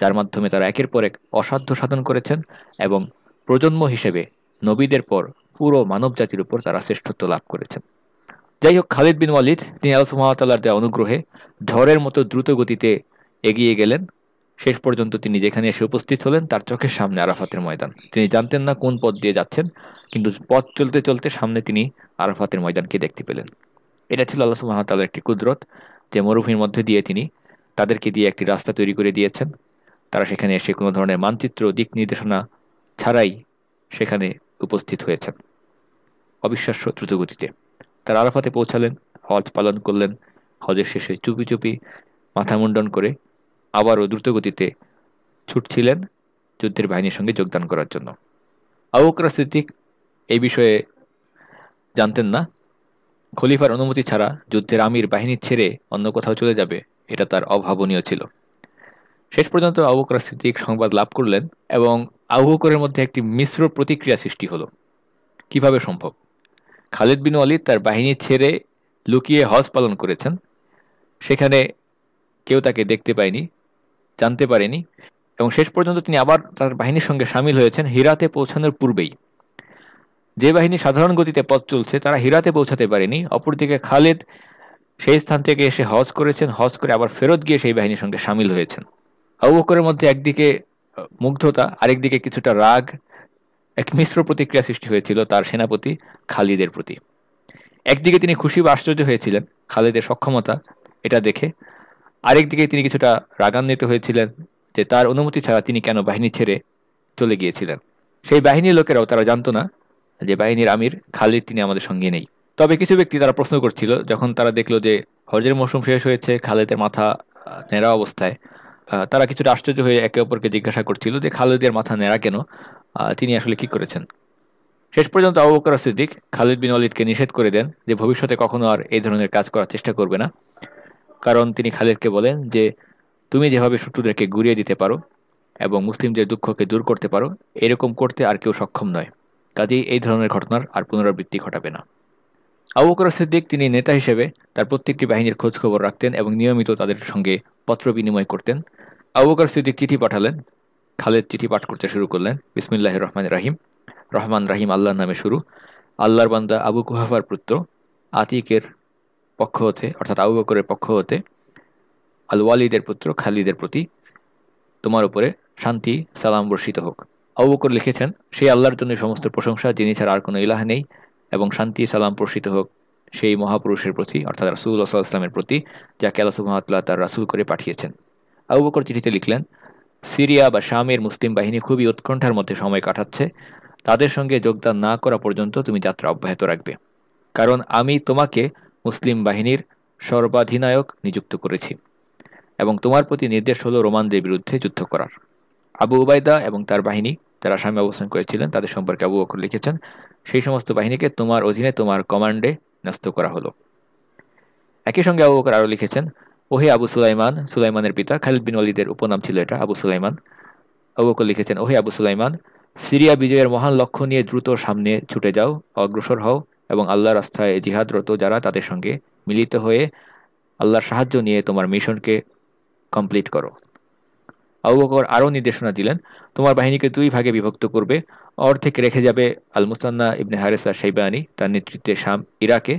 [SPEAKER 2] যার মাধ্যমে তারা একের পর এক অসাধ্য সাধন করেছেন এবং প্রজন্ম হিসেবে নবীদের পর পুরো মানব জাতির উপর তারা শ্রেষ্ঠত্ব লাভ করেছেন। যাই হোক খালিদ বিন ওয়ালিদ, তিনি আলসুমাতাল্লার দেওয়া অনুগ্রহে ঝড়ের মতো দ্রুত গতিতে এগিয়ে গেলেন। শেষ পর্যন্ত তিনি যেখানে এসে উপস্থিত হলেন, তার চোখের সামনে আরাফাতের ময়দান। তিনি জানতেন না কোন পথ দিয়ে যাচ্ছেন, কিন্তু পথ চলতে চলতে সামনে তিনি আরাফাতের ময়দানকে দেখতে পেলেন। এটা ছিল আল্লাহ সুহামতাল্লাহ একটি কুদরত, যে মরুভূমির মধ্যে দিয়ে তিনি তাদেরকে দিয়ে একটি রাস্তা তৈরি করে দিয়েছেন। তারা সেখানে এসে কোনো ধরনের মানচিত্র, দিক নির্দেশনা ছাড়াই সেখানে উপস্থিত হয়েছেন। অবিশ্বাস্য দ্রুতগতিতে। তার আরাফাতে পৌঁছালেন, হজ পালন করলেন, হজের শেষে চুপি চুপি মাথা মুন্ডন করে আবারও দ্রুতগতিতে ছুটছিলেন যুদ্ধের বাহিনীর সঙ্গে যোগদান করার জন্য। আবুকরা সিদ্দিক এই বিষয়ে জানতেন না। খলিফার অনুমতি ছাড়া যুদ্ধের আমির বাহিনী ছেড়ে অন্য কোথাও চলে যাবে, এটা তার অভাবনীয় ছিল। শেষ পর্যন্ত আবুকরা সিদ্দিক সংবাদ লাভ করলেন এবং আবুকরের মধ্যে একটি মিশ্র প্রতিক্রিয়া সৃষ্টি হলো। কীভাবে সম্ভব? খালিদ বিন ওয়ালিদ তার বাহিনী ছেড়ে লুকিয়ে হজ পালন করেছেন। সেখানে কেউ তাকে দেখতে পায়নি, জানতে পারেনি এবং শেষ পর্যন্ত তিনি আবার তার বাহিনীর সঙ্গে সামিল হয়েছেন হিরাতে পৌঁছানোর পূর্বেই। যে বাহিনী সাধারণ গতিতে পথ চলছে, তারা হিরাতে পৌঁছাতে পারেনি। অপরদিকে খালেদ সেই স্থান থেকে এসে হজ করেছেন, হজ করে আবার ফেরত গিয়ে সেই বাহিনীর সঙ্গে সামিল হয়েছেন। আবু বকরের মধ্যে একদিকে মুগ্ধতা, আরেকদিকে কিছুটা রাগ এক মিশ্র প্রতিক্রিয়া সৃষ্টি হয়েছিল তার সেনাপতি খালিদের প্রতি। একদিকে তিনি খুশি বা আশ্চর্য হয়েছিলেন, খালিদের সক্ষমতা এটা দেখে। আরেকদিকে তিনি কিছুটা রাগান্বিত হয়েছিলেন যে তার অনুমতি ছাড়া তিনি কেন বাহিনী ছেড়ে চলে গিয়েছিলেন। সেই বাহিনীর লোকেরাও তারা জানতো না যে বাহিনীর আমির খালিদ তিনি আমাদের সঙ্গে নেই। তবে কিছু ব্যক্তি তারা প্রশ্ন করছিল, যখন তারা দেখল যে হজের মৌসুম শেষ হয়েছে, খালেদের মাথা নেড়া অবস্থায় তারা কিছুটা আশ্চর্য হয়ে একে অপরকে জিজ্ঞাসা করছিল যে খালেদের মাথা নেড়া কেন? তিনি আসলে কি করেছেন? শেষ পর্যন্ত আবু বকর সিদ্দিক খালিদ বিন অলিদকে নিষেধ করে দেন যে ভবিষ্যতে কখনো আর এই ধরনের কাজ করার চেষ্টা করবে না। কারণ তিনি খালিদকে বলেন যে, তুমি যেভাবে শত্রুদেরকে গুড়িয়ে দিতে পারো এবং মুসলিমদের দুঃখকে দূর করতে পারো, এরকম করতে আর কেউ সক্ষম নয়। কাজেই এই ধরনের ঘটনার আর পুনরাবৃত্তি ঘটাবে না। আবু বকর সিদ্দিক তিনি নেতা হিসেবে তার প্রত্যেকটি বাহিনীর খোঁজ খবর রাখতেন এবং নিয়মিত তাদের সঙ্গে পত্র বিনিময় করতেন। আবু বকর সিদ্দিক চিঠি পাঠালেন খালেদ চিঠি পাঠ করতে শুরু করলেন। বিসমিল্লাহ রহমান রাহিম। রহমান রাহিম আল্লাহর নামে শুরু। আল্লাহর বান্দা আবু কুহাফার পুত্র আতিকের পক্ষ হতে, অর্থাৎ আবু বকরের পক্ষ হতে আল ওয়ালিদের পুত্র খালিদের প্রতি তোমার উপরে শান্তি, সালাম বর্ষিত হোক। আবু বকর লিখেছেন সেই আল্লাহর জন্য সমস্ত প্রশংসা, যিনি ছাড়া আর কোনো ইলাহ নেই, এবং শান্তি, সালাম প্রসিত হোক সেই মহাপুরুষের প্রতি, অর্থাৎ রাসুল ইসলামের প্রতি, যাকে আল্লাহ সুহামতাল্লাহ তার রাসুল করে পাঠিয়েছেন। আবু বকর চিঠিতে লিখলেন সিরিয়া বা শামের মুসলিম বাহিনী খুবই উৎকণ্ঠার মধ্যে সময় কাটাচ্ছে। তাদের সঙ্গে যোগদান না করা পর্যন্ত তুমি যাত্রা অব্যাহত রাখবে। কারণ আমি তোমাকে মুসলিম বাহিনীর সর্বাধিনায়ক নিযুক্ত করেছি এবং তোমার প্রতি নির্দেশ হলো রোমানদের বিরুদ্ধে যুদ্ধ করার। আবু উবায়দা এবং তার বাহিনী যারা আসামে অবস্থান করেছিলেন, তাদের সম্পর্কে আবু বকর লিখেছেন, সেই সমস্ত বাহিনীকে তোমার অধীনে তোমার কমান্ডে ন্যস্ত করা হলো। একই সঙ্গে আবু বকর আরও লিখেছেন ওহে আবু সুলাইমান, সুলাইমানের পিতা, খালিদ বিন অলিদের উপনাম ছিল এটা, আবু সুলাইমান। আবু বকর লিখেছেন ওহে আবু সুলাইমান, সিরিয়া বিজয়ের মহান লক্ষ্য নিয়ে দ্রুত সামনে ছুটে যাও, অগ্রসর হও এবং আল্লাহ রাস্তায় জিহাদরত যারা তাদের সঙ্গে মিলিত হয়ে আল্লাহর সাহায্য নিয়ে তোমার মিশনকে কমপ্লিট করো। আবু বকর আরও নির্দেশনা দিলেন, তোমার বাহিনীকে দুই ভাগে বিভক্ত করবে। অর্ধেক রেখে যাবে আল মুস্তান্না ইবনে হারেসা সাইবানি, তার নেতৃত্বে শাম ইরাকে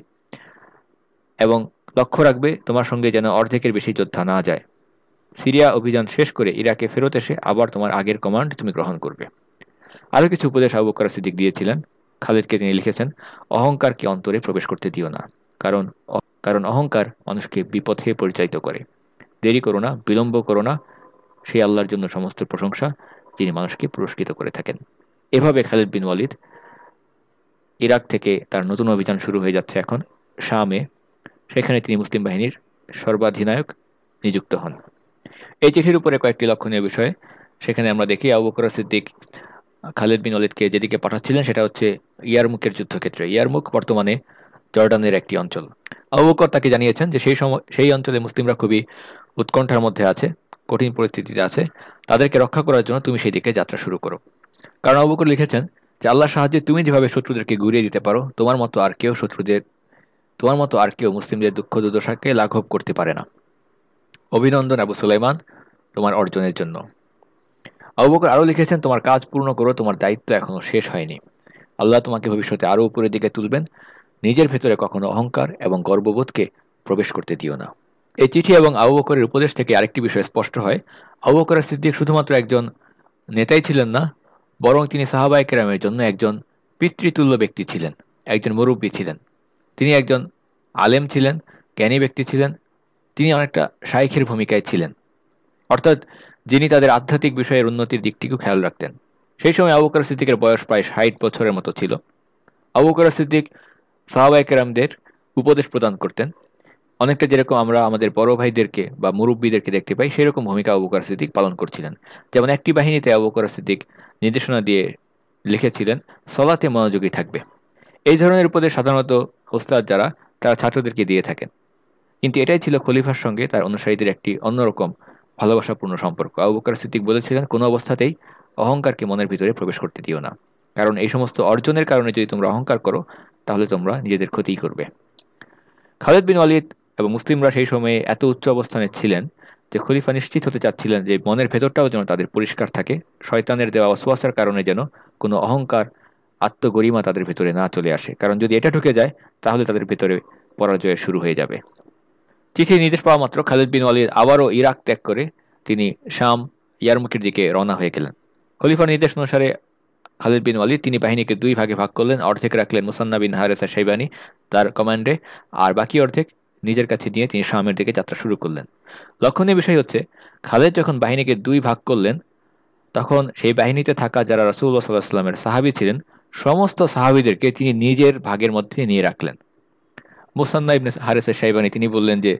[SPEAKER 2] এবং লক্ষ্য রাখবে, তোমার সঙ্গে যেন অর্ধেকের বেশি যোদ্ধা না যায়। সিরিয়া অভিযান শেষ করে ইরাকে ফেরত এসে আবার তোমার আগের কমান্ড তুমি গ্রহণ করবে। আরও কিছু উপদেশ আবু বকর সিদ্দিক দিয়েছিলেন। খালিদকে তিনি লিখেছেন, অহংকারকে অন্তরে প্রবেশ করতে দিও না, কারণ কারণ অহংকার মানুষকে বিপথে পরিচালিত করে। দেরি করো না, বিলম্ব করো না সেই আল্লাহর জন্য সমস্ত প্রশংসা যিনি মানুষকে পুরস্কৃত করে থাকেন। এভাবে খালিদ বিন ওয়ালিদ ইরাক থেকে তার নতুন অভিযান শুরু হয়ে যাচ্ছে এখন। শামে সেখানে তিনি মুসলিম বাহিনীর সর্বাধিনায়ক নিযুক্ত হন। এই চিঠির উপরে কয়েকটি লক্ষণীয় বিষয়। সেখানে আমরা দেখি আবু বকর সিদ্দিক, খালিদ বিন ওয়ালিদকে যেদিকে পাঠাচ্ছিলেন সেটা হচ্ছে ইয়ারমুকের যুদ্ধক্ষেত্রে। ইয়ারমুক বর্তমানে জর্ডানের একটি অঞ্চল। আবু বকর তাকে জানিয়েছেন যে সেই সময় সেই অঞ্চলে মুসলিমরা খুবই উৎকণ্ঠার মধ্যে আছে, কঠিন পরিস্থিতিতে আছে। তাদেরকে রক্ষা করার জন্য তুমি সেই দিকে যাত্রা শুরু করো। কারণ অবকর লিখেছেন যে, আল্লাহর সাহায্যে তুমি যেভাবে শত্রুদেরকে ঘুরিয়ে দিতে পারো, তোমার মতো আর কেউ শত্রুদের তোমার মতো আর কেউ মুসলিমদের দুঃখ দুর্দশাকে লাঘব করতে পারে না। অভিনন্দন আবু সুলাইমান তোমার অর্জনের জন্য। অবকর আরও লিখেছেন, তোমার কাজ পূর্ণ করো, তোমার দায়িত্ব এখনও শেষ হয়নি। আল্লাহ তোমাকে ভবিষ্যতে আরও উপরের দিকে তুলবেন। নিজের ভেতরে কখনো অহংকার এবং গর্ববোধকে প্রবেশ করতে দিও না। এই চিঠি এবং আবু বকরের উপদেশ থেকে আরেকটি বিষয় স্পষ্ট হয়। আবু সিদ্দিক শুধুমাত্র একজন নেতাই ছিলেন না, বরং তিনি সাহাবাই কেরামের জন্য একজন পিতৃতুল্য ব্যক্তি ছিলেন, একজন মুরব্বী ছিলেন। তিনি একজন আলেম ছিলেন, জ্ঞানী ব্যক্তি ছিলেন, তিনি অনেকটা শাইখের ভূমিকায় ছিলেন। অর্থাৎ যিনি তাদের আধ্যাত্মিক বিষয়ের উন্নতির দিকটিকেও খেয়াল রাখতেন। সেই সময় আবু বকর সিদ্দিকের বয়স প্রায় ষাট বছরের মতো ছিল। আবু বকর সিদ্দিক সাহাবাইকেরামদের উপদেশ প্রদান করতেন। অনেকটা যেরকম আমরা আমাদের বড় ভাইদেরকে বা মুরব্বীদেরকে দেখতে পাই, সেরকম ভূমিকা আবু বকর সিদ্দিক পালন করছিলেন। যেমন একটি বাহিনীতে আবু বকর সিদ্দিক নির্দেশনা দিয়ে লিখেছিলেন, সলাতে মনোযোগী থাকবে। এই ধরনের উপদেশ সাধারণত ওস্তাদ যারা, তারা ছাত্রদেরকে দিয়ে থাকেন। কিন্তু এটাই ছিল খলিফার সঙ্গে তার অনুসারীদের একটি অন্যরকম ভালোবাসাপূর্ণ সম্পর্ক। আবু বকর সিদ্দিক বলেছিলেন, কোনো অবস্থাতেই অহংকারকে মনের ভিতরে প্রবেশ করতে দিও না। কারণ এই সমস্ত অর্জনের কারণে যদি তোমরা অহংকার করো, তাহলে তোমরা নিজেদের ক্ষতিই করবে। খালেদ বিন ওয়ালিদ এবং মুসলিমরা সেই সময়ে এত উচ্চ অবস্থানে ছিলেন যে খলিফা নিশ্চিত হতে চাচ্ছিলেন যে মনের ভেতরটাও যেন তাদের পরিষ্কার থাকে। শয়তানের দেওয়া অসুয়াশার কারণে যেন কোনো অহংকার আত্মগরিমা তাদের ভেতরে না চলে আসে। কারণ যদি এটা ঢুকে যায়, তাহলে তাদের ভেতরে পরাজয় শুরু হয়ে যাবে। চিঠি নির্দেশ পাওয়া মাত্র খালিদ বিন ওয়ালিদ আবারও ইরাক ত্যাগ করে তিনি শাম ইয়ারমুখের দিকে রওনা হয়ে গেলেন। খলিফার নির্দেশ অনুসারে খালিদ বিন ওয়ালিদ তিনি বাহিনীকে দুই ভাগে ভাগ করলেন। অর্ধেক রাখলেন মুসান্না বিন হারেসা সাইবানি তার কমান্ডে, আর বাকি অর্ধেক নিজের কাছে নিয়ে তিনি শামের দিকে যাত্রা শুরু করলেন। লক্ষণীয় বিষয় হচ্ছে, খালেদ যখন বাহিনীকে দুই ভাগ করলেন, তখন সেই বাহিনীতে থাকা যারা রাসুল্লাহ সাল্লাহ সাল্লামের সাহাবি ছিলেন সমস্ত সাহাবিদেরকে তিনি নিজের ভাগের মধ্যে নিয়ে রাখলেন। মুসান্না ইবনে হারেসের সাইবানি তিনি বললেন যে,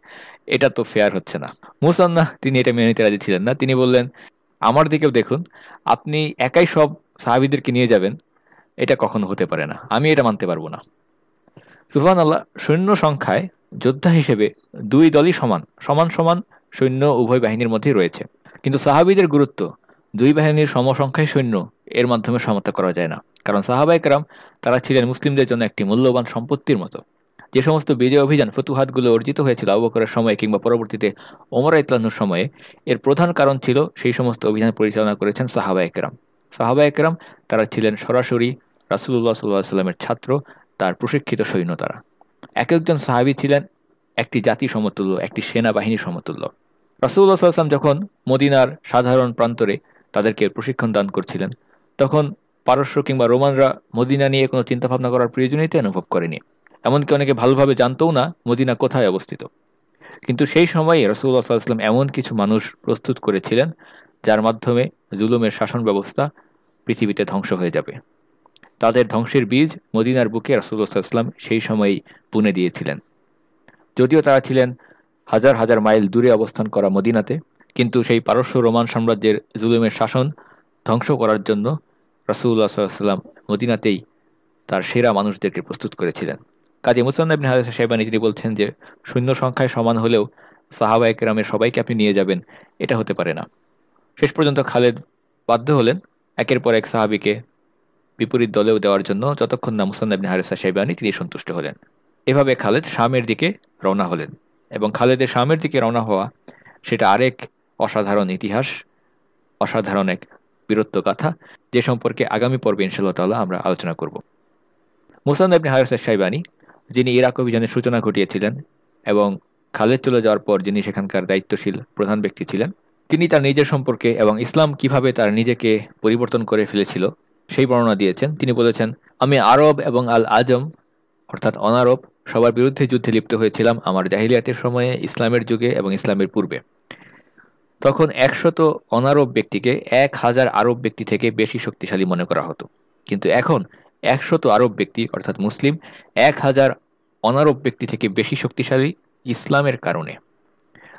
[SPEAKER 2] এটা তো ফেয়ার হচ্ছে না। মুসান্না, তিনি এটা মেনে নিতে রাজি ছিলেন না। তিনি বললেন, আমার দিকেও দেখুন, আপনি একাই সব সাহাবিদেরকে নিয়ে যাবেন, এটা কখনো হতে পারে না। আমি এটা মানতে পারব না। সুফান আল্লাহ সৈন্য সংখ্যায় যোদ্ধা হিসেবে দুই দলই সমান। সমান সমান সৈন্য উভয় বাহিনীর মধ্যেই রয়েছে। কিন্তু সাহাবিদের গুরুত্ব, দুই বাহিনীর সমসংখ্যায় সৈন্য এর মাধ্যমে সমতা করা যায় না। কারণ সাহাবাইকরাম তারা ছিলেন মুসলিমদের জন্য একটি মূল্যবান সম্পত্তির মতো। যে সমস্ত বিজয় অভিযান, ফতুহাতগুলো অর্জিত হয়েছিল আবু বকরের সময় কিংবা পরবর্তীতে ওমর ইতলানুর সময়ে, এর প্রধান কারণ ছিল সেই সমস্ত অভিযান পরিচালনা করেছেন সাহাবা একরাম। সাহাবা একরাম, তারা ছিলেন সরাসরি রাসুল্লাহ সাল্লাহ সাল্লামের ছাত্র, তার প্রশিক্ষিত সৈন্য তারা। এক একজন সাহাবি ছিলেন একটি জাতি সমতুল্য, একটি সেনাবাহিনী সমতুল্য। রাসুল্লাহ সাল্লাম যখন মদিনার সাধারণ প্রান্তরে তাদেরকে প্রশিক্ষণ দান করছিলেন তখন পারস্য কিংবা রোমানরা মদিনা নিয়ে কোনো চিন্তাভাবনা করার প্রয়োজনীয়তা অনুভব করেনি। এমনকি অনেকে ভালোভাবে জানতেও না মদিনা কোথায় অবস্থিত। কিন্তু সেই সময়ে রসুল্লাহ সাল্লাম এমন কিছু মানুষ প্রস্তুত করেছিলেন, যার মাধ্যমে জুলুমের শাসন ব্যবস্থা পৃথিবীতে ধ্বংস হয়ে যাবে। তাদের ধ্বংসের বীজ মদিনার বুকে রসুল্লাহ সাল্লাম সেই সময়ই পুনে দিয়েছিলেন। যদিও তারা ছিলেন হাজার হাজার মাইল দূরে অবস্থান করা মদিনাতে, কিন্তু সেই পারস্য রোমান সাম্রাজ্যের জুলুমের শাসন ধ্বংস করার জন্য রসুল্লাহ সাল্লাম মদিনাতেই তার সেরা মানুষদেরকে প্রস্তুত করেছিলেন। কাজী মুসান্নাবিন হারিস সাহেবানি তিনি বলছেন যে, শূন্য সংখ্যায় সমান হলেও সাহাবা একরামের সবাইকে আপনি নিয়ে যাবেন, এটা হতে পারে না। শেষ পর্যন্ত খালেদ বাধ্য হলেন একের পর এক সাহাবিকে বিপরীত দলেও দেওয়ার জন্য, যতক্ষণ না মুসান্নাবিন হারিসা সাহেবানি তিনি সন্তুষ্ট হলেন। এভাবে খালেদ শামের দিকে রওনা হলেন এবং খালেদের শামের দিকে রওনা হওয়া সেটা আরেক অসাধারণ ইতিহাস, অসাধারণ এক বীরত্ব গাথা, যে সম্পর্কে আগামী পর্বে ইনশাল্লাহ তাল্লাহ আমরা আলোচনা করব। মুসান আবনি হায়ার সাইবানি যিনি ইরাক অভিযানের সূচনা ঘটিয়েছিলেন এবং খালেদ চলে যাওয়ার পর যিনি সেখানকার দায়িত্বশীল প্রধান ব্যক্তি ছিলেন, তিনি তার নিজের সম্পর্কে এবং ইসলাম কীভাবে তার নিজেকে পরিবর্তন করে ফেলেছিল সেই বর্ণনা দিয়েছেন। তিনি বলেছেন, আমি আরব এবং আল আজম অর্থাৎ অনারব, সবার বিরুদ্ধে যুদ্ধে লিপ্ত হয়েছিলাম আমার জাহিলিয়াতের সময়ে, ইসলামের যুগে এবং ইসলামের পূর্বে। তখন একশত অনারব ব্যক্তিকে এক হাজার আরব ব্যক্তি থেকে বেশি শক্তিশালী মনে করা হতো। কিন্তু এখন একশত আরব ব্যক্তি, অর্থাৎ মুসলিম, এক হাজার অনারব ব্যক্তি থেকে বেশি শক্তিশালী ইসলামের কারণে।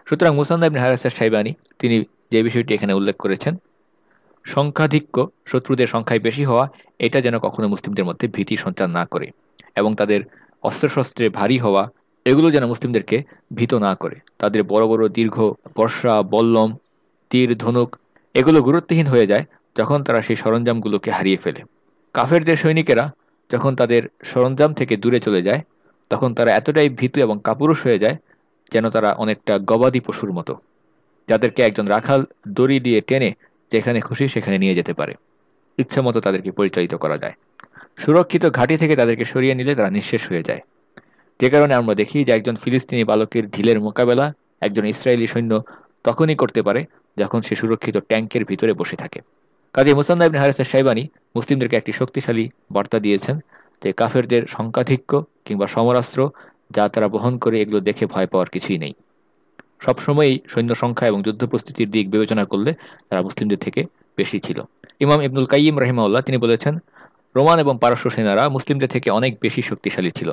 [SPEAKER 2] সুতরাং মুসান্দাব হারাসার সাইবানি তিনি যে বিষয়টি এখানে উল্লেখ করেছেন, সংখ্যাধিক্য শত্রুদের সংখ্যায় বেশি হওয়া, এটা যেন কখনো মুসলিমদের মধ্যে ভীতি সঞ্চার না করে এবং তাদের অস্ত্রশস্ত্রে ভারী হওয়া এগুলো যেন মুসলিমদেরকে ভীত না করে। তাদের বড় বড় দীর্ঘ বর্ষা, বল্লম, তীর, ধনুক এগুলো গুরুত্বহীন হয়ে যায় যখন তারা সেই সরঞ্জামগুলোকে হারিয়ে ফেলে। কাফেরদের সৈনিকেরা যখন তাদের সরঞ্জাম থেকে দূরে চলে যায়, তখন তারা এতটাই ভীতু এবং কাপুরুষ হয়ে যায় যেন তারা অনেকটা গবাদি পশুর মতো, যাদেরকে একজন রাখাল দড়ি দিয়ে টেনে যেখানে খুশি সেখানে নিয়ে যেতে পারে। ইচ্ছা মতো তাদেরকে পরিচালিত করা যায়। সুরক্ষিত ঘাঁটি থেকে তাদেরকে সরিয়ে নিলে তারা নিঃশেষ হয়ে যায়। যে কারণে আমরা দেখি যে একজন ফিলিস্তিনি বালকের ঢিলের মোকাবেলা একজন ইসরায়েলি সৈন্য তখনই করতে পারে যখন সে সুরক্ষিত ট্যাঙ্কের ভিতরে বসে থাকে। কাজী মুসান্না হারিসের সাইবানি মুসলিমদেরকে একটি শক্তিশালী বার্তা দিয়েছেন যে কাফেরদের সংখ্যাধিক্য কিংবা সমরাস্ত্র যা তারা বহন করে এগুলো দেখে ভয় পাওয়ার কিছুই নেই। সবসময়ই সৈন্য সংখ্যা এবং যুদ্ধ প্রস্তুতির দিক বিবেচনা করলে তারা মুসলিমদের থেকে বেশি ছিল। ইমাম ইবনুল কাইম রহিমাউল্লাহ তিনি বলেছেন, রোমান এবং পারস্য সেনারা মুসলিমদের থেকে অনেক বেশি শক্তিশালী ছিল।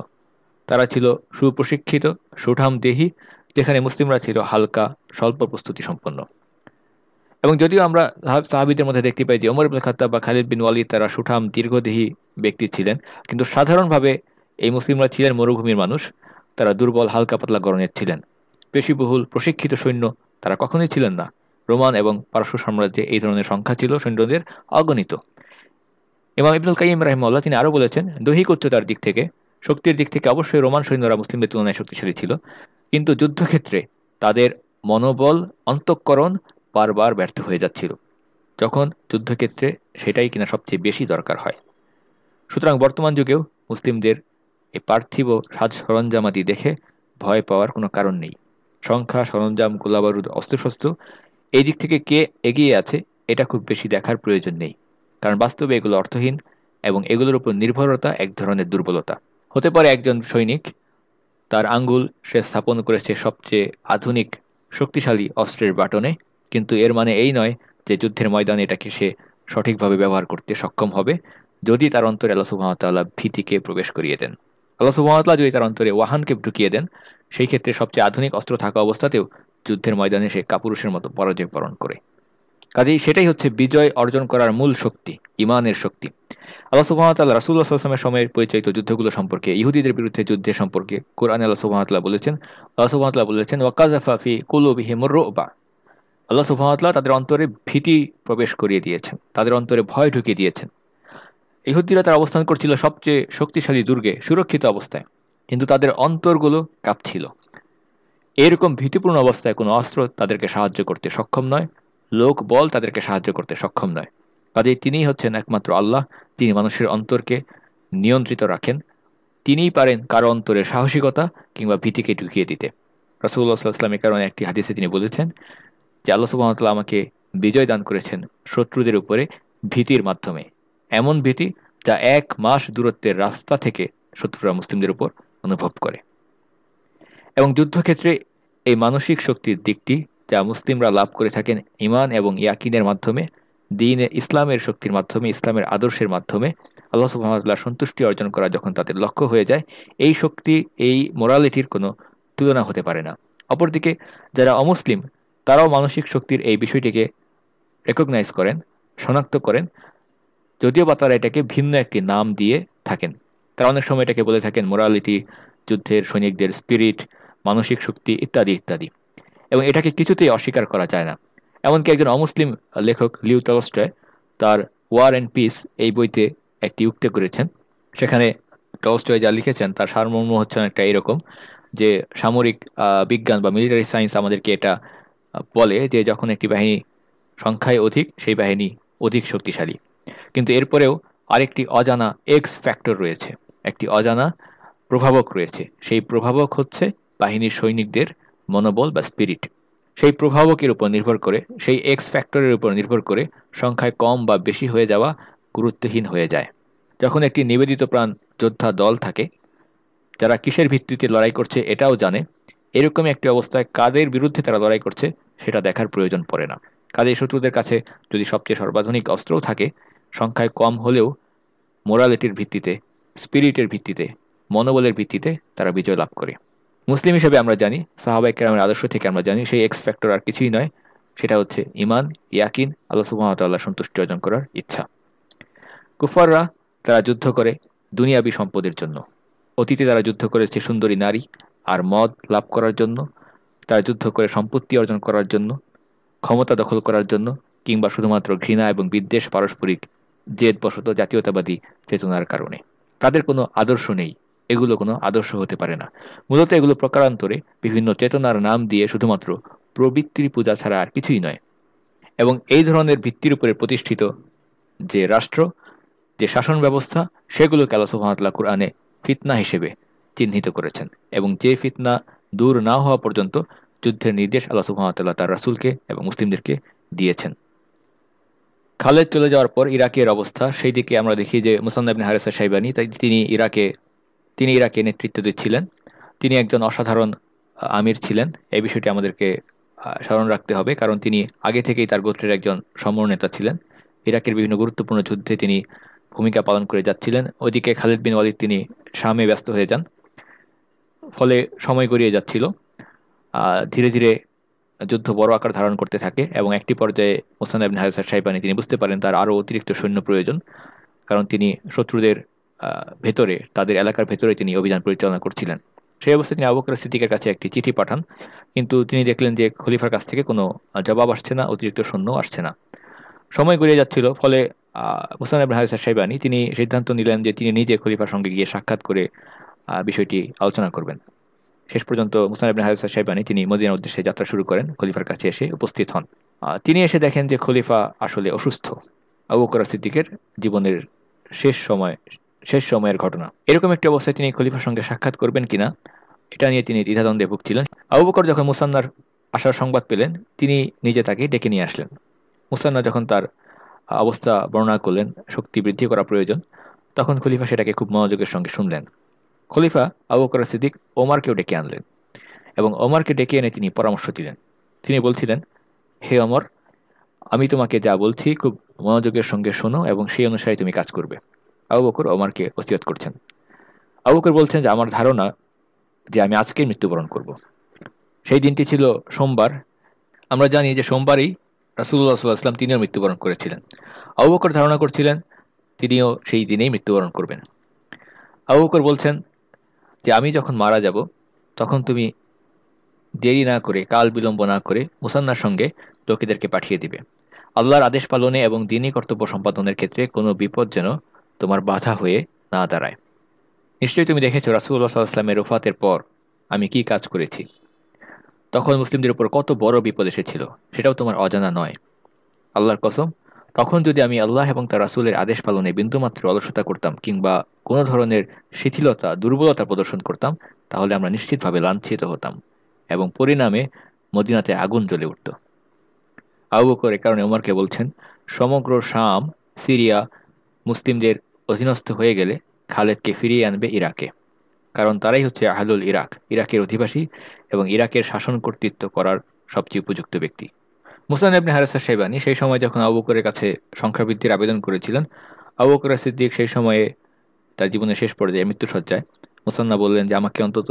[SPEAKER 2] তারা ছিল সুপ্রশিক্ষিত, সুঠাম দেহি, যেখানে মুসলিমরা ছিল হালকা, স্বল্প প্রস্তুতি সম্পন্ন। এবং যদিও আমরা সাহাবিদের মধ্যে দেখতে পাই যে ওমর ইবুল বা খালিদ বিন ওয়ালিদ তারা সুঠাম, দীর্ঘদেহী ব্যক্তি ছিলেন, কিন্তু সাধারণভাবে এই মুসলিমরা ছিলেন মরুভূমির মানুষ, তারা দুর্বল, হালকা, পাতলা গরনের ছিলেন। পেশিবহুল, প্রশিক্ষিত সৈন্য তারা কখনোই ছিলেন না। রোমান এবং পারস্য সাম্রাজ্যে এই ধরনের সংখ্যা ছিল সৈন্যদের অগণিত। ইমাম ইবনুল কাইম রাহিমউল্লাহ তিনি আরও বলেছেন, দৈহিক উচ্চতার দিক থেকে শক্তির দিক থেকে অবশ্যই রোমান সৈন্যরা মুসলিমদের তুলনায় শক্তিশালী ছিল। কিন্তু যুদ্ধক্ষেত্রে তাদের মনোবল, অন্তঃকরণ বারবার ব্যর্থ হয়ে যাচ্ছিল। যখন যুদ্ধক্ষেত্রে সেটাই কিনা সবচেয়ে বেশি দরকার হয়। সুতরাং বর্তমান যুগেও মুসলিমদের এই পার্থিব সাজ সরঞ্জামাদি দেখে ভয় পাওয়ার কোনো কারণ নেই। সংখ্যা, সরঞ্জাম, গোলাবারুদ, অস্ত্রশস্ত্র, এই দিক থেকে কে এগিয়ে আছে, এটা খুব বেশি দেখার প্রয়োজন নেই। কারণ বাস্তবে এগুলো অর্থহীন এবং এগুলোর উপর নির্ভরতা এক ধরনের দুর্বলতা। হতে পারে একজন সৈনিক, তার আঙ্গুল সে স্থাপন করেছে সবচেয়ে আধুনিক, শক্তিশালী অস্ত্রের বাটনে, কিন্তু এর মানে এই নয় যে যুদ্ধের ময়দানে এটাকে সে সঠিকভাবে ব্যবহার করতে সক্ষম হবে, যদি তার অন্তরে আল্লাহ ভীতিকে প্রবেশ করিয়ে দেন। আল্লাহ যদি তার অন্তরে ওয়াহানকে ঢুকিয়ে দেন, সেই ক্ষেত্রে সবচেয়ে আধুনিক অস্ত্র থাকা অবস্থাতেও যুদ্ধের ময়দানে সে কাপুরুষের মতো পরাজয় বরণ করে। কাজেই সেটাই হচ্ছে বিজয় অর্জন করার মূল শক্তি, ইমানের শক্তি। আল্লাহ সুবাহতাল্লাহ রাসুল্লাহ আসলামের সময়ের পরিচালিত যুদ্ধগুলো সম্পর্কে, ইহুদিদের বিরুদ্ধে যুদ্ধের সম্পর্কে কোরআন আল্লাহ সুবাহতাল্লাহ বলেছেন, আল্লাহ সুবাহতাল্লাহ বলেছেন ওয়াকাজাফাফি কুলুবিহি মুর্রোবা আল্লাহ সুবাহতাল্লাহ তাদের অন্তরে ভীতি প্রবেশ করিয়ে দিয়েছেন, তাদের অন্তরে ভয় ঢুকিয়ে দিয়েছেন। ইহুদিরা তার অবস্থান করছিল সবচেয়ে শক্তিশালী দুর্গে, সুরক্ষিত অবস্থায়, কিন্তু তাদের অন্তরগুলো কাঁপছিল। এরকম ভীতিপূর্ণ অবস্থায় কোনো অস্ত্র তাদেরকে সাহায্য করতে সক্ষম নয়, লোক বল তাদেরকে সাহায্য করতে সক্ষম নয়। কাজেই তিনিই হচ্ছেন একমাত্র আল্লাহ তিনি মানুষের অন্তরকে নিয়ন্ত্রিত রাখেন। তিনিই পারেন কারও অন্তরে সাহসিকতা কিংবা ভীতিকে ঢুকিয়ে দিতে। রাসুল্লাহ সাল্লাহামের কারণে একটি হাদিসে তিনি বলেছেন যে, আল্লাহ সুবাহতাল্লাহ আমাকে বিজয় দান করেছেন শত্রুদের উপরে ভীতির মাধ্যমে। এমন ভীতি যা এক মাস দূরত্বের রাস্তা থেকে শত্রুরা মুসলিমদের উপর অনুভব করে। এবং যুদ্ধক্ষেত্রে এই মানসিক শক্তির দিকটি যা মুসলিমরা লাভ করে থাকেন ইমান এবং ইয়াকিনের মাধ্যমে দিন ইসলামের শক্তির মাধ্যমে, ইসলামের আদর্শের মাধ্যমে আল্লাহ সুহামতাল্লাহ সন্তুষ্টি অর্জন করা যখন তাদের লক্ষ্য হয়ে যায়, এই শক্তি, এই মোরালিটির কোনো তুলনা হতে পারে না। অপরদিকে, যারা অমুসলিম, তারাও মানসিক শক্তির এই বিষয়টিকে রেকগনাইজ করেন, শনাক্ত করেন, যদিও বা তারা এটাকে ভিন্ন একটি নাম দিয়ে থাকেন। তারা অনেক সময় এটাকে বলে থাকেন মোরালিটি যুদ্ধের সৈনিকদের স্পিরিট মানসিক শক্তি ইত্যাদি ইত্যাদি। এবং এটাকে কিছুতেই অস্বীকার করা যায় না। এমনকি একজন অমুসলিম লেখক লিউ টলস্টয় তার ওয়ার অ্যান্ড পিস এই বইতে একটি উক্তি করেছেন। সেখানে টলস্টয় যা লিখেছেন তার সারমর্ম হচ্ছে একটা এরকম যে সামরিক বিজ্ঞান বা মিলিটারি সায়েন্স আমাদেরকে এটা বলে যে যখন একটি বাহিনী সংখ্যায় অধিক, সেই বাহিনী অধিক শক্তিশালী। কিন্তু এরপরেও আরেকটি অজানা এক্স ফ্যাক্টর রয়েছে, একটি অজানা প্রভাবক রয়েছে। সেই প্রভাবক হচ্ছে বাহিনীর সৈনিকদের মনোবল বা স্পিরিট সেই প্রভাবকের উপর নির্ভর করে, সেই এক্স ফ্যাক্টরের উপর নির্ভর করে সংখ্যায় কম বা বেশি হয়ে যাওয়া গুরুত্বহীন হয়ে যায়। যখন একটি নিবেদিত প্রাণ যোদ্ধা দল থাকে, যারা কিসের ভিত্তিতে লড়াই করছে এটাও জানে, এরকম একটি অবস্থায় কাদের বিরুদ্ধে তারা লড়াই করছে সেটা দেখার প্রয়োজন পড়ে না। কাজে শত্রুদের কাছে যদি সবচেয়ে সর্বাধুনিক অস্ত্রও থাকে, সংখ্যায় কম হলেও মোরালিটির ভিত্তিতে স্পিরিটের ভিত্তিতে, মনোবলের ভিত্তিতে তারা বিজয় লাভ করে। মুসলিম হিসেবে আমরা জানি সাহাবাই কেরামের আদর্শ থেকে আমরা জানি, সেই এক্স ফ্যাক্টর আর কিছুই নয়। সেটা হচ্ছে ইমান ইয়াকিন, আল্লাহ সুহামতাল্লাহ সন্তুষ্টি অর্জন করার ইচ্ছা। কুফাররা তারা যুদ্ধ করে দুনিয়াবি সম্পদের জন্য। অতীতে তারা যুদ্ধ করেছে সুন্দরী নারী আর মদ লাভ করার জন্য। তারা যুদ্ধ করে সম্পত্তি অর্জন করার জন্য, ক্ষমতা দখল করার জন্য, কিংবা শুধুমাত্র ঘৃণা এবং বিদ্বেষ, পারস্পরিক জেদবশত জাতীয়তাবাদী চেতনার কারণে। তাদের কোনো আদর্শ নেই। এগুলো কোনো আদর্শ হতে পারে না। মূলত এগুলো প্রকারান্তরে বিভিন্ন চেতনার নাম দিয়ে শুধুমাত্র প্রবৃত্তির পূজা ছাড়া আর কিছুই নয়। এবং এই ধরনের ভিত্তির উপরে প্রতিষ্ঠিত যে রাষ্ট্র, যে শাসন ব্যবস্থা, সেগুলোকে আল্লাহ সুহামতাল্লাহ কুরআনে ফিতনা হিসেবে চিহ্নিত করেছেন। এবং যে ফিতনা দূর না হওয়া পর্যন্ত যুদ্ধের নির্দেশ আল্লাহ সুহামতাল্লাহ তার রাসুলকে এবং মুসলিমদেরকে দিয়েছেন। খালেদ চলে যাওয়ার পর ইরাকের অবস্থা সেই দিকে আমরা দেখি যে মুসান্নাবিন হারেসা সাইবানি, তাই তিনি ইরাকে তিনি ইরাকে নেতৃত্ব দিচ্ছিলেন। তিনি একজন অসাধারণ আমির ছিলেন। এই বিষয়টি আমাদেরকে স্মরণ রাখতে হবে, কারণ তিনি আগে থেকেই তার গোত্রের একজন সমর নেতা ছিলেন। ইরাকের বিভিন্ন গুরুত্বপূর্ণ যুদ্ধে তিনি ভূমিকা পালন করে যাচ্ছিলেন। ওদিকে খালিদ বিন ওয়ালিদ তিনি শামে ব্যস্ত হয়ে যান, ফলে সময় গড়িয়ে যাচ্ছিল। ধীরে ধীরে যুদ্ধ বড় আকার ধারণ করতে থাকে এবং একটি পর্যায়ে মোসান আবিন হায়সার সাহেবানি তিনি বুঝতে পারেন তার আরও অতিরিক্ত সৈন্য প্রয়োজন, কারণ তিনি শত্রুদের ভেতরে, তাদের এলাকার ভেতরে তিনি অভিযান পরিচালনা করছিলেন। সেই অবস্থায় তিনি আবুকর সিদ্দিকের কাছে একটি চিঠি পাঠান। কিন্তু তিনি দেখলেন যে খলিফার কাছ থেকে কোনো জবাব আসছে না, অতিরিক্ত সৈন্য আসছে না। সময় গড়িয়ে যাচ্ছিল, ফলে মুসান হায়সার সাহেবানি তিনি সিদ্ধান্ত নিলেন যে তিনি নিজে খলিফার সঙ্গে গিয়ে সাক্ষাৎ করে বিষয়টি আলোচনা করবেন। শেষ পর্যন্ত মুসান ইবনে হারিসা সাহেবানি তিনি মদিনার উদ্দেশ্যে যাত্রা শুরু করেন, খলিফার কাছে এসে উপস্থিত হন। তিনি এসে দেখেন যে খলিফা আসলে অসুস্থ। আবু বকর সিদ্দিকের জীবনের শেষ সময় শেষ সময়ের ঘটনা। এরকম একটি অবস্থায় তিনি খলিফার সঙ্গে সাক্ষাৎ করবেন কিনা, এটা নিয়ে তিনি দ্বিধাদ্বন্দ্বে ভুগছিলেন। আবু বকর যখন মুসান্নার আসার সংবাদ পেলেন, তিনি নিজে তাকে ডেকে নিয়ে আসলেন। মুসান্না যখন তার অবস্থা বর্ণনা করলেন, শক্তি বৃদ্ধি করা প্রয়োজন, তখন খলিফা সেটাকে খুব মনোযোগের সঙ্গে শুনলেন। খলিফা আবু বকর সিদ্দিক ওমারকেও ডেকে আনলেন এবং ওমারকে ডেকে এনে তিনি পরামর্শ দিলেন। তিনি বলছিলেন, হে অমর আমি তোমাকে যা বলছি খুব মনোযোগের সঙ্গে শোনো এবং সেই অনুসারে তুমি কাজ করবে। আবু বকর ওমারকে ওসিয়ত করছেন। আবু বকর বলছেন যে, আমার ধারণা যে আমি আজকেই মৃত্যুবরণ করব। সেই দিনটি ছিল সোমবার। আমরা জানি যে সোমবারই রাসুল্লাহ সাল্লাহাম তিনিও মৃত্যুবরণ করেছিলেন। আবু বকর ধারণা করছিলেন, তিনিও সেই দিনেই মৃত্যুবরণ করবেন। আবু বকর বলছেন যে, আমি যখন মারা যাব, তখন তুমি দেরি না করে, কাল বিলম্ব না করে মুসান্নার সঙ্গে লোকেদেরকে পাঠিয়ে দিবে। আল্লাহর আদেশ পালনে এবং দিনই কর্তব্য সম্পাদনের ক্ষেত্রে কোনো বিপদ যেন তোমার বাধা হয়ে না দাঁড়ায়। নিশ্চয়ই তুমি দেখেছ রাসুল্লাহ সাল্লাহামের রফাতের পর আমি কি কাজ করেছি। তখন মুসলিমদের উপর কত বড় বিপদ এসেছিল, সেটাও তোমার অজানা নয়। আল্লাহর কসম, তখন যদি আমি আল্লাহ এবং তার রাসুলের আদেশ পালনে বিন্দুমাত্র অলসতা করতাম কিংবা কোনো ধরনের শিথিলতা, দুর্বলতা প্রদর্শন করতাম, তাহলে আমরা নিশ্চিতভাবে লাঞ্ছিত হতাম এবং পরিণামে মদিনাতে আগুন জ্বলে উঠত। আবু এ কারণে ওমরকে বলছেন, সমগ্র শাম, সিরিয়া, মুসলিমদের অধীনস্থ হয়ে গেলে খালেদকে ফিরিয়ে আনবে ইরাকে। কারণ তারাই হচ্ছে আহলুল ইরাক, ইরাকের অধিবাসী এবং ইরাকের শাসন কর্তৃত্ব করার সবচেয়ে উপযুক্ত ব্যক্তি। মুসান এবনে হারেসা শেবানি সেই সময় যখন আবু বকরের কাছে সংখ্যাবৃদ্ধির আবেদন করেছিলেন, আবু বকর সিদ্দিক সেই সময়ে তার জীবনের শেষ পর্যায়ে মৃত্যুসজ্জায় মুসান্না বললেন যে, আমাকে অন্তত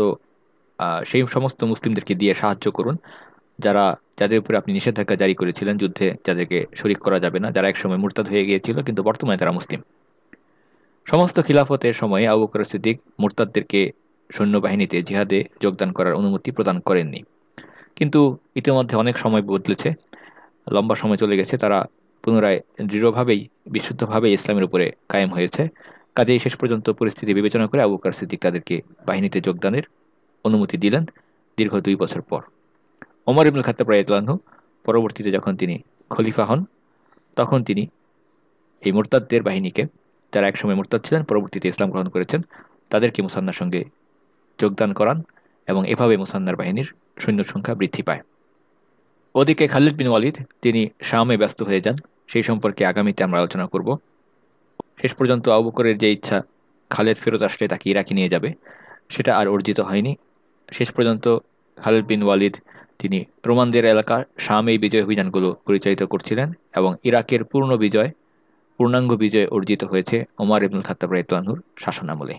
[SPEAKER 2] সেই সমস্ত মুসলিমদেরকে দিয়ে সাহায্য করুন। যারা, যাদের উপরে আপনি নিষেধাজ্ঞা জারি করেছিলেন যুদ্ধে, যাদেরকে শরিক করা যাবে না, যারা একসময় মুরতাদ হয়ে গিয়েছিল, কিন্তু বর্তমানে তারা মুসলিম। সমস্ত খিলাফতের সময়ে আবু বকর সিদ্দিক মুরতাদদেরকে সৈন্যবাহিনীতে জিহাদে যোগদান করার অনুমতি প্রদান করেননি। কিন্তু ইতিমধ্যে অনেক সময় বদলেছে। লম্বা সময় চলে গেছে। তারা পুনরায় দৃঢ়ভাবেই, বিশুদ্ধভাবেই ইসলামের উপরে কায়েম হয়েছে। কাজেই শেষ পর্যন্ত পরিস্থিতি বিবেচনা করে আবু কার সিদ্দিক তাদেরকে বাহিনীতে যোগদানের অনুমতি দিলেন দীর্ঘ দুই বছর পর। ওমর ইবুল খাত্তাব রায়তলানহু পরবর্তীতে যখন তিনি খলিফা হন, তখন তিনি এই মোরতাদদের বাহিনীকে যারা একসময় মোরতাদ ছিলেন, পরবর্তীতে ইসলাম গ্রহণ করেছেন তাদেরকে মুসান্নার সঙ্গে যোগদান করান এবং এভাবে মুসান্নার বাহিনীর সৈন্য সংখ্যা বৃদ্ধি পায়? ওদিকে খালিদ বিন ওয়ালিদ, তিনি শামে ব্যস্ত হয়ে যান। সেই সম্পর্কে আগামীতে আমরা আলোচনা করব। শেষ পর্যন্ত আবুকরের যে ইচ্ছা, খালেদ ফেরত আসলে তাকে ইরাকি নিয়ে যাবে, সেটা আর অর্জিত হয়নি। শেষ পর্যন্ত খালেদ বিন ওয়ালিদ, তিনি রোমানদের এলাকার শামে বিজয় অভিযানগুলো পরিচালিত করছিলেন এবং ইরাকের পূর্ণ বিজয় পূর্ণাঙ্গ বিজয় অর্জিত হয়েছে ওমর ইবনুল খাত্তাব রাইতানুর শাসনামলে।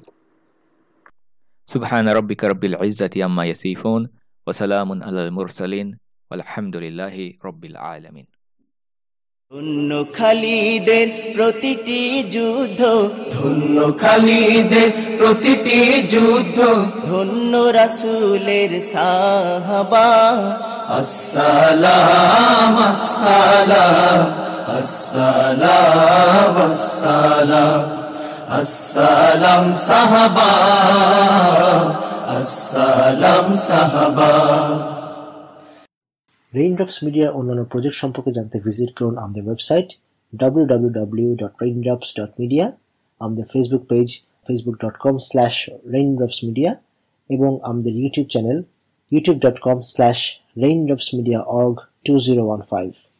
[SPEAKER 2] সুবহান রব্বিকা রব্বিল ইজ্জাতি আম্মা ইয়াসিফুন ওয়া সালামুন আলাল মুরসালিন আলহামদুলিল্লাহি রব্বিল আলামিন।
[SPEAKER 4] ধন্য খালিদের প্রতিটি যুদ্ধ
[SPEAKER 5] ধন্য খালিদের প্রতিটি যুদ্ধ
[SPEAKER 4] ধন্য রাসুলের সাহাবা।
[SPEAKER 5] আসসালাম আসসালাম।
[SPEAKER 1] রেইনড্রপস মিডিয়ার অন্যান্য প্রজেক্ট সম্পর্কে জানতে ভিজিট করুন আমাদের ওয়েবসাইট www.raindrops.media আমাদের Facebook page facebook.com slash raindropsmedia এবং আমাদের YouTube channel youtube.com slash raindropsmediaorg 2015